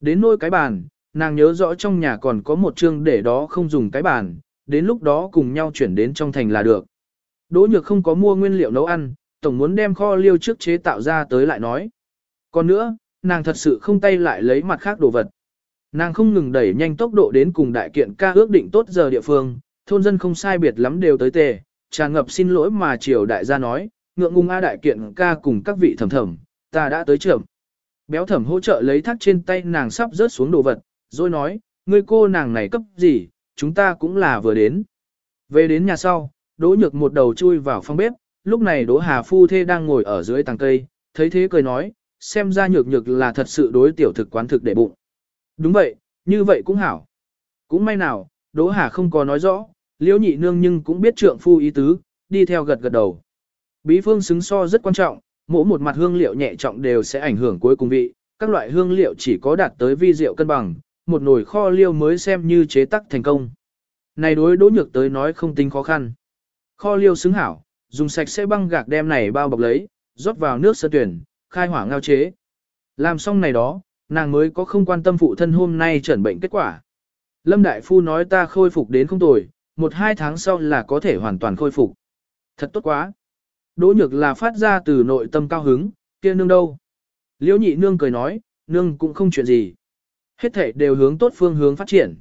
[SPEAKER 1] Đến nôi cái bàn, nàng nhớ rõ trong nhà còn có một chương để đó không dùng cái bàn, đến lúc đó cùng nhau chuyển đến trong thành là được. Đỗ nhược không có mua nguyên liệu nấu ăn, tổng muốn đem kho liêu trước chế tạo ra tới lại nói. Còn nữa, nàng thật sự không tay lại lấy mặt khác đồ vật. Nàng không ngừng đẩy nhanh tốc độ đến cùng đại kiện ca ước định tốt giờ địa phương, thôn dân không sai biệt lắm đều tới tề, tràn ngập xin lỗi mà triều đại gia nói, ngượng ngùng a đại kiện ca cùng các vị thẩm thẩm, ta đã tới trưởng. Béo thẩm hỗ trợ lấy thắt trên tay nàng sắp rớt xuống đồ vật, rồi nói, ngươi cô nàng này cấp gì, chúng ta cũng là vừa đến. Về đến nhà sau, đỗ nhược một đầu chui vào phòng bếp, lúc này đỗ hà phu thê đang ngồi ở dưới tàng cây, thấy thế cười nói, xem ra nhược nhược là thật sự đối tiểu thực quán thực để bụng. Đúng vậy, như vậy cũng hảo. Cũng may nào, Đỗ Hà không có nói rõ, liễu nhị nương nhưng cũng biết trượng phu ý tứ, đi theo gật gật đầu. Bí phương xứng so rất quan trọng, mỗi một mặt hương liệu nhẹ trọng đều sẽ ảnh hưởng cuối cùng vị, các loại hương liệu chỉ có đạt tới vi rượu cân bằng, một nồi kho liêu mới xem như chế tắc thành công. Này đối đỗ nhược tới nói không tính khó khăn. Kho liêu xứng hảo, dùng sạch sẽ băng gạc đem này bao bọc lấy, rót vào nước sơ tuyển, khai hỏa ngao chế. Làm xong này đó, nàng mới có không quan tâm phụ thân hôm nay chẩn bệnh kết quả. Lâm Đại Phu nói ta khôi phục đến không tồi, một hai tháng sau là có thể hoàn toàn khôi phục. Thật tốt quá. Đỗ nhược là phát ra từ nội tâm cao hứng, kia nương đâu? Liễu nhị nương cười nói, nương cũng không chuyện gì. Hết thể đều hướng tốt phương hướng phát triển.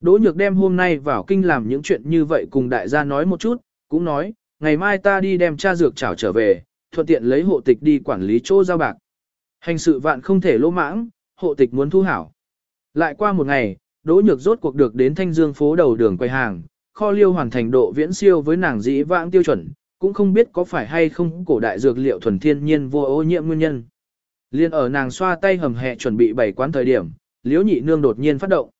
[SPEAKER 1] Đỗ nhược đem hôm nay vào kinh làm những chuyện như vậy cùng đại gia nói một chút, cũng nói, ngày mai ta đi đem cha dược trảo trở về, thuận tiện lấy hộ tịch đi quản lý chỗ giao bạc. Hành sự vạn không thể lỗ mãng, hộ tịch muốn thu hảo. Lại qua một ngày, Đỗ Nhược rốt cuộc được đến Thanh Dương phố đầu đường quay hàng, kho liêu hoàn thành độ viễn siêu với nàng dĩ vãng tiêu chuẩn, cũng không biết có phải hay không cổ đại dược liệu thuần thiên nhiên vô ô nhiễm nguyên nhân. Liên ở nàng xoa tay hầm hẹ chuẩn bị bày quán thời điểm, Liễu Nhị Nương đột nhiên phát động.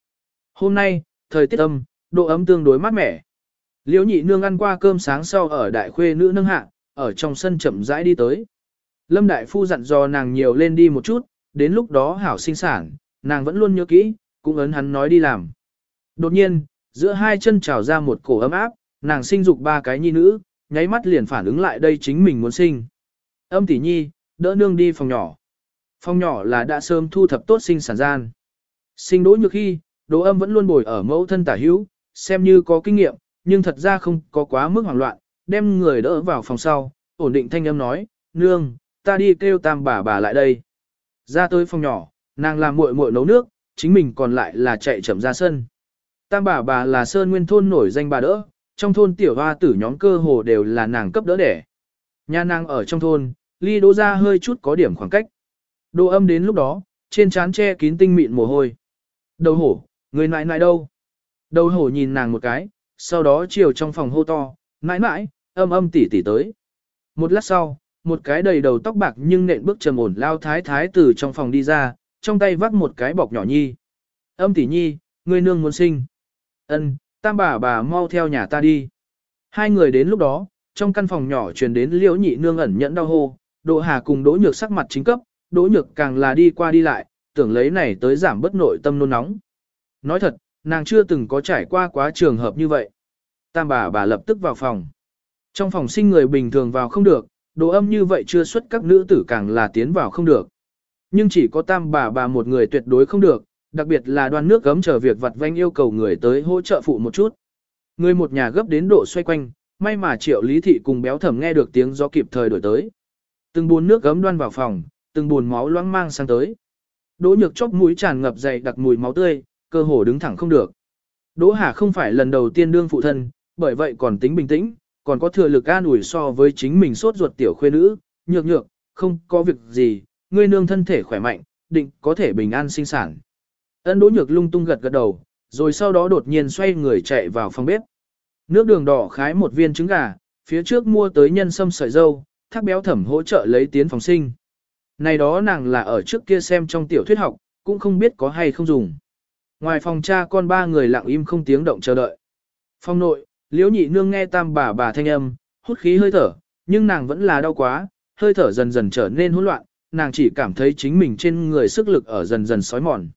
[SPEAKER 1] Hôm nay, thời tiết âm, độ ấm tương đối mát mẻ. Liễu Nhị Nương ăn qua cơm sáng sau ở đại khuê nữ nâng hạ, ở trong sân chậm rãi đi tới. Lâm Đại Phu dặn dò nàng nhiều lên đi một chút, đến lúc đó hảo sinh sản, nàng vẫn luôn nhớ kỹ, cũng ấn hắn nói đi làm. Đột nhiên, giữa hai chân trào ra một cổ ấm áp, nàng sinh dục ba cái nhi nữ, nháy mắt liền phản ứng lại đây chính mình muốn sinh. Âm tỷ nhi, đỡ nương đi phòng nhỏ. Phòng nhỏ là đã sớm thu thập tốt sinh sản gian. Sinh đỗ nhược khi, đỗ âm vẫn luôn bồi ở mẫu thân tả hữu, xem như có kinh nghiệm, nhưng thật ra không có quá mức hoảng loạn, đem người đỡ vào phòng sau, ổn định thanh âm nói, nương, ta đi kêu tam bà bà lại đây. Ra tới phòng nhỏ, nàng làm muội muội nấu nước, chính mình còn lại là chạy chậm ra sân. Tam bà bà là sơn nguyên thôn nổi danh bà đỡ, trong thôn tiểu hoa tử nhóm cơ hồ đều là nàng cấp đỡ đẻ. Nhà nàng ở trong thôn, ly đỗ ra hơi chút có điểm khoảng cách. đồ âm đến lúc đó, trên trán che kín tinh mịn mồ hôi. Đầu hổ, người nại nại đâu? Đầu hổ nhìn nàng một cái, sau đó chiều trong phòng hô to, nãi nãi, âm âm tỉ tỉ tới. Một lát sau, một cái đầy đầu tóc bạc nhưng nện bước trầm ổn lao thái thái từ trong phòng đi ra, trong tay vắt một cái bọc nhỏ nhi. Âm tỷ nhi, người nương muốn sinh. Ân, tam bà bà mau theo nhà ta đi. Hai người đến lúc đó, trong căn phòng nhỏ truyền đến liễu nhị nương ẩn nhẫn đau hô, Đỗ Hà cùng Đỗ Nhược sắc mặt chính cấp, Đỗ Nhược càng là đi qua đi lại, tưởng lấy này tới giảm bất nội tâm nôn nóng. Nói thật, nàng chưa từng có trải qua quá trường hợp như vậy. Tam bà bà lập tức vào phòng. Trong phòng sinh người bình thường vào không được, đồ âm như vậy chưa xuất các nữ tử càng là tiến vào không được. Nhưng chỉ có tam bà bà một người tuyệt đối không được, đặc biệt là đoan nước gấm chờ việc vặt vanh yêu cầu người tới hỗ trợ phụ một chút. Người một nhà gấp đến độ xoay quanh, may mà triệu lý thị cùng béo thẩm nghe được tiếng gió kịp thời đổi tới. Từng buồn nước gấm đoan vào phòng, từng buồn máu loãng mang sang tới. Đỗ nhược chóc mũi tràn ngập dày đặc mùi máu tươi, cơ hồ đứng thẳng không được. Đỗ Hà không phải lần đầu tiên đương phụ thân, bởi vậy còn tính bình tĩnh, còn có thừa lực an ủi so với chính mình sốt ruột tiểu khuê nữ, nhược nhược, không có việc gì, ngươi nương thân thể khỏe mạnh, định có thể bình an sinh sản. Ân đỗ nhược lung tung gật gật đầu, rồi sau đó đột nhiên xoay người chạy vào phòng bếp. Nước đường đỏ khái một viên trứng gà, phía trước mua tới nhân sâm sợi dâu, thác béo thẩm hỗ trợ lấy tiến phòng sinh. Này đó nàng là ở trước kia xem trong tiểu thuyết học, cũng không biết có hay không dùng. Ngoài phòng cha con ba người lặng im không tiếng động chờ đợi. Phòng nội, liễu nhị nương nghe tam bà bà thanh âm, hút khí hơi thở, nhưng nàng vẫn là đau quá, hơi thở dần dần trở nên hỗn loạn, nàng chỉ cảm thấy chính mình trên người sức lực ở dần dần sói mòn.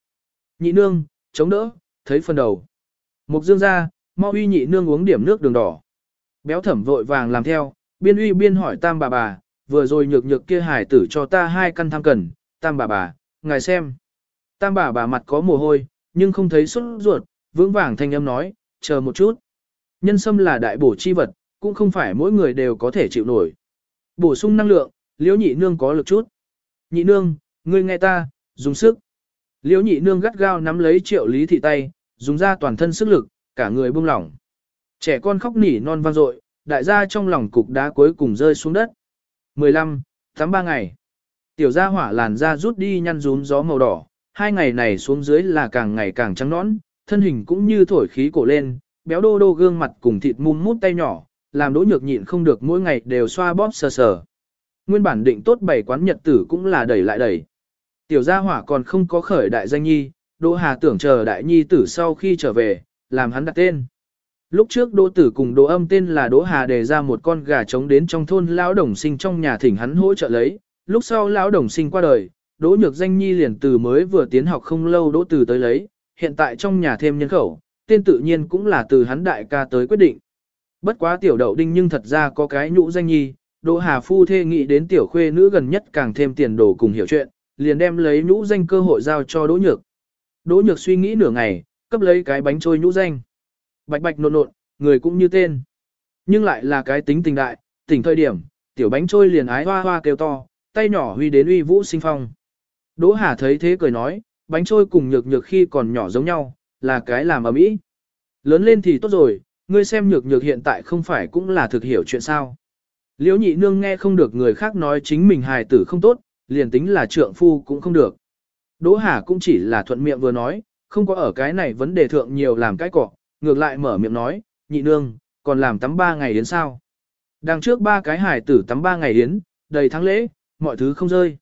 [SPEAKER 1] Nhị nương, chống đỡ, thấy phần đầu. Mục dương ra, mau uy nhị nương uống điểm nước đường đỏ. Béo thẩm vội vàng làm theo, biên uy biên hỏi tam bà bà, vừa rồi nhược nhược kia hải tử cho ta hai căn tham cần, tam bà bà, ngài xem. Tam bà bà mặt có mồ hôi, nhưng không thấy xuất ruột, vững vàng thanh âm nói, chờ một chút. Nhân sâm là đại bổ chi vật, cũng không phải mỗi người đều có thể chịu nổi. Bổ sung năng lượng, liễu nhị nương có lực chút. Nhị nương, ngươi nghe ta, dùng sức. Liễu nhị nương gắt gao nắm lấy triệu lý thị tay, dùng ra toàn thân sức lực, cả người buông lỏng. Trẻ con khóc nỉ non vang dội, đại gia trong lòng cục đá cuối cùng rơi xuống đất. 15, tháng 3 ngày. Tiểu gia hỏa làn da rút đi nhăn rún gió màu đỏ, hai ngày này xuống dưới là càng ngày càng trắng nõn, thân hình cũng như thổi khí cổ lên, béo đô đô gương mặt cùng thịt mum mút tay nhỏ, làm đỗ nhược nhịn không được mỗi ngày đều xoa bóp sờ sờ. Nguyên bản định tốt bảy quán nhật tử cũng là đẩy lại đẩy. Tiểu gia hỏa còn không có khởi đại danh nhi, Đỗ Hà tưởng chờ đại nhi tử sau khi trở về, làm hắn đặt tên. Lúc trước Đỗ Tử cùng Đỗ Âm tên là Đỗ Hà đề ra một con gà trống đến trong thôn lão đồng sinh trong nhà thỉnh hắn hỗ trợ lấy, lúc sau lão đồng sinh qua đời, Đỗ Nhược Danh Nhi liền từ mới vừa tiến học không lâu Đỗ Tử tới lấy, hiện tại trong nhà thêm nhân khẩu, tên tự nhiên cũng là từ hắn đại ca tới quyết định. Bất quá tiểu đậu đinh nhưng thật ra có cái nhũ danh nhi, Đỗ Hà Phu thê nghĩ đến tiểu khuê nữ gần nhất càng thêm tiền đồ cùng hiểu chuyện, liền đem lấy nhũ danh cơ hội giao cho Đỗ Nhược. Đỗ Nhược suy nghĩ nửa ngày, cấp lấy cái bánh trôi nhũ danh. Bạch bạch nộn nộn, người cũng như tên. Nhưng lại là cái tính tình đại, tỉnh thời điểm, tiểu bánh trôi liền ái hoa hoa kêu to, tay nhỏ huy đến uy vũ sinh phong. Đỗ Hà thấy thế cười nói, bánh trôi cùng nhược nhược khi còn nhỏ giống nhau, là cái làm ở mỹ. Lớn lên thì tốt rồi, ngươi xem nhược nhược hiện tại không phải cũng là thực hiểu chuyện sao. Liễu nhị nương nghe không được người khác nói chính mình hài tử không tốt, liền tính là trượng phu cũng không được. Đỗ Hà cũng chỉ là thuận miệng vừa nói, không có ở cái này vấn đề thượng nhiều làm cái cọ, ngược lại mở miệng nói, nhị nương, còn làm tắm ba ngày đến sao. Đằng trước ba cái hải tử tắm ba ngày yến, đầy tháng lễ, mọi thứ không rơi.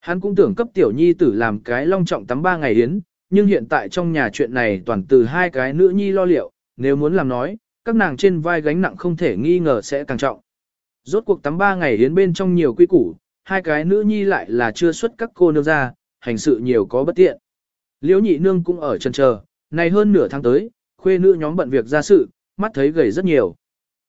[SPEAKER 1] Hắn cũng tưởng cấp tiểu nhi tử làm cái long trọng tắm ba ngày yến, nhưng hiện tại trong nhà chuyện này toàn từ hai cái nữ nhi lo liệu, nếu muốn làm nói, các nàng trên vai gánh nặng không thể nghi ngờ sẽ càng trọng. Rốt cuộc tắm ba ngày yến bên trong nhiều quy củ, hai cái nữ nhi lại là chưa xuất các cô nương ra, hành sự nhiều có bất tiện. Liễu nhị nương cũng ở chân chờ, này hơn nửa tháng tới, khuê nữ nhóm bận việc ra sự, mắt thấy gầy rất nhiều.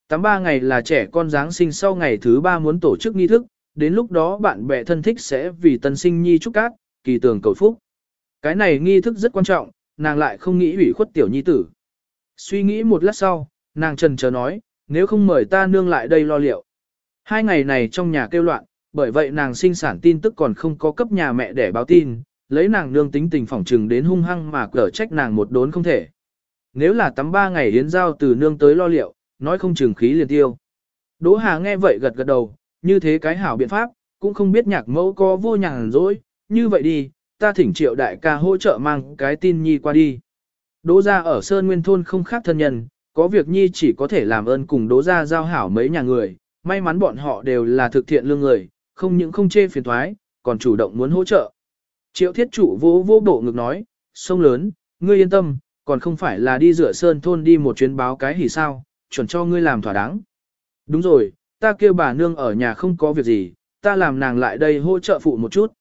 [SPEAKER 1] tám ba ngày là trẻ con Giáng sinh sau ngày thứ ba muốn tổ chức nghi thức, đến lúc đó bạn bè thân thích sẽ vì tân sinh nhi chúc cát, kỳ tường cầu phúc. Cái này nghi thức rất quan trọng, nàng lại không nghĩ ủy khuất tiểu nhi tử. Suy nghĩ một lát sau, nàng trần chờ nói, nếu không mời ta nương lại đây lo liệu. Hai ngày này trong nhà kêu loạn, bởi vậy nàng sinh sản tin tức còn không có cấp nhà mẹ để báo tin, lấy nàng nương tính tình phỏng trừng đến hung hăng mà cở trách nàng một đốn không thể. Nếu là tắm ba ngày hiến giao từ nương tới lo liệu, nói không chừng khí liền tiêu. Đỗ Hà nghe vậy gật gật đầu, như thế cái hảo biện pháp, cũng không biết nhạc mẫu có vô nhàn rỗi, như vậy đi, ta thỉnh triệu đại ca hỗ trợ mang cái tin nhi qua đi. Đỗ gia ở Sơn Nguyên Thôn không khác thân nhân, có việc nhi chỉ có thể làm ơn cùng đỗ gia giao hảo mấy nhà người, may mắn bọn họ đều là thực thiện lương người, không những không chê phiền thoái, còn chủ động muốn hỗ trợ. Triệu thiết chủ vô vô bộ ngực nói, sông lớn, ngươi yên tâm, còn không phải là đi rửa Sơn Thôn đi một chuyến báo cái hỉ sao, chuẩn cho ngươi làm thỏa đáng. Đúng rồi, ta kêu bà nương ở nhà không có việc gì, ta làm nàng lại đây hỗ trợ phụ một chút.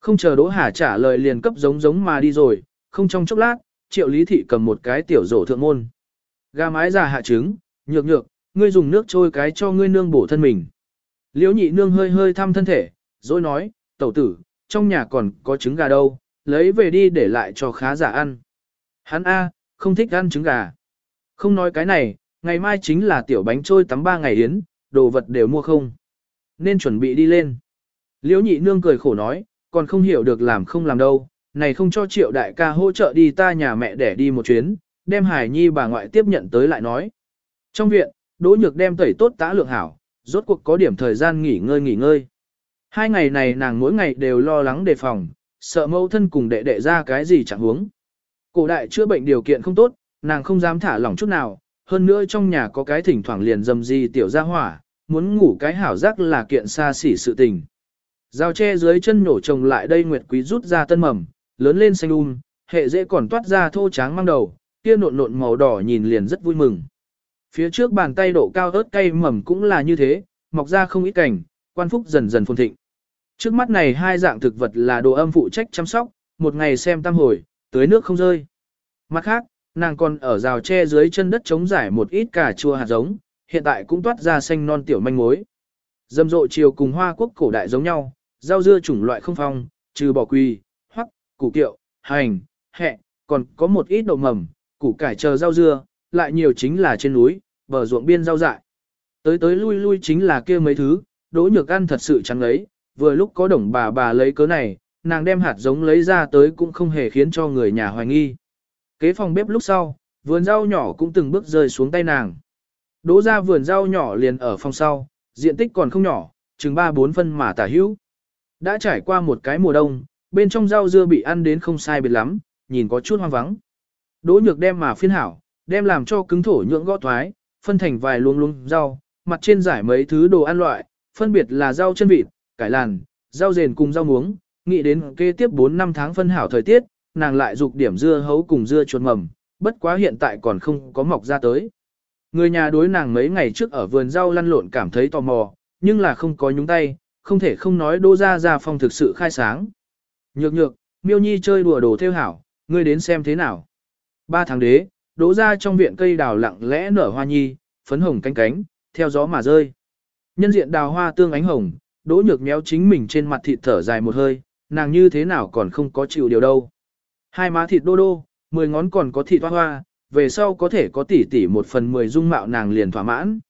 [SPEAKER 1] Không chờ Đỗ Hà trả lời liền cấp giống giống mà đi rồi, không trong chốc lát, triệu lý thị cầm một cái tiểu rổ thượng môn. Gà mái già hạ trứng, nhược nhược, ngươi dùng nước trôi cái cho ngươi nương bổ thân mình. Liễu nhị nương hơi hơi thăm thân thể, rồi nói, tẩu tử, trong nhà còn có trứng gà đâu, lấy về đi để lại cho khá giả ăn. Hắn A, không thích ăn trứng gà. Không nói cái này, ngày mai chính là tiểu bánh trôi tắm ba ngày yến, đồ vật đều mua không. Nên chuẩn bị đi lên. Liễu nhị nương cười khổ nói, còn không hiểu được làm không làm đâu, này không cho triệu đại ca hỗ trợ đi ta nhà mẹ để đi một chuyến, đem hải nhi bà ngoại tiếp nhận tới lại nói. Trong viện, đỗ nhược đem tẩy tốt tã lượng hảo, rốt cuộc có điểm thời gian nghỉ ngơi nghỉ ngơi. Hai ngày này nàng mỗi ngày đều lo lắng đề phòng, sợ mẫu thân cùng đệ đệ ra cái gì chẳng huống. Cổ đại chữa bệnh điều kiện không tốt, nàng không dám thả lỏng chút nào, hơn nữa trong nhà có cái thỉnh thoảng liền dầm gì tiểu ra hỏa, muốn ngủ cái hảo giác là kiện xa xỉ sự tình. Giao tre dưới chân nổ trồng lại đây Nguyệt Quý rút ra tân mầm, lớn lên xanh um, hệ dễ còn toát ra thô tráng mang đầu, kia nộn nộn màu đỏ nhìn liền rất vui mừng. Phía trước bàn tay độ cao ớt cây mầm cũng là như thế, mọc ra không ít cảnh, quan phúc dần dần phồn thịnh. Trước mắt này hai dạng thực vật là đồ âm phụ trách chăm sóc, một ngày xem tam hồi, tưới nước không rơi. Mặt khác, nàng còn ở rào tre dưới chân đất chống giải một ít cà chua hạt giống, hiện tại cũng toát ra xanh non tiểu manh mối. Dâm rộ chiều cùng hoa quốc cổ đại giống nhau, rau dưa chủng loại không phong, trừ bỏ quỳ, hoắc, củ kiệu, hành, hẹ, còn có một ít đậu mầm, củ cải chờ rau dưa, lại nhiều chính là trên núi, bờ ruộng biên rau dại. Tới tới lui lui chính là kia mấy thứ, đỗ nhược ăn thật sự chẳng lấy. vừa lúc có đồng bà bà lấy cớ này, nàng đem hạt giống lấy ra tới cũng không hề khiến cho người nhà hoài nghi. Kế phòng bếp lúc sau, vườn rau nhỏ cũng từng bước rơi xuống tay nàng. Đỗ ra vườn rau nhỏ liền ở phòng sau, diện tích còn không nhỏ, chừng 3-4 phân mà tả hữu. Đã trải qua một cái mùa đông, bên trong rau dưa bị ăn đến không sai biệt lắm, nhìn có chút hoang vắng. Đỗ nhược đem mà phiên hảo, đem làm cho cứng thổ nhưỡng gõ thoái, phân thành vài luống luống rau, mặt trên giải mấy thứ đồ ăn loại, phân biệt là rau chân vịt, cải làn, rau rền cùng rau muống, nghĩ đến kế tiếp 4 năm tháng phân hảo thời tiết, nàng lại dục điểm dưa hấu cùng dưa chuột mầm, bất quá hiện tại còn không có mọc ra tới. Người nhà đối nàng mấy ngày trước ở vườn rau lăn lộn cảm thấy tò mò, nhưng là không có nhúng tay, không thể không nói đô ra ra phong thực sự khai sáng. Nhược nhược, miêu nhi chơi đùa đồ theo hảo, ngươi đến xem thế nào. Ba tháng đế, đỗ ra trong viện cây đào lặng lẽ nở hoa nhi, phấn hồng cánh cánh, theo gió mà rơi. Nhân diện đào hoa tương ánh hồng, đỗ nhược méo chính mình trên mặt thịt thở dài một hơi, nàng như thế nào còn không có chịu điều đâu. Hai má thịt đô đô, mười ngón còn có thịt hoa hoa, về sau có thể có tỷ tỷ một phần mười dung mạo nàng liền thỏa mãn.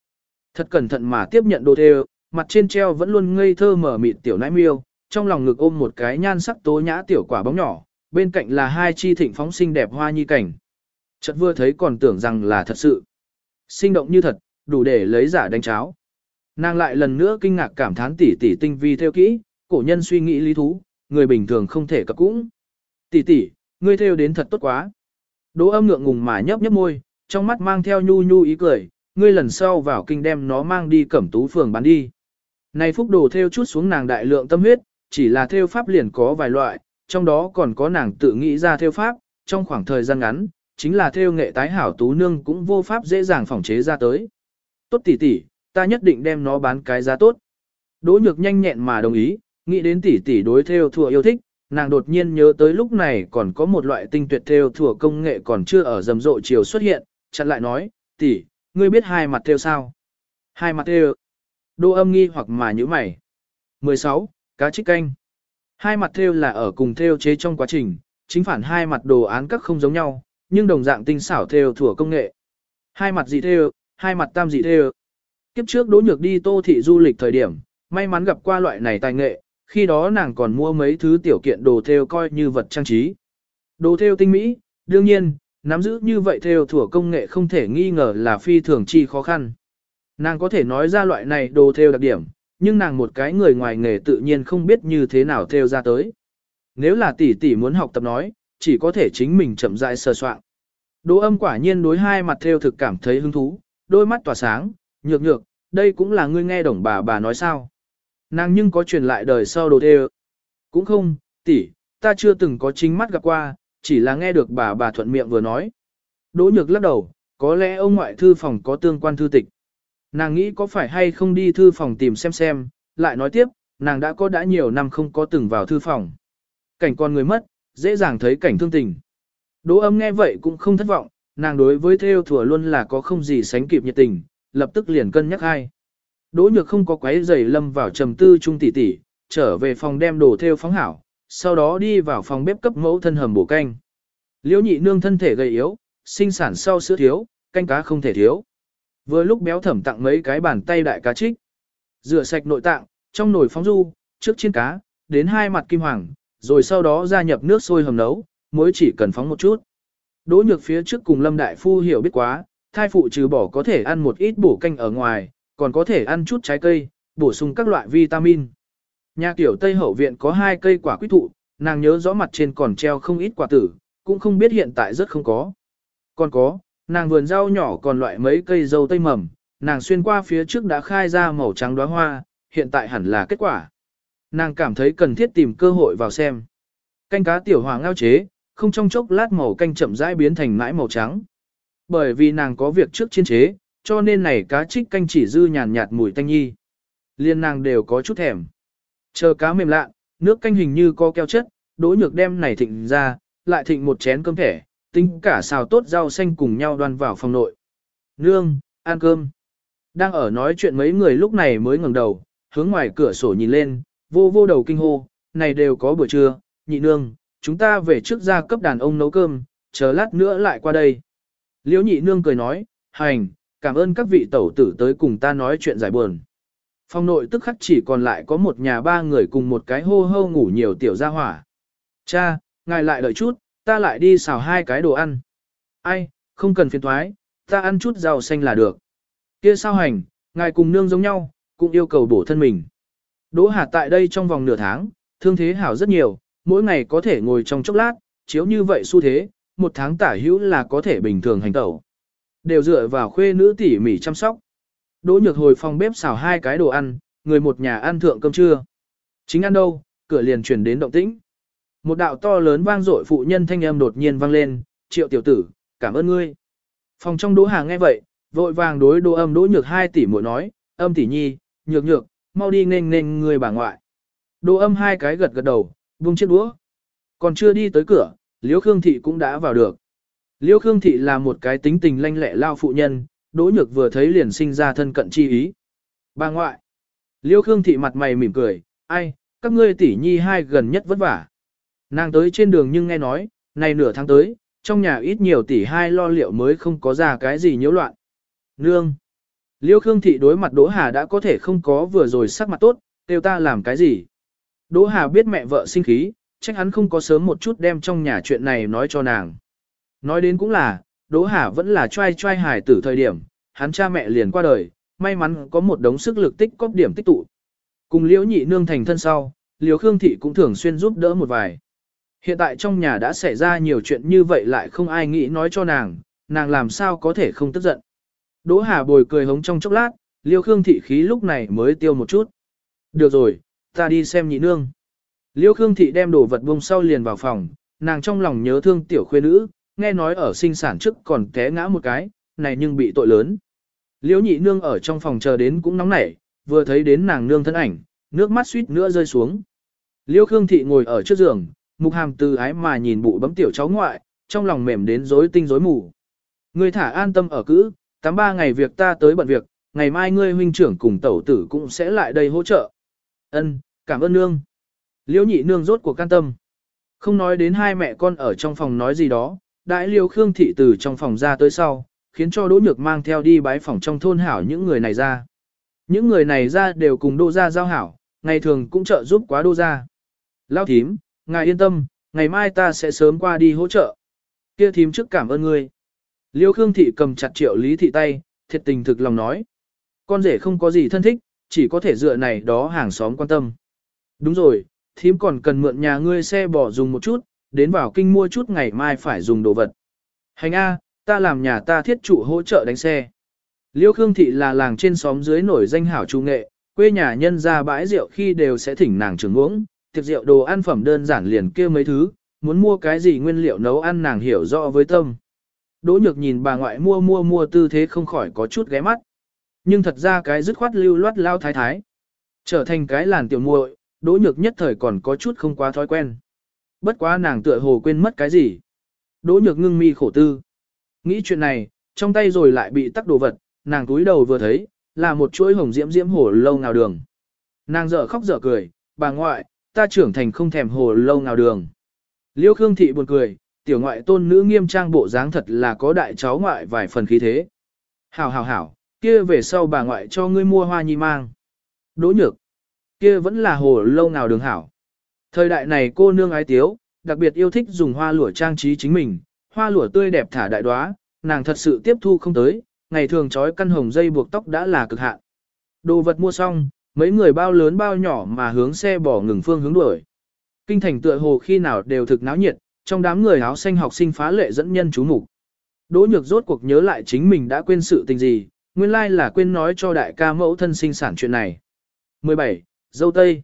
[SPEAKER 1] Thật cẩn thận mà tiếp nhận đồ thê mặt trên treo vẫn luôn ngây thơ mở mịt tiểu nãi miêu, trong lòng ngực ôm một cái nhan sắc tố nhã tiểu quả bóng nhỏ, bên cạnh là hai chi thịnh phóng xinh đẹp hoa nhi cảnh. Chợt vừa thấy còn tưởng rằng là thật sự. Sinh động như thật, đủ để lấy giả đánh cháo. Nàng lại lần nữa kinh ngạc cảm thán tỷ tỷ tinh vi theo kỹ, cổ nhân suy nghĩ lý thú, người bình thường không thể cập cũng. Tỷ tỷ, ngươi theo đến thật tốt quá. Đỗ âm ngượng ngùng mà nhấp nhấp môi, trong mắt mang theo nhu nhu ý cười, ngươi lần sau vào kinh đem nó mang đi cẩm tú phường bán đi. Này phúc đồ theo chút xuống nàng đại lượng tâm huyết, chỉ là theo pháp liền có vài loại, trong đó còn có nàng tự nghĩ ra theo pháp, trong khoảng thời gian ngắn, chính là theo nghệ tái hảo tú nương cũng vô pháp dễ dàng phòng chế ra tới. Tốt tỷ tỷ, ta nhất định đem nó bán cái giá tốt. Đỗ nhược nhanh nhẹn mà đồng ý, nghĩ đến tỷ tỷ đối theo thừa yêu thích, nàng đột nhiên nhớ tới lúc này còn có một loại tinh tuyệt theo thừa công nghệ còn chưa ở rầm rộ chiều xuất hiện, chặn lại nói, tỷ, ngươi biết hai mặt theo sao? Hai mặt theo. Đỗ âm nghi hoặc mà như mày. 16. Cá trích canh. Hai mặt theo là ở cùng theo chế trong quá trình, chính phản hai mặt đồ án các không giống nhau, nhưng đồng dạng tinh xảo theo thủa công nghệ. Hai mặt dị theo, hai mặt tam dị theo. Kiếp trước Đỗ Nhược đi Tô thị du lịch thời điểm, may mắn gặp qua loại này tài nghệ, khi đó nàng còn mua mấy thứ tiểu kiện đồ theo coi như vật trang trí. Đồ theo tinh mỹ, đương nhiên, nắm giữ như vậy theo thủa công nghệ không thể nghi ngờ là phi thường chi khó khăn. Nàng có thể nói ra loại này đồ theo đặc điểm, nhưng nàng một cái người ngoài nghề tự nhiên không biết như thế nào theo ra tới. Nếu là tỷ tỷ muốn học tập nói, chỉ có thể chính mình chậm rãi sờ soạn. Đỗ âm quả nhiên đối hai mặt theo thực cảm thấy hứng thú, đôi mắt tỏa sáng, nhược nhược, đây cũng là ngươi nghe đồng bà bà nói sao. Nàng nhưng có truyền lại đời sau đồ theo. Cũng không, tỷ, ta chưa từng có chính mắt gặp qua, chỉ là nghe được bà bà thuận miệng vừa nói. Đỗ nhược lắc đầu, có lẽ ông ngoại thư phòng có tương quan thư tịch. Nàng nghĩ có phải hay không đi thư phòng tìm xem xem, lại nói tiếp, nàng đã có đã nhiều năm không có từng vào thư phòng. Cảnh con người mất, dễ dàng thấy cảnh thương tình. Đỗ âm nghe vậy cũng không thất vọng, nàng đối với theo thừa luôn là có không gì sánh kịp nhiệt tình, lập tức liền cân nhắc hai. Đỗ nhược không có quấy giày lâm vào trầm tư trung tỷ tỷ, trở về phòng đem đồ theo phóng hảo, sau đó đi vào phòng bếp cấp mẫu thân hầm bổ canh. Liễu nhị nương thân thể gầy yếu, sinh sản sau sữa thiếu, canh cá không thể thiếu. Vừa lúc béo thẩm tặng mấy cái bàn tay đại cá trích. Rửa sạch nội tạng, trong nồi phóng du, trước chiên cá, đến hai mặt kim hoàng, rồi sau đó gia nhập nước sôi hầm nấu, muối chỉ cần phóng một chút. Đỗ nhược phía trước cùng Lâm Đại Phu hiểu biết quá, thai phụ trừ bỏ có thể ăn một ít bổ canh ở ngoài, còn có thể ăn chút trái cây, bổ sung các loại vitamin. Nhà tiểu Tây Hậu Viện có hai cây quả quýt thụ, nàng nhớ rõ mặt trên còn treo không ít quả tử, cũng không biết hiện tại rất không có. Còn có, nàng vườn rau nhỏ còn loại mấy cây dâu tây mầm, nàng xuyên qua phía trước đã khai ra màu trắng đóa hoa, hiện tại hẳn là kết quả. Nàng cảm thấy cần thiết tìm cơ hội vào xem. Canh cá tiểu hòa ngao chế, không trong chốc lát màu canh chậm rãi biến thành mãi màu trắng. Bởi vì nàng có việc trước chiên chế, cho nên này cá trích canh chỉ dư nhàn nhạt mùi tanh nhi. Liên nàng đều có chút thèm. Chờ cá mềm lạ, nước canh hình như có keo chất, đỗ nhược đem này thịnh ra, lại thịnh một chén cơm thẻ, tính cả xào tốt rau xanh cùng nhau đoan vào phòng nội. Nương, ăn cơm. Đang ở nói chuyện mấy người lúc này mới ngẩng đầu, hướng ngoài cửa sổ nhìn lên, vô vô đầu kinh hô, này đều có buổi trưa, nhị nương, chúng ta về trước ra cấp đàn ông nấu cơm, chờ lát nữa lại qua đây. Liễu nhị nương cười nói, hành, cảm ơn các vị tẩu tử tới cùng ta nói chuyện giải buồn. Phòng nội tức khắc chỉ còn lại có một nhà ba người cùng một cái hô hô ngủ nhiều tiểu gia hỏa. Cha, ngài lại đợi chút, ta lại đi xào hai cái đồ ăn. Ai, không cần phiền thoái, ta ăn chút rau xanh là được. Kia sao hành, ngài cùng nương giống nhau, cũng yêu cầu bổ thân mình. Đỗ Hà tại đây trong vòng nửa tháng, thương thế hảo rất nhiều, mỗi ngày có thể ngồi trong chốc lát, chiếu như vậy xu thế, một tháng tả hữu là có thể bình thường hành tẩu. Đều dựa vào khuê nữ tỉ mỉ chăm sóc. Đỗ nhược hồi phòng bếp xào hai cái đồ ăn, người một nhà ăn thượng cơm trưa. Chính ăn đâu, cửa liền truyền đến động tĩnh. Một đạo to lớn vang dội phụ nhân thanh âm đột nhiên vang lên, triệu tiểu tử, cảm ơn ngươi. Phòng trong đỗ hà nghe vậy, vội vàng đối đỗ âm đỗ nhược hai tỷ muội nói, âm tỷ nhi, nhược nhược, mau đi nên nên người bà ngoại. Đỗ âm hai cái gật gật đầu, buông chiếc đũa. Còn chưa đi tới cửa, Liễu Khương Thị cũng đã vào được. Liễu Khương Thị là một cái tính tình lanh lẹ lao phụ nhân, Đỗ Nhược vừa thấy liền sinh ra thân cận chi ý. Bà ngoại. Liễu Khương Thị mặt mày mỉm cười, ai, các ngươi tỷ nhi hai gần nhất vất vả. Nàng tới trên đường nhưng nghe nói, này nửa tháng tới, trong nhà ít nhiều tỷ hai lo liệu mới không có ra cái gì nhiễu loạn. Nương. Liêu Khương Thị đối mặt Đỗ Hà đã có thể không có vừa rồi sắc mặt tốt, đều ta làm cái gì. Đỗ Hà biết mẹ vợ sinh khí, trách hắn không có sớm một chút đem trong nhà chuyện này nói cho nàng. Nói đến cũng là, Đỗ Hà vẫn là trai trai hài tử thời điểm, hắn cha mẹ liền qua đời, may mắn có một đống sức lực tích cóp điểm tích tụ. Cùng Liễu Nhị Nương thành thân sau, Liễu Khương Thị cũng thường xuyên giúp đỡ một vài. Hiện tại trong nhà đã xảy ra nhiều chuyện như vậy lại không ai nghĩ nói cho nàng, nàng làm sao có thể không tức giận. Đỗ Hà bồi cười hống trong chốc lát, Liêu Khương thị khí lúc này mới tiêu một chút. Được rồi, ta đi xem nhị nương. Liêu Khương thị đem đồ vật bông sau liền vào phòng, nàng trong lòng nhớ thương tiểu khuê nữ, nghe nói ở sinh sản trước còn té ngã một cái, này nhưng bị tội lớn. Liêu nhị nương ở trong phòng chờ đến cũng nóng nảy, vừa thấy đến nàng nương thân ảnh, nước mắt suýt nữa rơi xuống. Liêu Khương thị ngồi ở trước giường, mục hàm từ ái mà nhìn bụ bấm tiểu cháu ngoại, trong lòng mềm đến rối tinh rối mù. Người thả an tâm ở cữ, tám ba ngày việc ta tới bận việc, ngày mai ngươi huynh trưởng cùng tẩu tử cũng sẽ lại đây hỗ trợ. Ân, cảm ơn nương. Liễu nhị nương rốt cuộc can tâm. Không nói đến hai mẹ con ở trong phòng nói gì đó, đại liêu khương thị từ trong phòng ra tới sau, khiến cho đỗ nhược mang theo đi bái phòng trong thôn hảo những người này ra. Những người này ra đều cùng đô gia giao hảo, ngày thường cũng trợ giúp quá đô gia. Lao thím, ngài yên tâm, ngày mai ta sẽ sớm qua đi hỗ trợ. Kia thím trước cảm ơn ngươi. Liêu Khương Thị cầm chặt triệu lý thị tay, thiệt tình thực lòng nói. Con rể không có gì thân thích, chỉ có thể dựa này đó hàng xóm quan tâm. Đúng rồi, thím còn cần mượn nhà ngươi xe bỏ dùng một chút, đến vào kinh mua chút ngày mai phải dùng đồ vật. Hành A, ta làm nhà ta thiết trụ hỗ trợ đánh xe. Liêu Khương Thị là làng trên xóm dưới nổi danh hảo trung nghệ, quê nhà nhân ra bãi rượu khi đều sẽ thỉnh nàng trưởng uống, tiệc rượu đồ ăn phẩm đơn giản liền kia mấy thứ, muốn mua cái gì nguyên liệu nấu ăn nàng hiểu rõ với tâm. Đỗ nhược nhìn bà ngoại mua mua mua tư thế không khỏi có chút ghé mắt. Nhưng thật ra cái dứt khoát lưu loát lao thái thái. Trở thành cái làn tiểu muội, đỗ nhược nhất thời còn có chút không quá thói quen. Bất quá nàng tựa hồ quên mất cái gì. Đỗ nhược ngưng mi khổ tư. Nghĩ chuyện này, trong tay rồi lại bị tắc đồ vật, nàng túi đầu vừa thấy, là một chuỗi hồng diễm diễm hồ lâu ngào đường. Nàng dở khóc dở cười, bà ngoại, ta trưởng thành không thèm hồ lâu ngào đường. Liêu Khương Thị buồn cười, tiểu ngoại tôn nữ nghiêm trang bộ dáng thật là có đại cháu ngoại vài phần khí thế. Hảo hảo hảo, kia về sau bà ngoại cho ngươi mua hoa nhi mang. Đỗ nhược, kia vẫn là hồ lâu nào đường hảo. Thời đại này cô nương ái tiếu, đặc biệt yêu thích dùng hoa lụa trang trí chính mình, hoa lụa tươi đẹp thả đại đoá, nàng thật sự tiếp thu không tới, ngày thường trói căn hồng dây buộc tóc đã là cực hạn. Đồ vật mua xong, mấy người bao lớn bao nhỏ mà hướng xe bỏ ngừng phương hướng đuổi. Kinh thành tựa hồ khi nào đều thực náo nhiệt, trong đám người áo xanh học sinh phá lệ dẫn nhân chú mục Đỗ nhược rốt cuộc nhớ lại chính mình đã quên sự tình gì, nguyên lai là quên nói cho đại ca mẫu thân sinh sản chuyện này. 17. Dâu Tây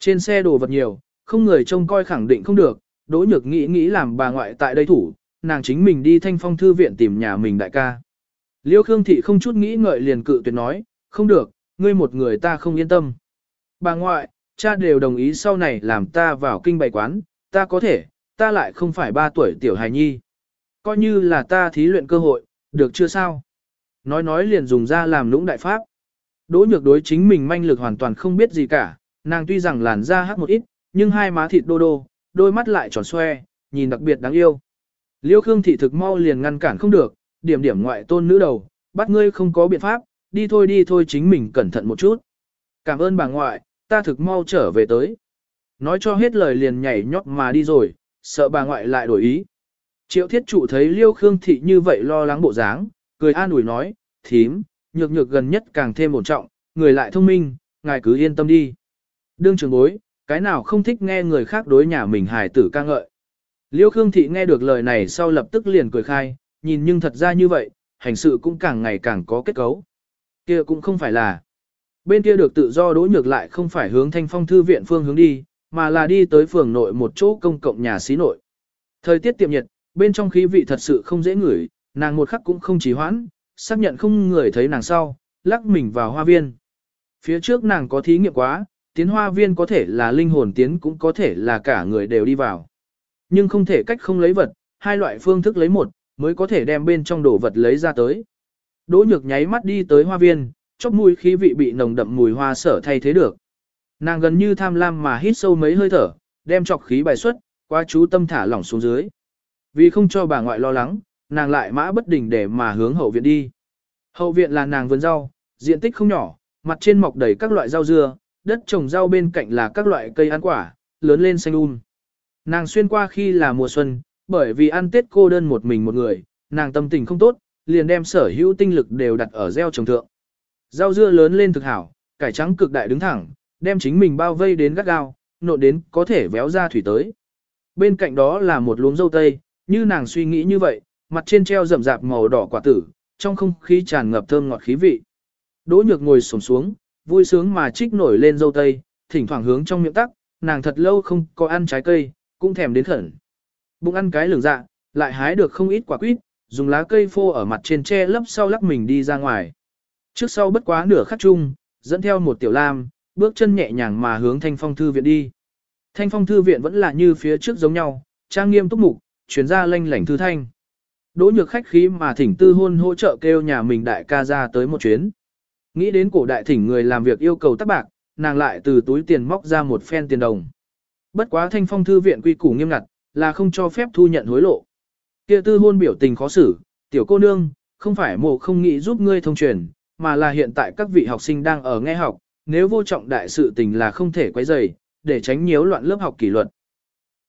[SPEAKER 1] Trên xe đồ vật nhiều, không người trông coi khẳng định không được, đỗ nhược nghĩ nghĩ làm bà ngoại tại đây thủ, nàng chính mình đi thanh phong thư viện tìm nhà mình đại ca. Liêu Khương Thị không chút nghĩ ngợi liền cự tuyệt nói, không được, ngươi một người ta không yên tâm. Bà ngoại, cha đều đồng ý sau này làm ta vào kinh bày quán, ta có thể, ta lại không phải ba tuổi tiểu hài nhi. Coi như là ta thí luyện cơ hội, được chưa sao? Nói nói liền dùng ra làm lũng đại pháp. Đỗ nhược đối chính mình manh lực hoàn toàn không biết gì cả, nàng tuy rằng làn da hắc một ít, nhưng hai má thịt đô đô, đôi mắt lại tròn xoe, nhìn đặc biệt đáng yêu. Liêu Khương thị thực mau liền ngăn cản không được, điểm điểm ngoại tôn nữ đầu, bắt ngươi không có biện pháp, đi thôi đi thôi chính mình cẩn thận một chút. Cảm ơn bà ngoại, ta thực mau trở về tới. Nói cho hết lời liền nhảy nhót mà đi rồi, sợ bà ngoại lại đổi ý. Triệu thiết trụ thấy liêu khương thị như vậy lo lắng bộ dáng, cười an ủi nói, thím, nhược nhược gần nhất càng thêm ổn trọng, người lại thông minh, ngài cứ yên tâm đi. Đương trường bối, cái nào không thích nghe người khác đối nhà mình hài tử ca ngợi. Liêu Khương Thị nghe được lời này sau lập tức liền cười khai, nhìn nhưng thật ra như vậy, hành sự cũng càng ngày càng có kết cấu. Kia cũng không phải là. Bên kia được tự do đối nhược lại không phải hướng thanh phong thư viện phương hướng đi, mà là đi tới phường nội một chỗ công cộng nhà xí nội. Thời tiết tiệm nhiệt, bên trong khí vị thật sự không dễ ngửi, nàng một khắc cũng không trì hoãn, xác nhận không người thấy nàng sau, lắc mình vào hoa viên. Phía trước nàng có thí nghiệm quá, tiến hoa viên có thể là linh hồn tiến cũng có thể là cả người đều đi vào. Nhưng không thể cách không lấy vật, hai loại phương thức lấy một, mới có thể đem bên trong đồ vật lấy ra tới. Đỗ nhược nháy mắt đi tới hoa viên, chóp mũi khí vị bị nồng đậm mùi hoa sở thay thế được. Nàng gần như tham lam mà hít sâu mấy hơi thở, đem trọc khí bài xuất, qua chú tâm thả lỏng xuống dưới. Vì không cho bà ngoại lo lắng, nàng lại mã bất đình để mà hướng hậu viện đi. Hậu viện là nàng vườn rau, diện tích không nhỏ, mặt trên mọc đầy các loại rau dưa, đất trồng rau bên cạnh là các loại cây ăn quả, lớn lên xanh um. Nàng xuyên qua khi là mùa xuân, bởi vì ăn Tết cô đơn một mình một người, nàng tâm tình không tốt, liền đem sở hữu tinh lực đều đặt ở gieo trồng thượng. Rau dưa lớn lên thực hảo, cải trắng cực đại đứng thẳng, đem chính mình bao vây đến gắt gao, nộn đến có thể véo ra thủy tới. Bên cạnh đó là một luống dâu tây, như nàng suy nghĩ như vậy, mặt trên treo rậm rạp màu đỏ quả tử, trong không khí tràn ngập thơm ngọt khí vị. Đỗ nhược ngồi xổm xuống, vui sướng mà trích nổi lên dâu tây, thỉnh thoảng hướng trong miệng tắc, nàng thật lâu không có ăn trái cây, cũng thèm đến khẩn. Bụng ăn cái lường dạ, lại hái được không ít quả quýt, dùng lá cây phô ở mặt trên tre lấp sau lắc mình đi ra ngoài. Trước sau bất quá nửa khắc chung, dẫn theo một tiểu lam, bước chân nhẹ nhàng mà hướng thanh phong thư viện đi. Thanh phong thư viện vẫn là như phía trước giống nhau, trang nghiêm túc mục, chuyển ra lanh lảnh thư thanh. Đỗ nhược khách khí mà thỉnh tư hôn hỗ trợ kêu nhà mình đại ca ra tới một chuyến. Nghĩ đến cổ đại thỉnh người làm việc yêu cầu tắc bạc, nàng lại từ túi tiền móc ra một phen tiền đồng. Bất quá thanh phong thư viện quy củ nghiêm ngặt, là không cho phép thu nhận hối lộ. Kia tư hôn biểu tình khó xử, tiểu cô nương, không phải mộ không nghĩ giúp ngươi thông truyền, mà là hiện tại các vị học sinh đang ở nghe học, nếu vô trọng đại sự tình là không thể quấy rầy, để tránh nhiễu loạn lớp học kỷ luật.